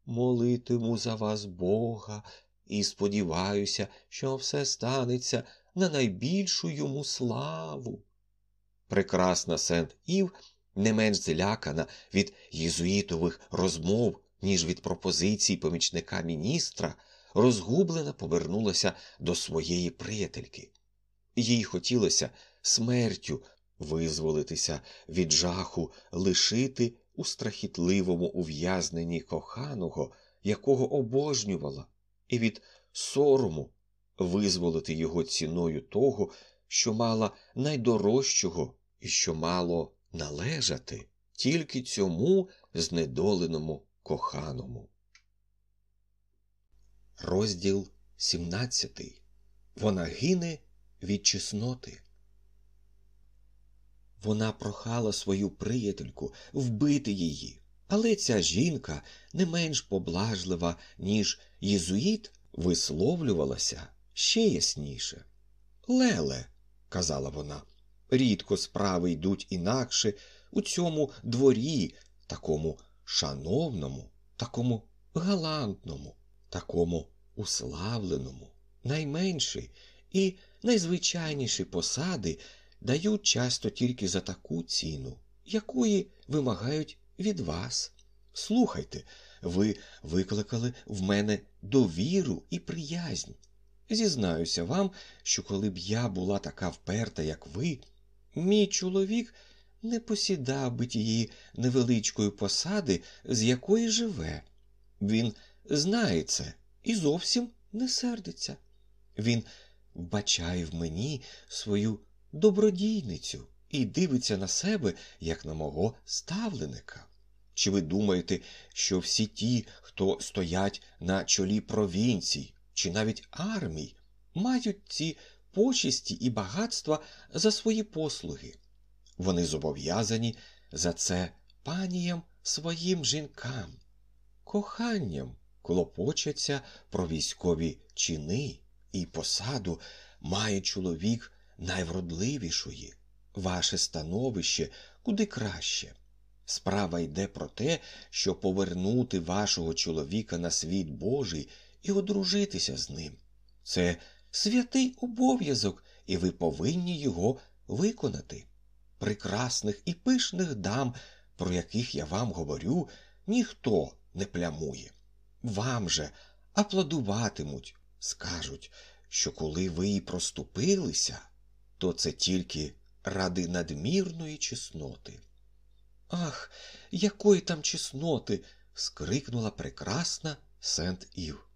молитиму за вас Бога і сподіваюся, що все станеться на найбільшу йому славу. Прекрасна Сент Ів не менш злякана від єзуїтових розмов, ніж від пропозицій помічника міністра, розгублена повернулася до своєї приятельки. Їй хотілося смертю визволитися від жаху, лишити у страхітливому ув'язненні коханого, якого обожнювала, і від сорому визволити його ціною того, що мала найдорожчого і що мало належати тільки цьому знедоленому коханому. Розділ 17. Вона гине від чесноти. Вона прохала свою приятельку вбити її, але ця жінка не менш поблажлива, ніж єзуїт, висловлювалася ще ясніше. Леле, казала вона, рідко справи йдуть інакше у цьому дворі, такому шановному, такому галантному, такому уславленому, найменші і найзвичайніші посади дають часто тільки за таку ціну, якої вимагають від вас. Слухайте, ви викликали в мене довіру і приязнь. Зізнаюся вам, що коли б я була така вперта, як ви, мій чоловік не посідав би тієї невеличкої посади, з якої живе. Він знає це і зовсім не сердиться. Він вбачає в мені свою добродійницю і дивиться на себе, як на мого ставленика. Чи ви думаєте, що всі ті, хто стоять на чолі провінцій чи навіть армій, мають ці почесті і багатства за свої послуги? Вони зобов'язані за це паніям своїм жінкам, коханням клопочаться про військові чини і посаду має чоловік найвродливішої, ваше становище куди краще. Справа йде про те, що повернути вашого чоловіка на світ Божий і одружитися з ним. Це святий обов'язок, і ви повинні його виконати. Прекрасних і пишних дам, про яких я вам говорю, ніхто не плямує. Вам же аплодуватимуть, скажуть, що коли ви і проступилися, то це тільки ради надмірної чесноти. Ах, якої там чесноти. скрикнула прекрасна Сент Ів.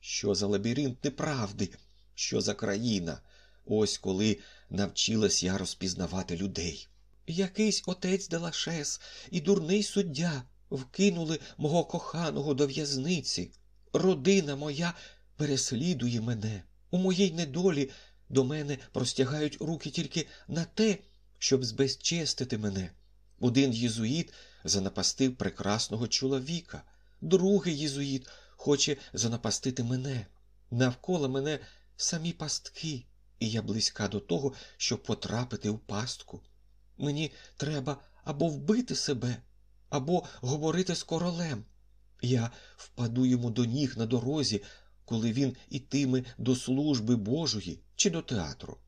Що за лабіринт неправди, що за країна? Ось коли навчилась я розпізнавати людей. Якийсь отець Делашес і дурний суддя вкинули мого коханого до в'язниці. Родина моя переслідує мене. У моїй недолі до мене простягають руки тільки на те, щоб збезчестити мене. Один єзуїт занапастив прекрасного чоловіка, другий єзуїт хоче занапастити мене. Навколо мене самі пастки, і я близька до того, щоб потрапити в пастку. Мені треба або вбити себе, або говорити з королем. Я впаду йому до ніг на дорозі, коли він ітиме до служби Божої чи до театру.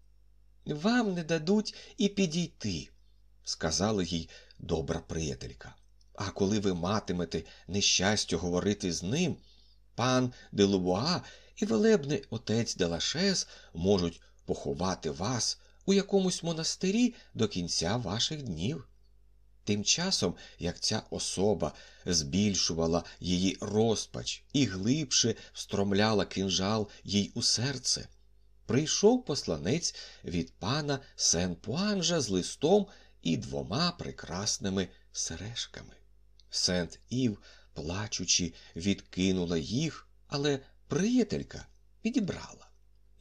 Вам не дадуть і підійти, сказала їй добра приятелька. А коли ви матимете нещастя говорити з ним, пан Делубуа і велебний отець Делашес можуть поховати вас у якомусь монастирі до кінця ваших днів. Тим часом, як ця особа збільшувала її розпач і глибше встромляла кинжал їй у серце, прийшов посланець від пана Сен Пуанжа з листом і двома прекрасними сережками. Сент Ів, плачучи, відкинула їх, але приятелька підібрала.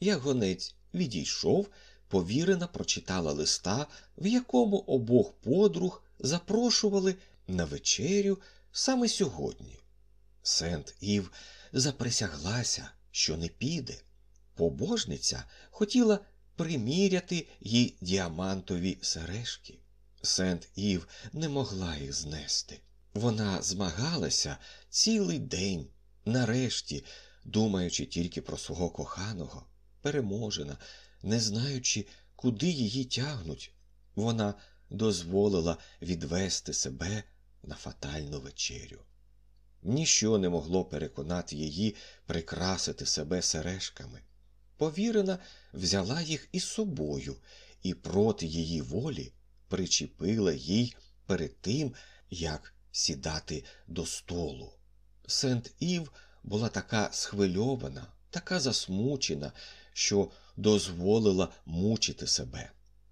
Як гонець відійшов, повірена прочитала листа, в якому обох подруг запрошували на вечерю саме сьогодні. Сент Ів заприсяглася, що не піде. Побожниця хотіла приміряти їй діамантові сережки. Сент Ів не могла їх знести. Вона змагалася цілий день, нарешті, думаючи тільки про свого коханого, переможена, не знаючи, куди її тягнуть. Вона дозволила відвести себе на фатальну вечерю. Ніщо не могло переконати її прикрасити себе сережками. Повірена взяла їх із собою і проти її волі причепила їй перед тим, як сідати до столу. Сент Ів була така схвильована, така засмучена, що дозволила мучити себе.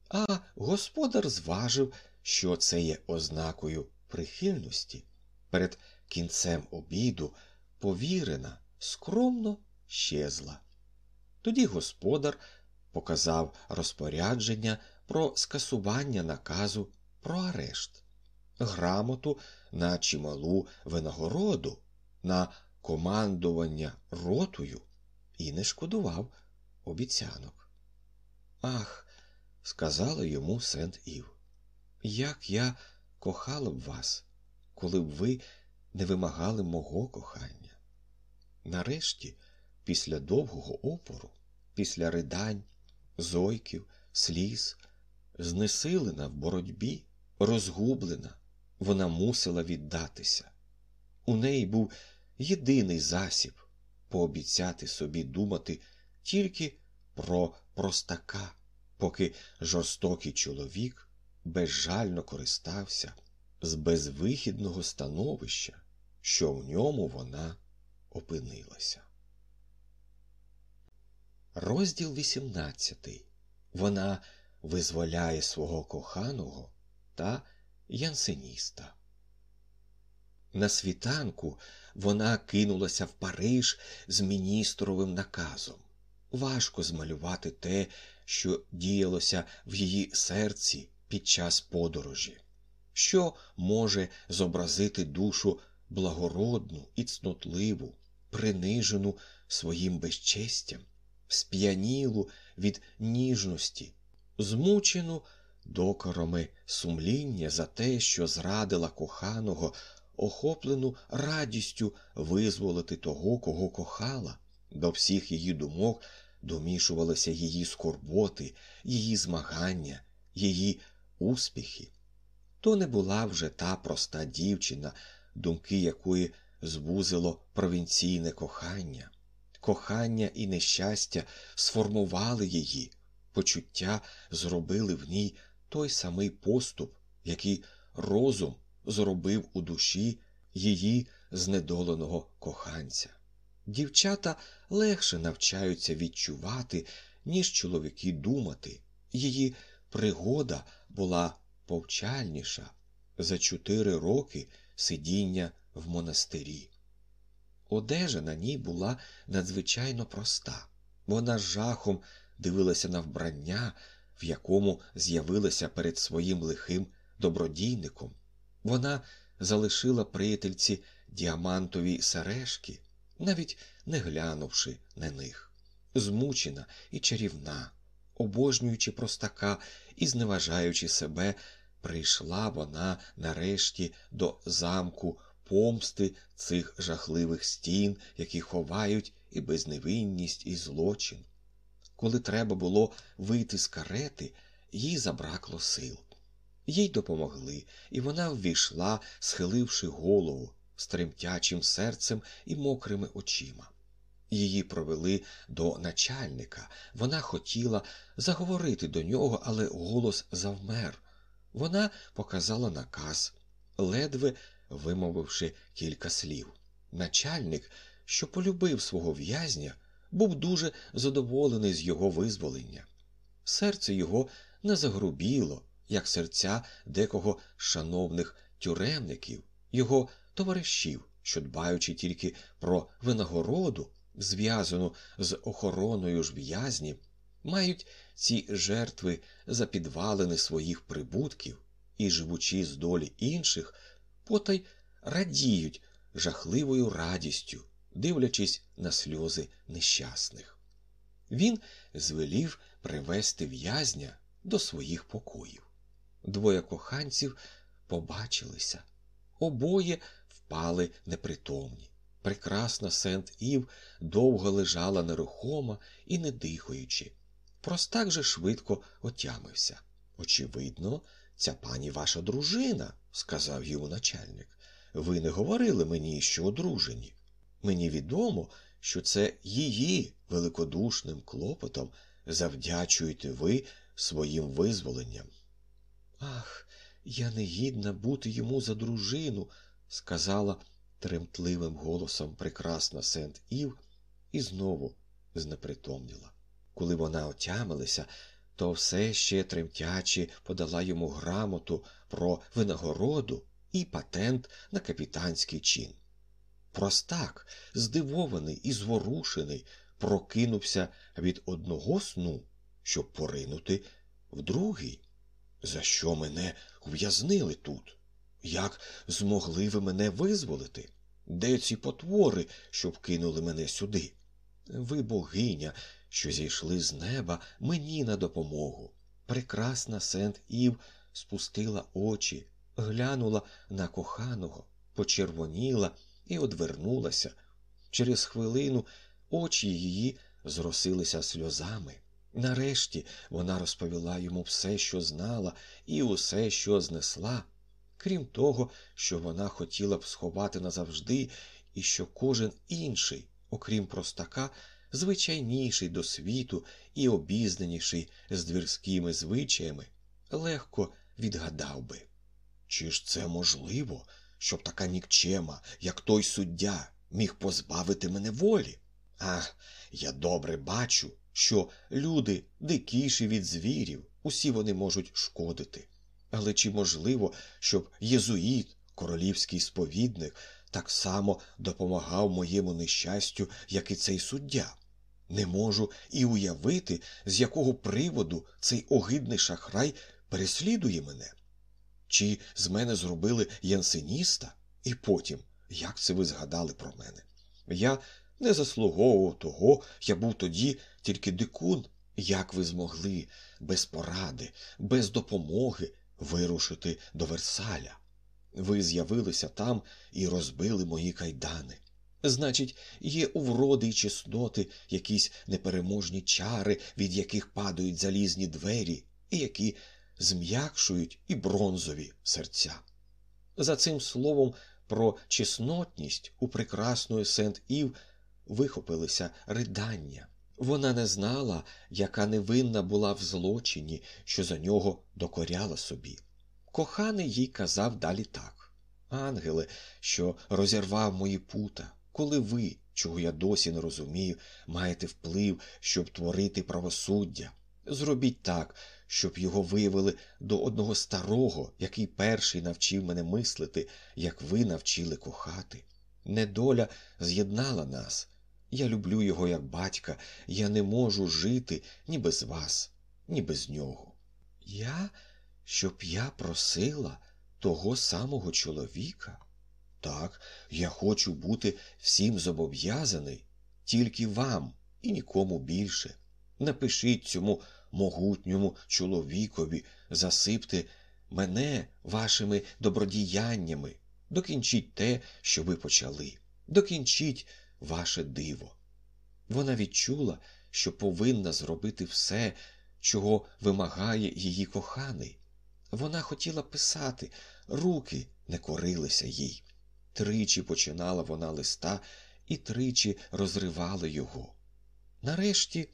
А господар зважив, що це є ознакою прихильності. Перед кінцем обіду повірена, скромно щезла. Тоді господар показав розпорядження про скасування наказу про арешт, грамоту на чималу винагороду, на командування ротою і не шкодував обіцянок. Ах, сказала йому Сент Ів, як я кохала б вас, коли б ви не вимагали мого кохання. Нарешті, після довгого опору, після ридань, зойків, сліз, знесилена в боротьбі, розгублена, вона мусила віддатися. У неї був єдиний засіб пообіцяти собі думати тільки про простака, поки жорстокий чоловік безжально користався з безвихідного становища, що в ньому вона опинилася. Розділ 18. Вона визволяє свого коханого та янсеніста. На світанку вона кинулася в Париж з міністровим наказом. Важко змалювати те, що діялося в її серці під час подорожі, що може зобразити душу благородну і цнотливу, принижену своїм безчестям, сп'янілу від ніжності, змучену докорами сумління за те, що зрадила коханого, охоплену радістю визволити того, кого кохала, до всіх її думок домішувалися її скорботи, її змагання, її успіхи. То не була вже та проста дівчина, думки якої збузило провінційне кохання. Кохання і нещастя сформували її, почуття зробили в ній той самий поступ, який розум зробив у душі її знедоленого коханця. Дівчата легше навчаються відчувати, ніж чоловіки думати. Її пригода була повчальніша за чотири роки сидіння в монастирі. Одежа на ній була надзвичайно проста. Вона з жахом дивилася на вбрання, в якому з'явилася перед своїм лихим добродійником. Вона залишила приятельці діамантові сережки, навіть не глянувши на них, змучена і чарівна, обожнюючи простака і зневажаючи себе, прийшла вона нарешті до замку помсти цих жахливих стін, які ховають і безневинність, і злочин. Коли треба було вийти з карети, їй забракло сил. Їй допомогли, і вона ввійшла, схиливши голову з тремтячим серцем і мокрими очима. Її провели до начальника. Вона хотіла заговорити до нього, але голос завмер. Вона показала наказ, ледве вимовивши кілька слів. Начальник, що полюбив свого в'язня, був дуже задоволений з його визволення. Серце його не загрубіло, як серця декого шановних тюремників, його товаришів, що дбаючи тільки про винагороду, зв'язану з охороною ж в'язнів, мають ці жертви за підвалини своїх прибутків і, живучи з долі інших, потай радіють жахливою радістю, дивлячись на сльози нещасних. Він звелів привести в'язня до своїх покоїв. Двоє коханців побачилися, обоє впали непритомні. Прекрасна Сент Ів довго лежала нерухома і не дихаючи. Простак же швидко отямився. Очевидно, ця пані ваша дружина, сказав йому начальник. Ви не говорили мені, що одружені. Мені відомо, що це її великодушним клопотом завдячуєте ви своїм визволенням. Ах, я не гідна бути йому за дружину, сказала тремтливим голосом прекрасна Сент Ів і знову знепритомніла. Коли вона отямилася, то все ще тремтячи подала йому грамоту про винагороду і патент на капітанський чин. Простак, здивований і зворушений, прокинувся від одного сну, щоб поринути в другий. За що мене ув'язнили тут? Як змогли ви мене визволити? Де ці потвори, що вкинули мене сюди? Ви, богиня, що зійшли з неба мені на допомогу. Прекрасна Сент Ів спустила очі, глянула на коханого, почервоніла і одвернулася. Через хвилину очі її зросилися сльозами. Нарешті вона розповіла йому все, що знала, і усе, що знесла, крім того, що вона хотіла б сховати назавжди, і що кожен інший, окрім простака, звичайніший до світу і обізнаніший з двірськими звичаями, легко відгадав би. Чи ж це можливо, щоб така нікчема, як той суддя, міг позбавити мене волі? Ах, я добре бачу, що люди дикіші від звірів, усі вони можуть шкодити. Але чи можливо, щоб єзуїт, королівський сповідник, так само допомагав моєму нещастю, як і цей суддя? Не можу і уявити, з якого приводу цей огидний шахрай переслідує мене. Чи з мене зробили янсеніста? І потім, як це ви згадали про мене? Я не заслуговував того, я був тоді тільки дикун. Як ви змогли без поради, без допомоги вирушити до Версаля? Ви з'явилися там і розбили мої кайдани. Значить, є у вроди й чесноти якісь непереможні чари, від яких падають залізні двері, і які зм'якшують і бронзові серця. За цим словом про чеснотність у прекрасної Сент Ів вихопилися ридання. Вона не знала, яка невинна була в злочині, що за нього докоряла собі. Коханий їй казав далі так Ангеле, що розірвав мої пута, коли ви, чого я досі не розумію, маєте вплив, щоб творити правосуддя. Зробіть так, щоб його виявили до одного старого, який перший навчив мене мислити, як ви навчили кохати. Недоля з'єднала нас. Я люблю його як батька, я не можу жити ні без вас, ні без нього. Я, щоб я просила того самого чоловіка? Так, я хочу бути всім зобов'язаний, тільки вам і нікому більше. Напишіть цьому могутньому чоловікові, засипте мене вашими добродіяннями, докінчіть те, що ви почали, докінчіть ваше диво. Вона відчула, що повинна зробити все, чого вимагає її коханий. Вона хотіла писати, руки не корилися їй. Тричі починала вона листа і тричі розривала його. Нарешті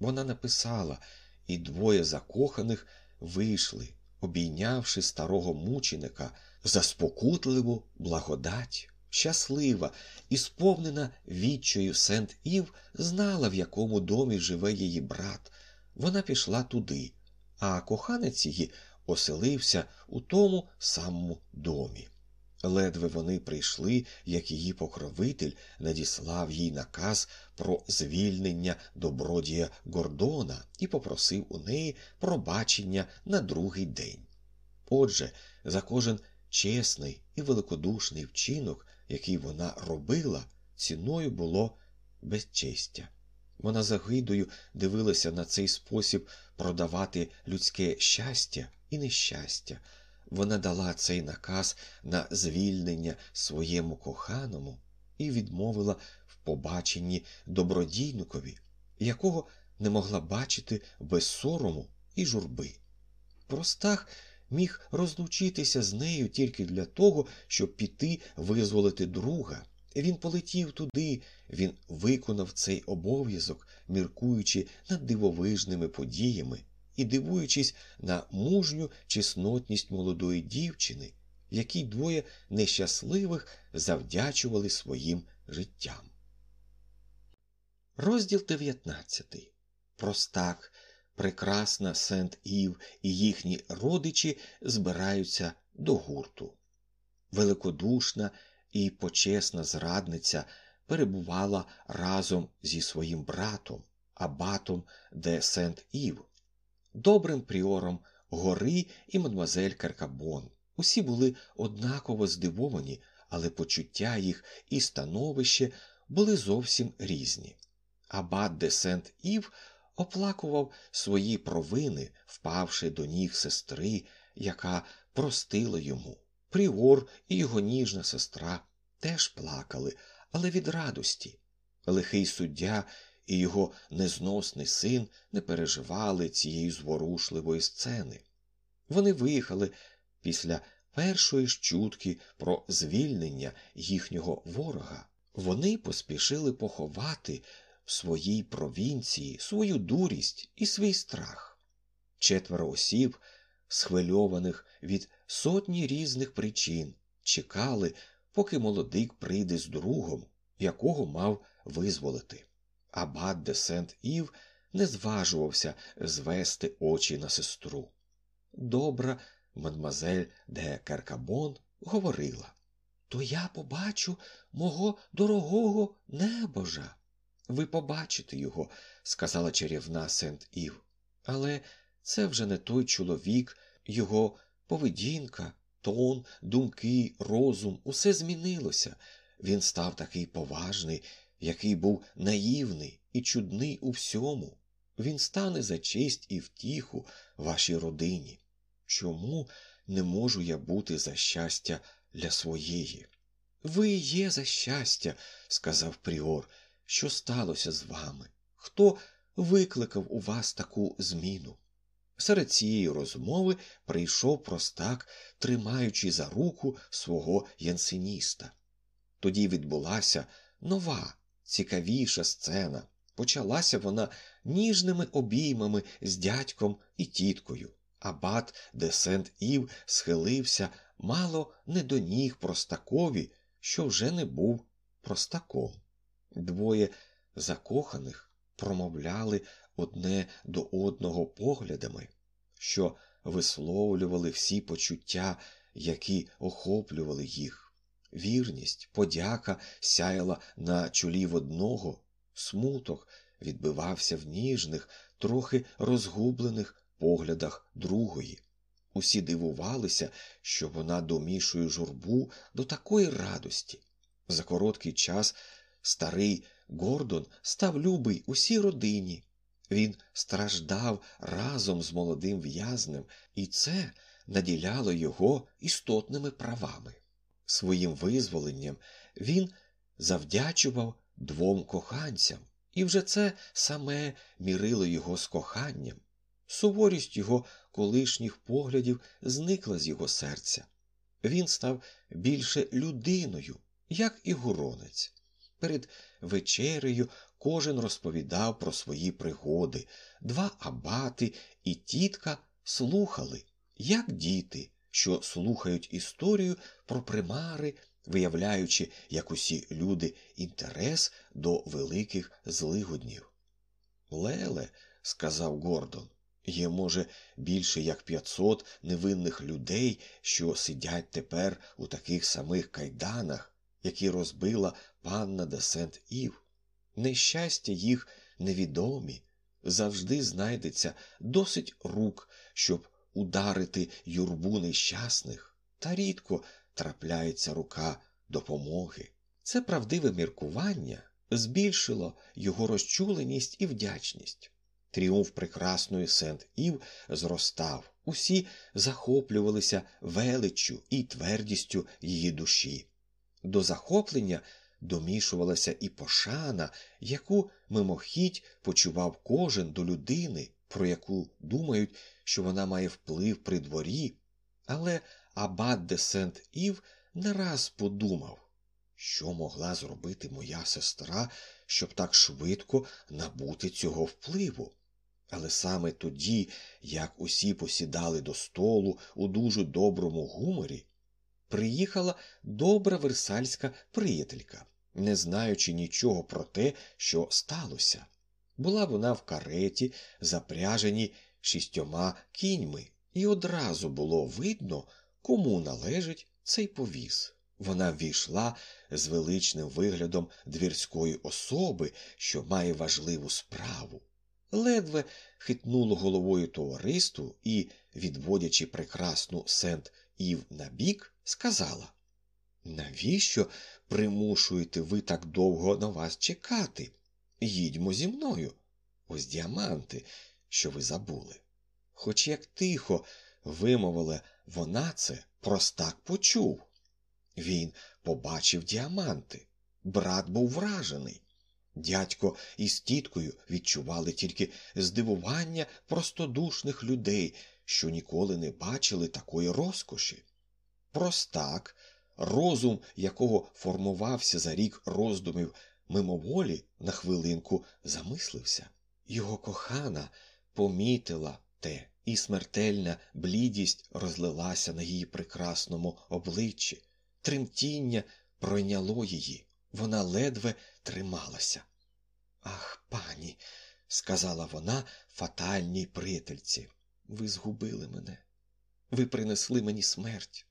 вона написала, і двоє закоханих вийшли, обійнявши старого мученика за спокутливу благодать. Щаслива і сповнена відчою Сент Ів знала, в якому домі живе її брат. Вона пішла туди, а коханець її оселився у тому самому домі. Ледве вони прийшли, як її покровитель надіслав їй наказ про звільнення добродія Гордона і попросив у неї пробачення на другий день. Отже, за кожен чесний і великодушний вчинок, який вона робила, ціною було безчестя. Вона загидою дивилася на цей спосіб продавати людське щастя і нещастя. Вона дала цей наказ на звільнення своєму коханому і відмовила в побаченні добродійникові, якого не могла бачити без сорому і журби. Простах міг розлучитися з нею тільки для того, щоб піти визволити друга. Він полетів туди, він виконав цей обов'язок, міркуючи над дивовижними подіями і дивуючись на мужню чеснотність молодої дівчини, якій двоє нещасливих завдячували своїм життям. Розділ 19. Простак, прекрасна Сент Ів і їхні родичі збираються до гурту. Великодушна і почесна зрадниця перебувала разом зі своїм братом, абатом де Сент Ів, добрим пріором гори і мадмазель Каркабон. Усі були однаково здивовані, але почуття їх і становище були зовсім різні. Абат де Сент Ів оплакував свої провини, впавши до ніг сестри, яка простила йому. Пріор і його ніжна сестра теж плакали, але від радості. Лихий суддя і його незносний син не переживали цієї зворушливої сцени. Вони виїхали після першої ж чутки про звільнення їхнього ворога. Вони поспішили поховати своїй провінції свою дурість і свій страх. Четверо осіб, схвильованих від сотні різних причин, чекали, поки молодик прийде з другом, якого мав визволити. Абат де Сент Ів не зважувався звести очі на сестру. Добра мадмазель де Каркабон говорила То я побачу мого дорогого небожа. Ви побачите його, сказала чарівна Сент Ів. Але це вже не той чоловік, його поведінка, тон, думки, розум, усе змінилося. Він став такий поважний, який був наївний і чудний у всьому. Він стане за честь і втіху вашій родині. Чому не можу я бути за щастя для своєї? Ви є за щастя, сказав Пріор. Що сталося з вами? Хто викликав у вас таку зміну? Серед цієї розмови прийшов простак, тримаючи за руку свого янсиніста. Тоді відбулася нова, цікавіша сцена. Почалася вона ніжними обіймами з дядьком і тіткою. Абат де Сент Ів схилився мало не до ніг простакові, що вже не був простаком. Двоє закоханих промовляли одне до одного поглядами, що висловлювали всі почуття, які охоплювали їх. Вірність, подяка сяяла на чолі в одного, смуток відбивався в ніжних, трохи розгублених поглядах другої. Усі дивувалися, що вона домішує журбу до такої радості. За короткий час старий Гордон став любий усій родині. Він страждав разом з молодим в'язнем, і це наділяло його істотними правами. Своїм визволенням він завдячував двом коханцям, і вже це саме мірило його з коханням. Суворість його колишніх поглядів зникла з його серця. Він став більше людиною, як і гуронець. Перед вечерею кожен розповідав про свої пригоди, два абати і тітка слухали, як діти, що слухають історію про примари, виявляючи, як усі люди, інтерес до великих злигоднів. Леле, сказав Гордон, є, може, більше як п'ятсот невинних людей, що сидять тепер у таких самих кайданах, які розбила панна де Сент Ів. Нещастя їх невідомі, завжди знайдеться досить рук, щоб ударити юрбу нещасних, та рідко трапляється рука допомоги. Це правдиве міркування збільшило його розчуленість і вдячність. Тріумф прекрасної Сент Ів зростав, усі захоплювалися величчю і твердістю її душі. До захоплення домішувалася і пошана, яку мимохідь почував кожен до людини, про яку думають, що вона має вплив при дворі, але Абат де Сент Ів не раз подумав, що могла зробити моя сестра, щоб так швидко набути цього впливу. Але саме тоді, як усі посідали до столу у дуже доброму гуморі, приїхала добра версальська приятелька, не знаючи нічого про те, що сталося. Була вона в кареті, запряженій шістьома кіньми, і одразу було видно, кому належить цей повіз. Вона ввійшла з величним виглядом двірської особи, що має важливу справу. Ледве хитнуло головою товариству і, відводячи прекрасну Сент Ів на бік, сказала Навіщо примушуєте ви так довго на вас чекати? Їдьмо зі мною. Ось діаманти, що ви забули. Хоч як тихо вимовила вона це, простак почув. Він побачив діаманти. Брат був вражений. Дядько із тіткою відчували тільки здивування простодушних людей, що ніколи не бачили такої розкоші. Простак, розум якого формувався за рік роздумів мимоволі, на хвилинку замислився. Його кохана помітила те, і смертельна блідість розлилася на її прекрасному обличчі, тремтіння пройняло її, вона ледве трималася. Ах, пані, сказала вона фатальній приятельці, ви згубили мене, ви принесли мені смерть.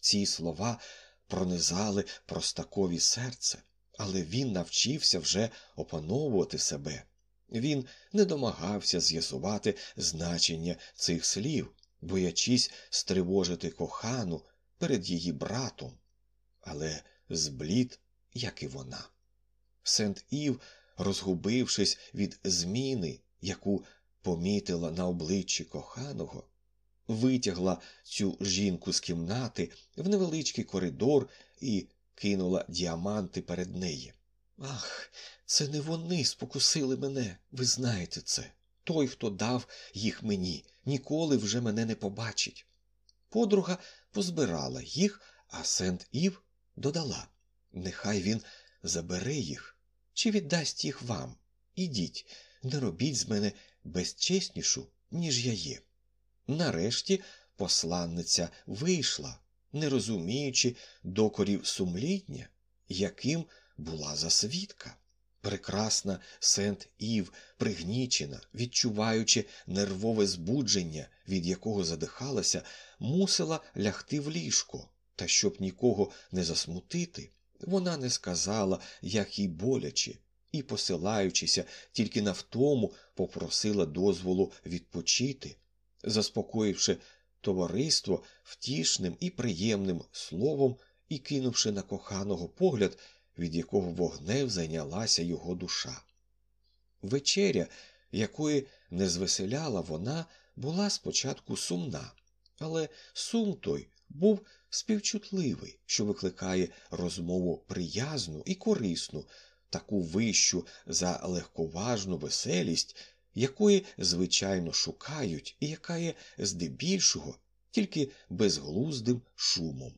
Ці слова пронизали простакові серце, але він навчився вже опановувати себе. Він не домагався з'ясувати значення цих слів, боячись стривожити кохану перед її братом, але зблід, як і вона. Сент Ів, розгубившись від зміни, яку помітила на обличчі коханого, витягла цю жінку з кімнати в невеличкий коридор і кинула діаманти перед нею. Ах, це не вони спокусили мене, ви знаєте це. Той, хто дав їх мені, ніколи вже мене не побачить. Подруга позбирала їх, а Сент Ів додала нехай він забере їх чи віддасть їх вам. Ідіть, не робіть з мене безчеснішу, ніж я є. Нарешті посланниця вийшла, не розуміючи докорів сумління, яким була за свідка. Прекрасна Сент Ів, пригнічена, відчуваючи нервове збудження, від якого задихалася, мусила лягти в ліжко, та щоб нікого не засмутити, вона не сказала, як їй боляче, і, посилаючися тільки на втому, попросила дозволу відпочити, заспокоївши товариство втішним і приємним словом і кинувши на коханого погляд, від якого вогнев зайнялася його душа. Вечеря, якої не звеселяла вона, була спочатку сумна, але сум той був співчутливий, що викликає розмову приязну і корисну, таку вищу за легковажну веселість, якої, звичайно, шукають, і яка є здебільшого тільки безглуздим шумом.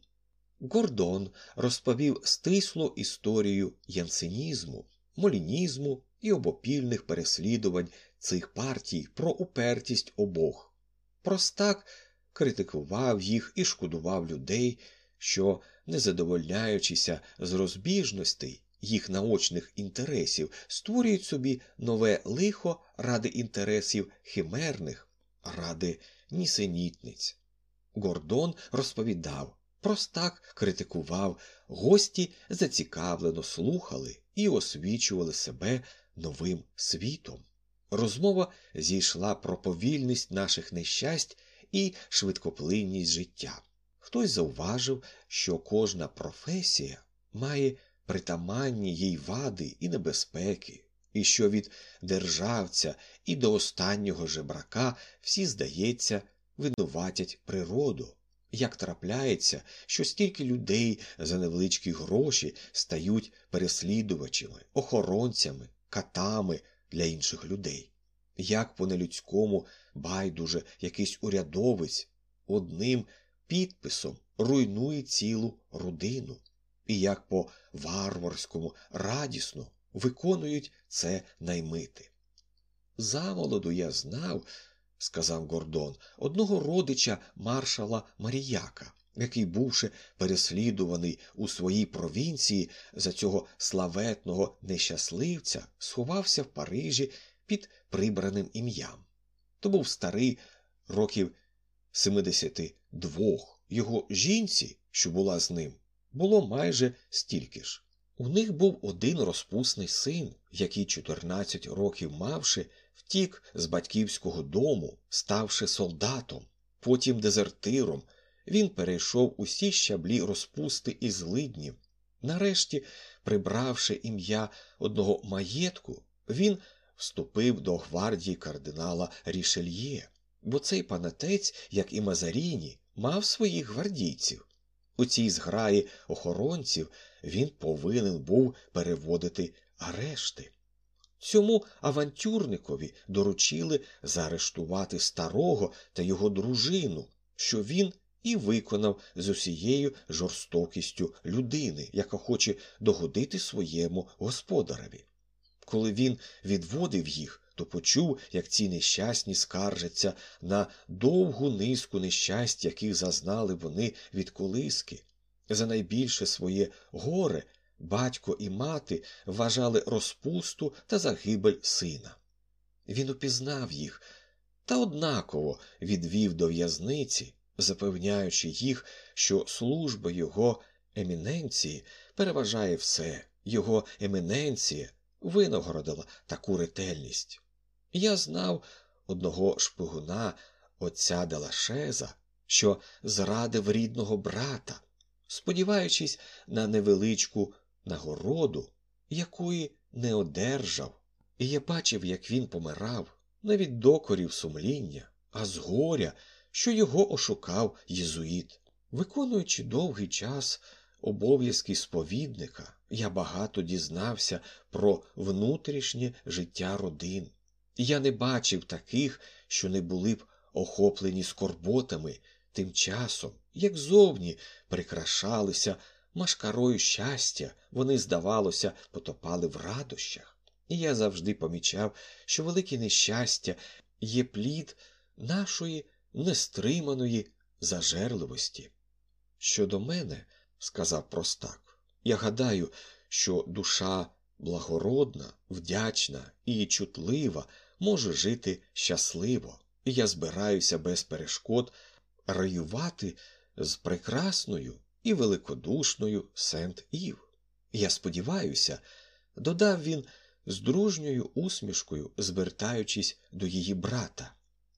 Гордон розповів стислу історію янсенізму, молінізму і обопільних переслідувань цих партій про упертість обох. Простак критикував їх і шкодував людей, що, не задовольняючися з розбіжностей їх наочних інтересів, створюють собі нове лихо ради інтересів химерних, ради нісенітниць. Гордон розповідав, простак критикував, гості зацікавлено слухали і освічували себе новим світом. Розмова зійшла про повільність наших нещасть і швидкоплинність життя. Хтось зауважив, що кожна професія має притаманні їй вади і небезпеки, і що від державця і до останнього жебрака всі, здається, винуватять природу. Як трапляється, що стільки людей за невеличкі гроші стають переслідувачами, охоронцями, катами для інших людей, як по нелюдському байдуже якийсь урядовець одним підписом руйнує цілу родину, і як по варварському радісно виконують це наймити. Замолоду я знав, сказав Гордон, одного родича маршала Маріяка. який, бувши переслідуваний у своїй провінції за цього славетного нещасливця, сховався в Парижі під прибраним ім'ям. То був старий років 72. Його жінці, що була з ним, було майже стільки ж. У них був один розпусний син, який 14 років мавши, втік з батьківського дому, ставши солдатом, потім дезертиром. Він перейшов усі щаблі розпусти і злиднів. Нарешті, прибравши ім'я одного маєтку, він вступив до гвардії кардинала Рішельє, бо цей панатець, як і Мазаріні, мав своїх гвардійців. У цій зграї охоронців він повинен був переводити арешти. Цьому авантюрникові доручили заарештувати старого та його дружину, що він і виконав з усією жорстокістю людини, яка хоче догодити своєму господареві. Коли він відводив їх, то почув, як ці нещасні скаржаться на довгу низку нещасть, яких зазнали вони від колиски. За найбільше своє горе батько і мати вважали розпусту та загибель сина. Він упізнав їх та однаково відвів до в'язниці, запевняючи їх, що служба його еміненції переважає все, його еміненція винагородила таку ретельність. Я знав одного шпигуна отця Делашеза, що зрадив рідного брата, сподіваючись на невеличку нагороду, якої не одержав, і я бачив, як він помирав не від докорів сумління, а з горя, що його ошукав єзуїт. Виконуючи довгий час обов'язки сповідника, я багато дізнався про внутрішнє життя родин. Я не бачив таких, що не були б охоплені скорботами тим часом, як зовні прикрашалися машкарою щастя, вони, здавалося, потопали в радощах. І я завжди помічав, що велике нещастя є плід нашої нестриманої зажерливості. Щодо мене, сказав простак, я гадаю, що душа благородна, вдячна і чутлива може жити щасливо, і я збираюся без перешкод раювати з прекрасною і великодушною Сент Ів. Я сподіваюся, додав він з дружньою усмішкою, звертаючись до її брата,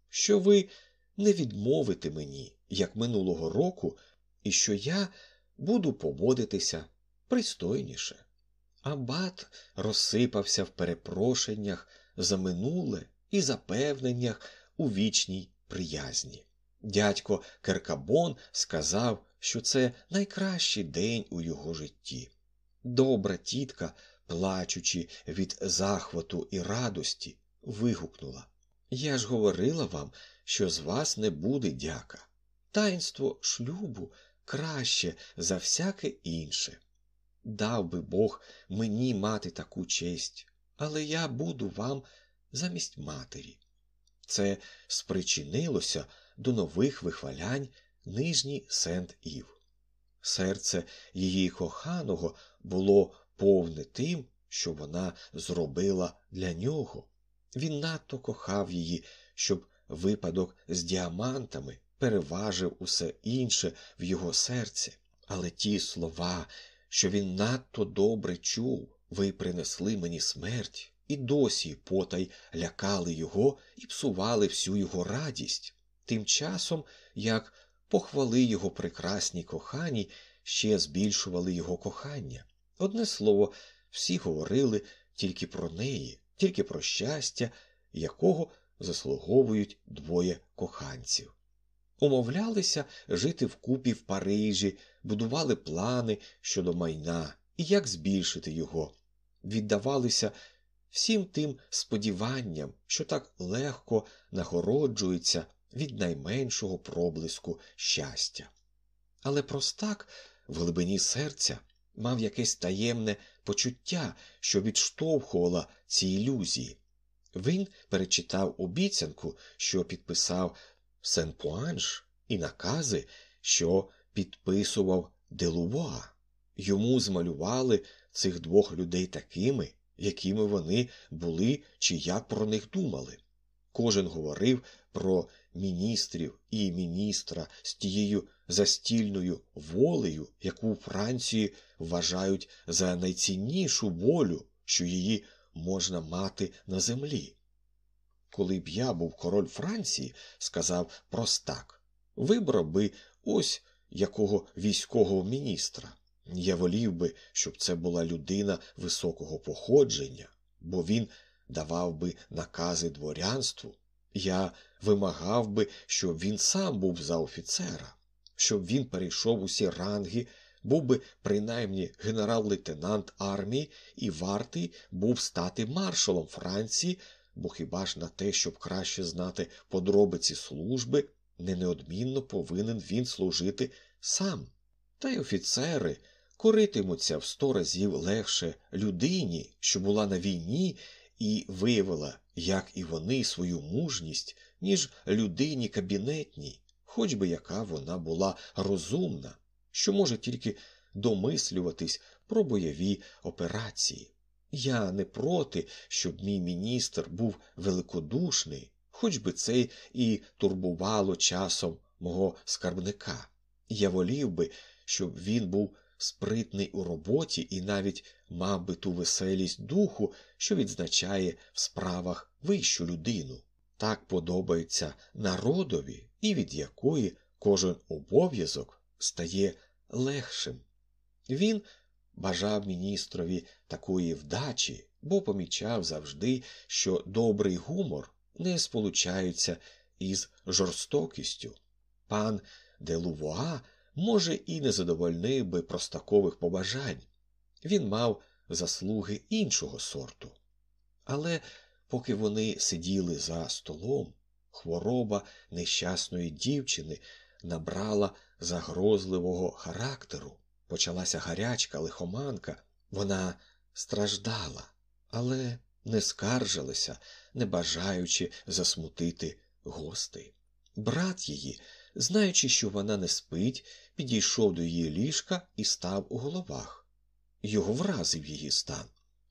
що ви не відмовите мені, як минулого року, і що я буду поводитися пристойніше. Абат розсипався в перепрошеннях за минуле і запевненнях у вічній приязні. Дядько Керкабон сказав, що це найкращий день у його житті. Добра тітка, плачучи від захвату і радості, вигукнула Я ж говорила вам, що з вас не буде дяка. Таїнство шлюбу краще за всяке інше. Дав би Бог мені мати таку честь, але я буду вам замість матері. Це спричинилося до нових вихвалянь нижній Сент Ів. Серце її коханого було повне тим, що вона зробила для нього. Він надто кохав її, щоб випадок з діамантами переважив усе інше в його серці. Але ті слова, що він надто добре чув, ви принесли мені смерть, і досі потай лякали його і псували всю його радість. Тим часом, як похвали його прекрасні кохані, ще збільшували його кохання. Одне слово, всі говорили тільки про неї, тільки про щастя, якого заслуговують двоє коханців. Умовлялися жити вкупі в Парижі, будували плани щодо майна і як збільшити його, віддавалися всім тим сподіванням, що так легко нагороджується від найменшого проблиску щастя. Але простак в глибині серця мав якесь таємне почуття, що відштовхувало ці ілюзії. Він перечитав обіцянку, що підписав Сен Пуанш, і накази, що підписував Делувуа. Йому змалювали цих двох людей такими, якими вони були чи як про них думали. Кожен говорив про міністрів і міністра з тією застільною волею, яку Франції вважають за найціннішу волю, що її можна мати на землі. Коли б я був король Франції, сказав простак, вибрав би ось якого військового міністра. Я волів би, щоб це була людина високого походження, бо він давав би накази дворянству. Я вимагав би, щоб він сам був за офіцера, щоб він перейшов усі ранги, був би принаймні генерал-лейтенант армії і вартий був стати маршалом Франції, бо хіба ж на те, щоб краще знати подробиці служби, не неодмінно повинен він служити сам. Та й офіцери коритимуться в сто разів легше людині, що була на війні і виявила, як і вони, свою мужність, ніж людині кабінетній, хоч би яка вона була розумна, що може тільки домислюватись про бойові операції. Я не проти, щоб мій міністр був великодушний, хоч би це і турбувало часом мого скарбника. Я волів би, щоб він був спритний у роботі і навіть мав би ту веселість духу, що відзначає в справах вищу людину. Так подобається народові, і від якої кожен обов'язок стає легшим. Він бажав міністрові такої вдачі, бо помічав завжди, що добрий гумор не сполучається із жорстокістю. Пан Делувуа може, і не задовольнив би простакових побажань. Він мав заслуги іншого сорту. Але поки вони сиділи за столом, хвороба нещасної дівчини набрала загрозливого характеру. Почалася гарячка, лихоманка, вона страждала, але не скаржилася, не бажаючи засмутити гостей. Брат її знаючи, що вона не спить, підійшов до її ліжка і став у головах. Його вразив її стан.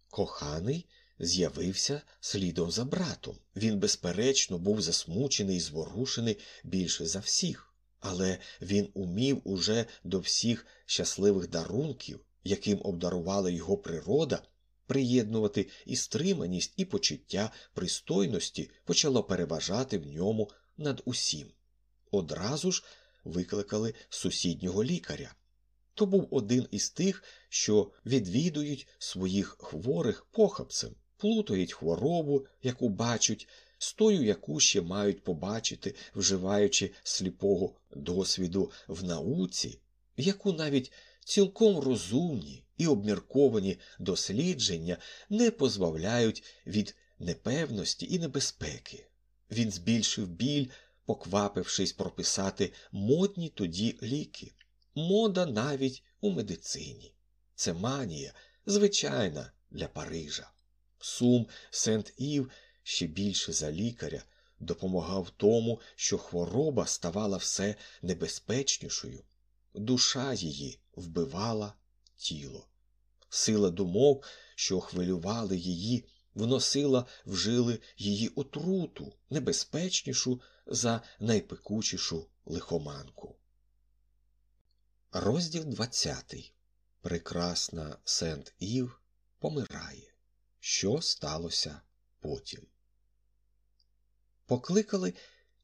Коханий з'явився слідом за братом. Він, безперечно, був засмучений і зворушений більше за всіх, але він умів уже до всіх щасливих дарунків, яким обдарувала його природа, приєднувати і стриманість, і почуття пристойності почало переважати в ньому над усім одразу ж викликали сусіднього лікаря. То був один із тих, що відвідують своїх хворих похапцем, плутають хворобу, яку бачать, з тою, яку ще мають побачити, вживаючи сліпого досвіду в науці, яку навіть цілком розумні і обмірковані дослідження не позбавляють від непевності і небезпеки. Він збільшив біль поквапившись прописати модні тоді ліки, мода навіть у медицині. Це манія, звичайна для Парижа. Сум Сент Ів ще більше за лікаря допомагав тому, що хвороба ставала все небезпечнішою, душа її вбивала тіло. Сила думок, що хвилювали її, вносила в жили її отруту, небезпечнішу за найпекучішу лихоманку. Розділ двадцятий. Прекрасна Сент Ів помирає. Що сталося потім? Покликали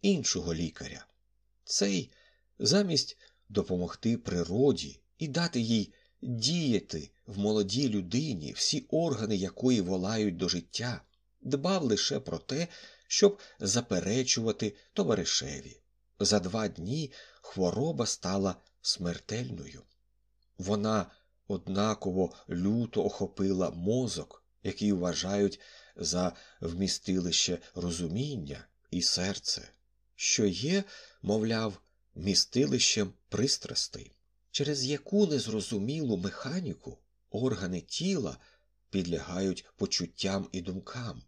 іншого лікаря. Цей замість допомогти природі і дати їй діяти в молодій людині, всі органи якої волають до життя, дбав лише про те, щоб заперечувати товаришеві. За два дні хвороба стала смертельною. Вона однаково люто охопила мозок, який вважають за вмістилище розуміння і серце, що є, мовляв, містилищем пристрастей, через яку незрозумілу механіку органи тіла підлягають почуттям і думкам,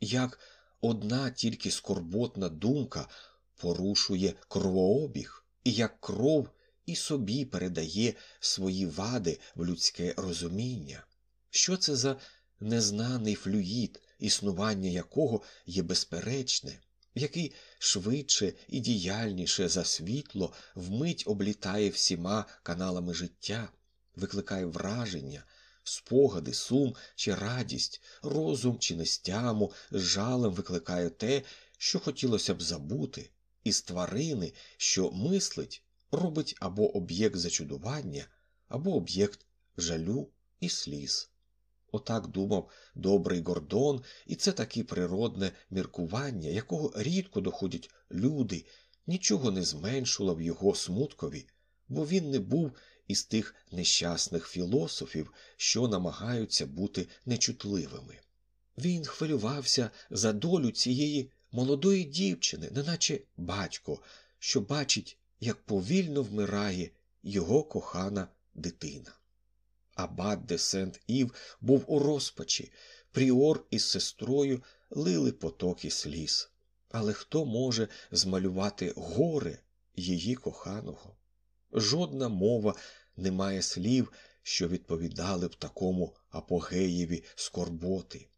як одна тільки скорботна думка порушує кровообіг, і як кров і собі передає свої вади в людське розуміння. Що це за незнаний флюїд, існування якого є безперечне, який швидше і діяльніше за світло вмить облітає всіма каналами життя, викликає враження, спогади, сум чи радість, розум чи нестяму, жалем викликає те, що хотілося б забути, із тварини, що мислить, робить або об'єкт зачудування, або об'єкт жалю і сліз. Отак думав добрий Гордон, і це таке природне міркування, якого рідко доходять люди, нічого не зменшило в його смуткові, бо він не був із тих нещасних філософів, що намагаються бути нечутливими. Він хвилювався за долю цієї молодої дівчини, неначе батько, що бачить, як повільно вмирає його кохана дитина. Абат де Сент Ів був у розпачі, Пріор із сестрою лили потоки сліз. Але хто може змалювати горе її коханого? Жодна мова не має слів, що відповідали б такому апогеєві скорботи.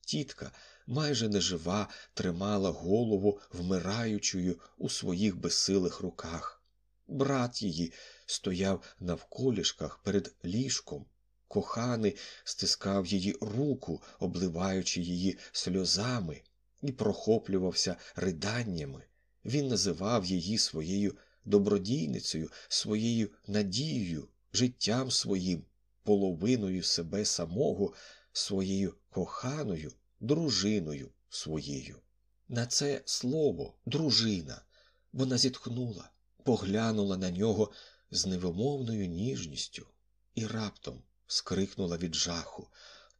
Тітка, майже нежива, тримала голову вмираючою у своїх безсилих руках. Брат її стояв навколішках перед ліжком. Коханий стискав її руку, обливаючи її сльозами, і прохоплювався риданнями. Він називав її своєю добродійницею, своєю надією, життям своїм, половиною себе самого, своєю коханою, дружиною своєю. На це слово дружина, вона зітхнула поглянула на нього з невимовною ніжністю і раптом скрикнула від жаху.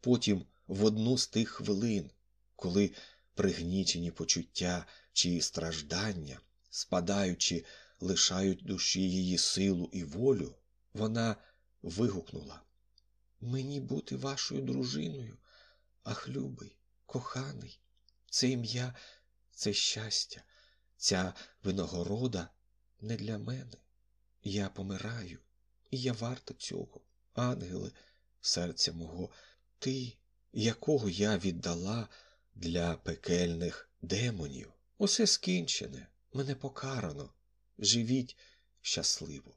Потім в одну з тих хвилин, коли пригнічені почуття чи страждання, спадаючи, лишають душі її силу і волю, вона вигукнула Мені бути вашою дружиною, ах, любий, коханий, це ім'я, це щастя, ця винагорода не для мене. Я помираю, і я варта цього, ангеле, серця мого, ти, якого я віддала для пекельних демонів. Усе скінчене, мене покарано. Живіть щасливо.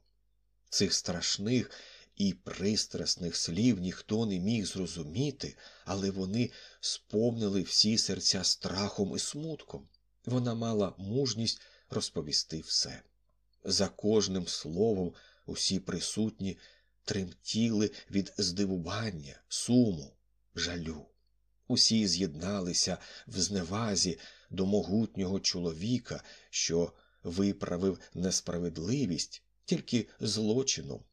Цих страшних і пристрасних слів ніхто не міг зрозуміти, але вони сповнили всі серця страхом і смутком. Вона мала мужність розповісти все. За кожним словом усі присутні тремтіли від здивування, суму, жалю. Усі з'єдналися в зневазі до могутнього чоловіка, що виправив несправедливість тільки злочином,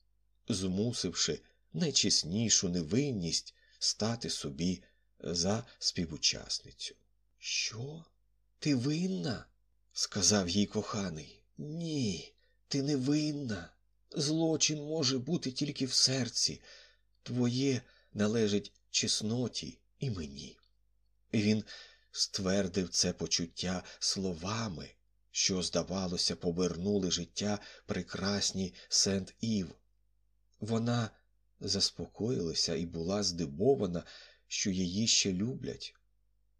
змусивши найчеснішу невинність стати собі за співучасницю. Що? Ти винна? сказав їй коханий. Ні, ти не винна. Злочин може бути тільки в серці. Твоє належить чесноті і мені. Він ствердив це почуття словами, що, здавалося, повернули життя прекрасній Сент Ів. Вона заспокоїлася і була здивована, що її ще люблять.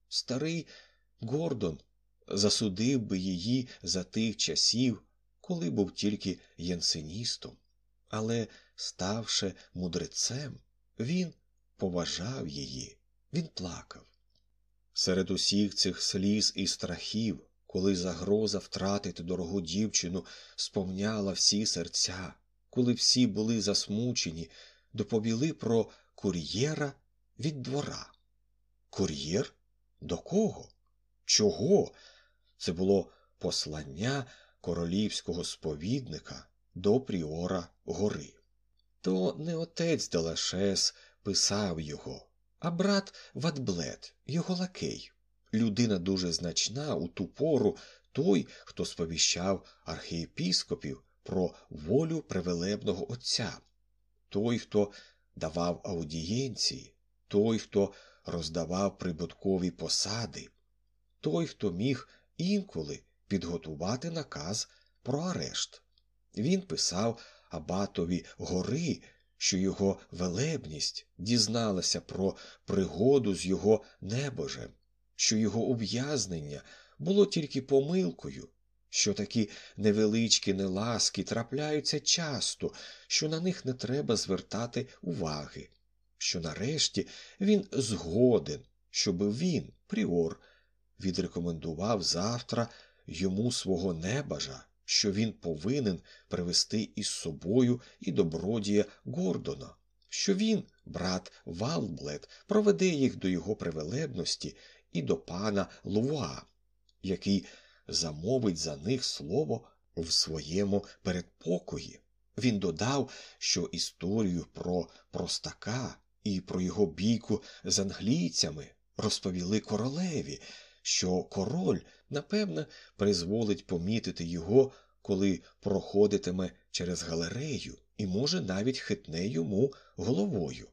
Старий Гордон засудив би її за тих часів, коли був тільки янсеністом, але, ставши мудрецем, він поважав її, він плакав. Серед усіх цих сліз і страхів, коли загроза втратити дорогу дівчину сповняла всі серця, коли всі були засмучені, доповіли про кур'єра від двора. Кур'єр? До кого? Чого? Це було послання королівського сповідника до Пріора гори. То не отець Делашес писав його, а брат Ватблет, його лакей, людина дуже значна у ту пору той, хто сповіщав архієпіскопів про волю превелебного отця, той, хто давав аудієнції, той, хто роздавав прибуткові посади, той, хто міг інколи підготувати наказ про арешт. Він писав Абатові гори, що його велебність дізналася про пригоду з його небожем, що його ув'язнення було тільки помилкою, що такі невеличкі неласки трапляються часто, що на них не треба звертати уваги, що нарешті він згоден, щоби він, Пріор, відрекомендував завтра йому свого небажа, що він повинен привести із собою і добродія Гордона, що він, брат Валблет, проведе їх до його привелебності і до пана Луа, який замовить за них слово в своєму передпокої. Він додав, що історію про простака і про його бійку з англійцями розповіли королеві, що король, напевне, призволить помітити його, коли проходитиме через галерею, і, може, навіть хитне йому головою.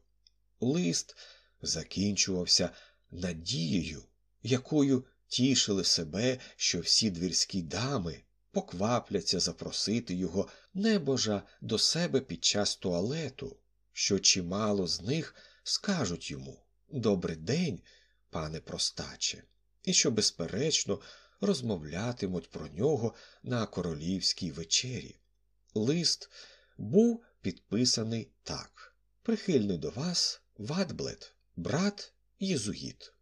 Лист закінчувався надією, якою тішили себе, що всі двірські дами поквапляться запросити його небожа до себе під час туалету, що чимало з них скажуть йому «Добрий день, пане простаче, і що, безперечно, розмовлятимуть про нього на королівській вечері. Лист був підписаний так прихильний до вас, Ватблет, брат Єзуїт.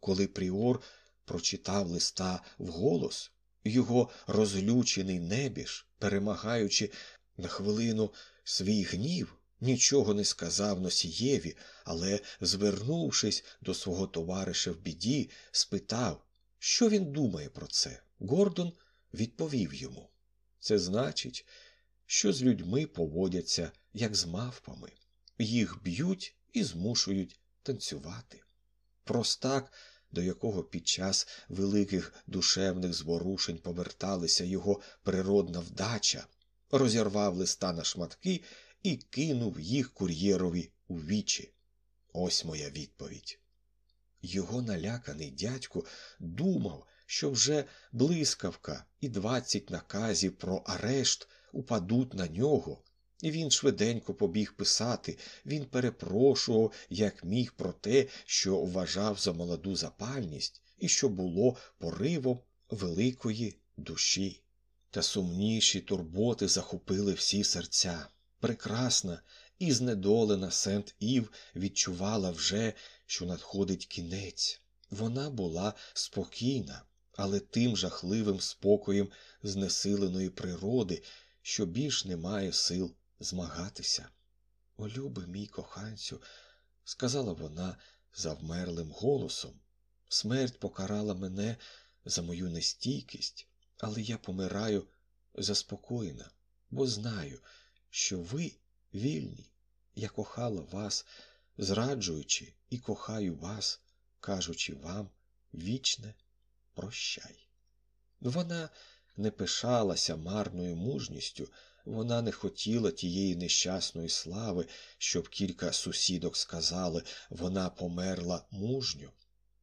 Коли Пріор прочитав листа вголос, його розлючений небіж, перемагаючи на хвилину свій гнів, нічого не сказав носієві, але, звернувшись до свого товариша в біді, спитав, що він думає про це. Гордон відповів йому це значить, що з людьми поводяться, як з мавпами, їх б'ють і змушують танцювати. Простак до якого під час великих душевних зворушень поверталися його природна вдача, розірвав листа на шматки і кинув їх кур'єрові у вічі. Ось моя відповідь. Його наляканий дядько думав, що вже блискавка і двадцять наказів про арешт упадуть на нього, і він швиденько побіг писати, він перепрошував, як міг про те, що вважав за молоду запальність і що було поривом великої душі. Та сумніші турботи захопили всі серця. Прекрасна і знедолена Сент Ів відчувала вже, що надходить кінець. Вона була спокійна, але тим жахливим спокоєм знесиленої природи, що більш не має сил змагатися. О, люби мій коханцю, сказала вона завмерлим голосом. Смерть покарала мене за мою нестійкість, але я помираю заспокоєна, бо знаю, що ви вільні. Я кохала вас, зраджуючи, і кохаю вас, кажучи вам вічне прощай. Вона не пишалася марною мужністю, вона не хотіла тієї нещасної слави, щоб кілька сусідок сказали вона померла мужньо.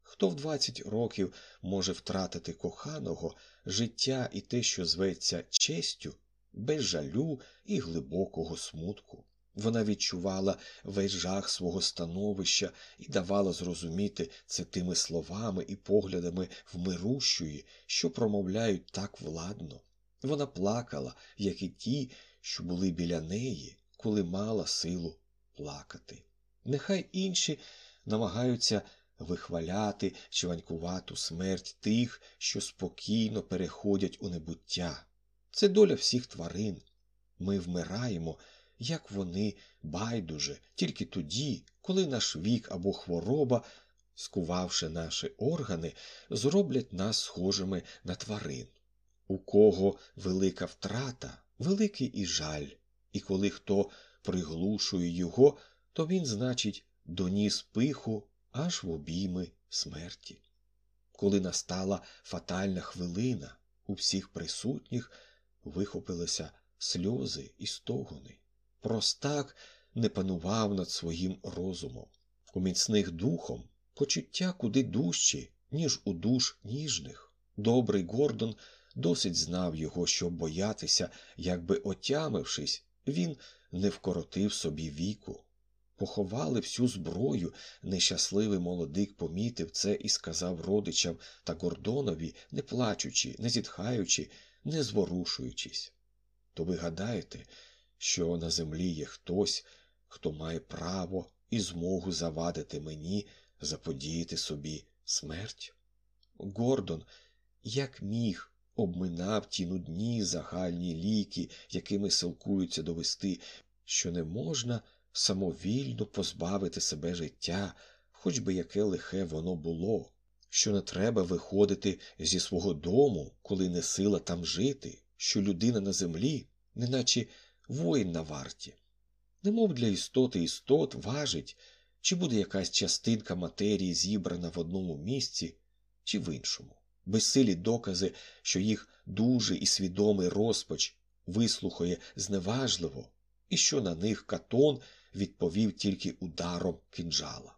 Хто в двадцять років може втратити коханого життя і те, що зветься честю, без жалю і глибокого смутку. Вона відчувала весь жах свого становища і давала зрозуміти це тими словами і поглядами вмирущої, що промовляють так владно. Вона плакала, як і ті, що були біля неї, коли мала силу плакати. Нехай інші намагаються вихваляти чванькувату смерть тих, що спокійно переходять у небуття. Це доля всіх тварин. Ми вмираємо, як вони байдуже, тільки тоді, коли наш вік або хвороба, скувавши наші органи, зроблять нас схожими на тварин. У кого велика втрата, великий і жаль, і коли хто приглушує його, то він, значить, доніс пиху аж в обійми смерті. Коли настала фатальна хвилина, у всіх присутніх вихопилися сльози і стогони. Простак не панував над своїм розумом. У міцних духом почуття куди дужчі, ніж у душ ніжних. Добрий Гордон досить знав його, щоб боятися, якби отямившись, він не вкоротив собі віку. Поховали всю зброю. Нещасливий молодик помітив це і сказав родичам та Гордонові, не плачучи, не зітхаючи, не зворушуючись. То ви гадаєте, що на землі є хтось, хто має право і змогу завадити мені заподіяти собі смерть? Гордон, як міг, обминав ті нудні загальні ліки, якими силкуються довести, що не можна самовільно позбавити себе життя, хоч би яке лихе воно було, що не треба виходити зі свого дому, коли не сила там жити, що людина на землі, неначе воїн на варті. Немов для істоти істот важить, чи буде якась частинка матерії зібрана в одному місці, чи в іншому. Безсилі докази, що їх дужий і свідомий розпач вислухає зневажливо, і що на них катон відповів тільки ударом кинджала.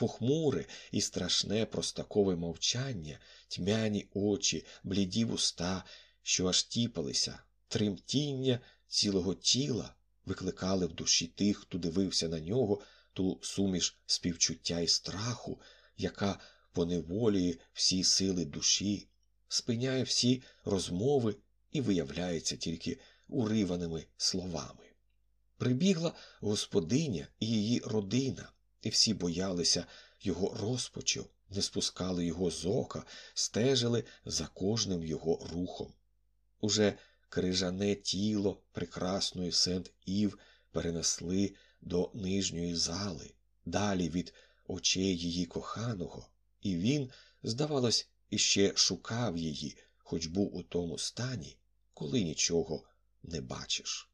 Похмуре і страшне простакове мовчання, тьмяні очі, бліді вуста, що аж тіпалися, тремтіння цілого тіла викликали в душі тих, хто дивився на нього, ту суміш співчуття і страху, яка поневолює всі сили душі, спиняє всі розмови і виявляється тільки уриваними словами. Прибігла господиня і її родина, і всі боялися його розпочу, не спускали його з ока, стежили за кожним його рухом. Уже крижане тіло прекрасної Сент Ів перенесли до нижньої зали, далі від очей її коханого, і він, здавалось, іще шукав її, хоч був у тому стані, коли нічого не бачиш.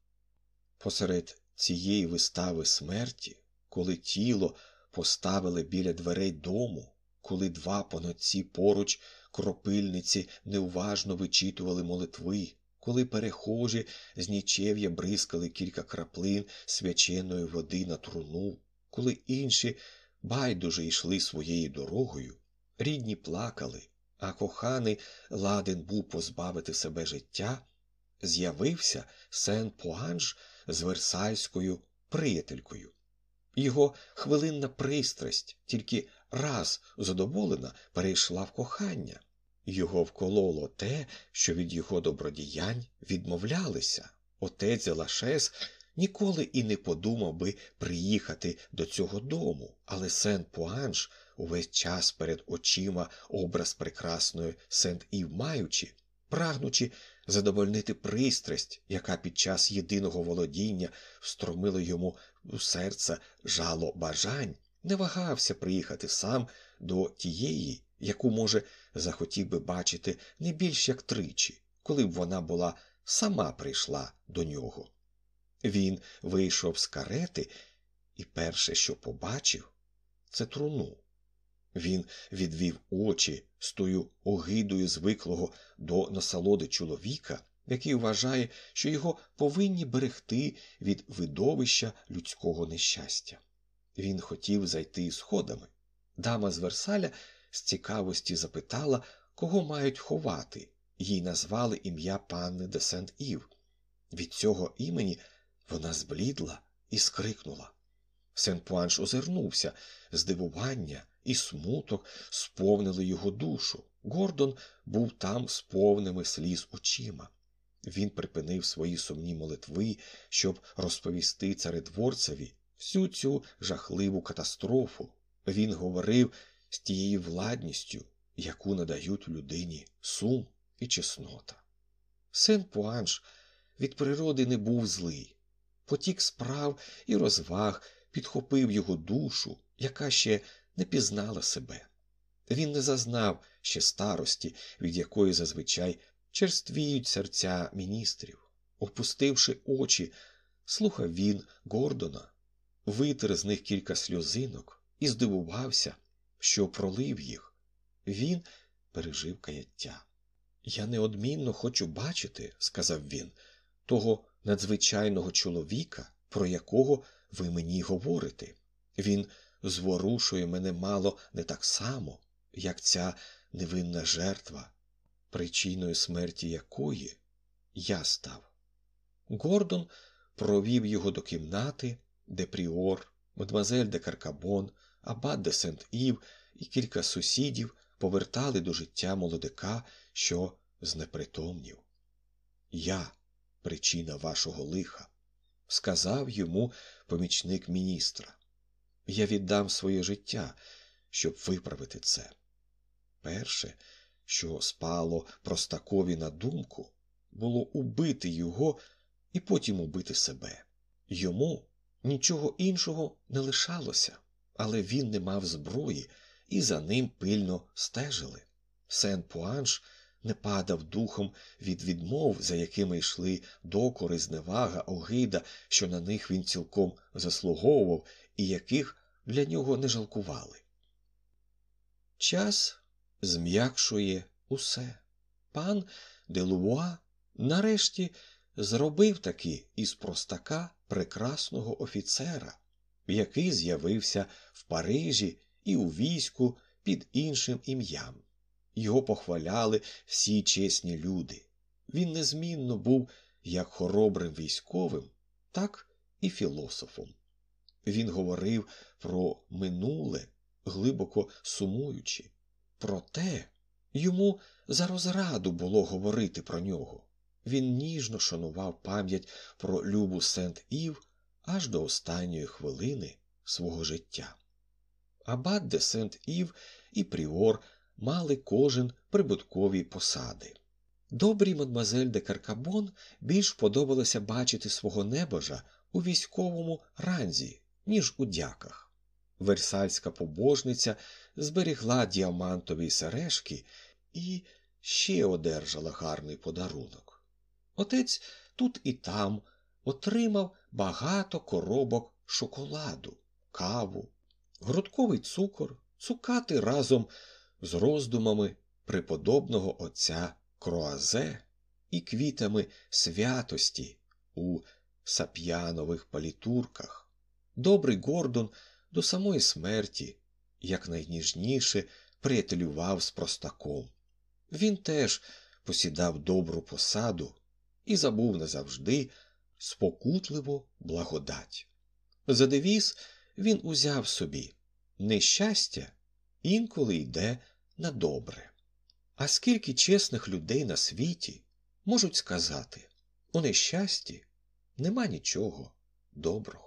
Посеред цієї вистави смерті, коли тіло поставили біля дверей дому, коли два понадці поруч кропильниці неуважно вичитували молитви, коли перехожі з нічев'я бризкали кілька краплин свяченої води на труну, коли інші байдуже йшли своєю дорогою, рідні плакали, а коханий ладен був позбавити себе життя, з'явився сен Пуанж з версальською приятелькою. Його хвилинна пристрасть тільки раз задоволена перейшла в кохання. Його вкололо те, що від його добродіянь відмовлялися. Отець Лашес ніколи і не подумав би приїхати до цього дому, але сент Пуанж, увесь час перед очима образ прекрасної сент Ів маючи, прагнучи задовольнити пристрасть, яка під час єдиного володіння встромила йому у серце жало бажань, не вагався приїхати сам до тієї, яку, може, захотів би бачити не більш як тричі, коли б вона була сама прийшла до нього. Він вийшов з карети і перше, що побачив, це труну. Він відвів очі з тою огидою звиклого до насолоди чоловіка, який вважає, що його повинні берегти від видовища людського нещастя. Він хотів зайти сходами. Дама з Версаля з цікавості запитала, кого мають ховати, їй назвали ім'я панни де Сент Ів. Від цього імені вона зблідла і скрикнула. Сент Пуанш озирнувся, здивування і смуток сповнили його душу. Гордон був там з повними сліз очима. Він припинив свої сумні молитви, щоб розповісти царедворцеві всю цю жахливу катастрофу. Він говорив з тією владністю, яку надають людині сум і чеснота. Сен Пуанш від природи не був злий. Потік справ і розваг підхопив його душу, яка ще не пізнала себе. Він не зазнав ще старості, від якої зазвичай черствіють серця міністрів. Опустивши очі, слухав він Гордона, витер з них кілька сльозинок і здивувався, що пролив їх. Він пережив каяття. Я неодмінно хочу бачити, сказав він, того надзвичайного чоловіка, про якого ви мені говорите. Він зворушує мене мало не так само, як ця невинна жертва. Причиною смерті якої я став. Гордон провів його до кімнати, де Пріор, мадемуазель де Каркабон, абат де Сент Ів і кілька сусідів повертали до життя молодика, що знепритомнів. Я причина вашого лиха, сказав йому помічник міністра. Я віддам своє життя, щоб виправити це. Перше, що спало простакові на думку, було убити його і потім убити себе. Йому нічого іншого не лишалося, але він не мав зброї, і за ним пильно стежили. Сен Пуанш не падав духом від відмов, за якими йшли докори, зневага, огида, що на них він цілком заслуговував і яких для нього не жалкували. Час зм'якшує усе. Пан Делуа нарешті зробив таки із простака прекрасного офіцера, який з'явився в Парижі і у війську під іншим ім'ям. Його похваляли всі чесні люди. Він незмінно був як хоробрим військовим, так і філософом. Він говорив про минуле, глибоко сумуючи. Проте йому за розраду було говорити про нього. Він ніжно шанував пам'ять про Любу Сент Ів аж до останньої хвилини свого життя. Абат де Сент Ів і Пріор мали кожен прибуткові посади. Добрій мадмазель де Каркабон більш подобалося бачити свого небожа у військовому ранзі, ніж у дяках. Версальська побожниця зберігла діамантові сережки і ще одержала гарний подарунок. Отець тут і там отримав багато коробок шоколаду, каву, грудковий цукор, цукати разом з роздумами преподобного отця Кроазе і квітами святості у сап'янових палітурках. Добрий Гордон до самої смерті, якнайніжніше приятелював з простаком. Він теж посідав добру посаду і забув назавжди спокутливу благодать. За девіз він узяв собі нещастя інколи йде на добре. А скільки чесних людей на світі можуть сказати у нещасті нема нічого доброго.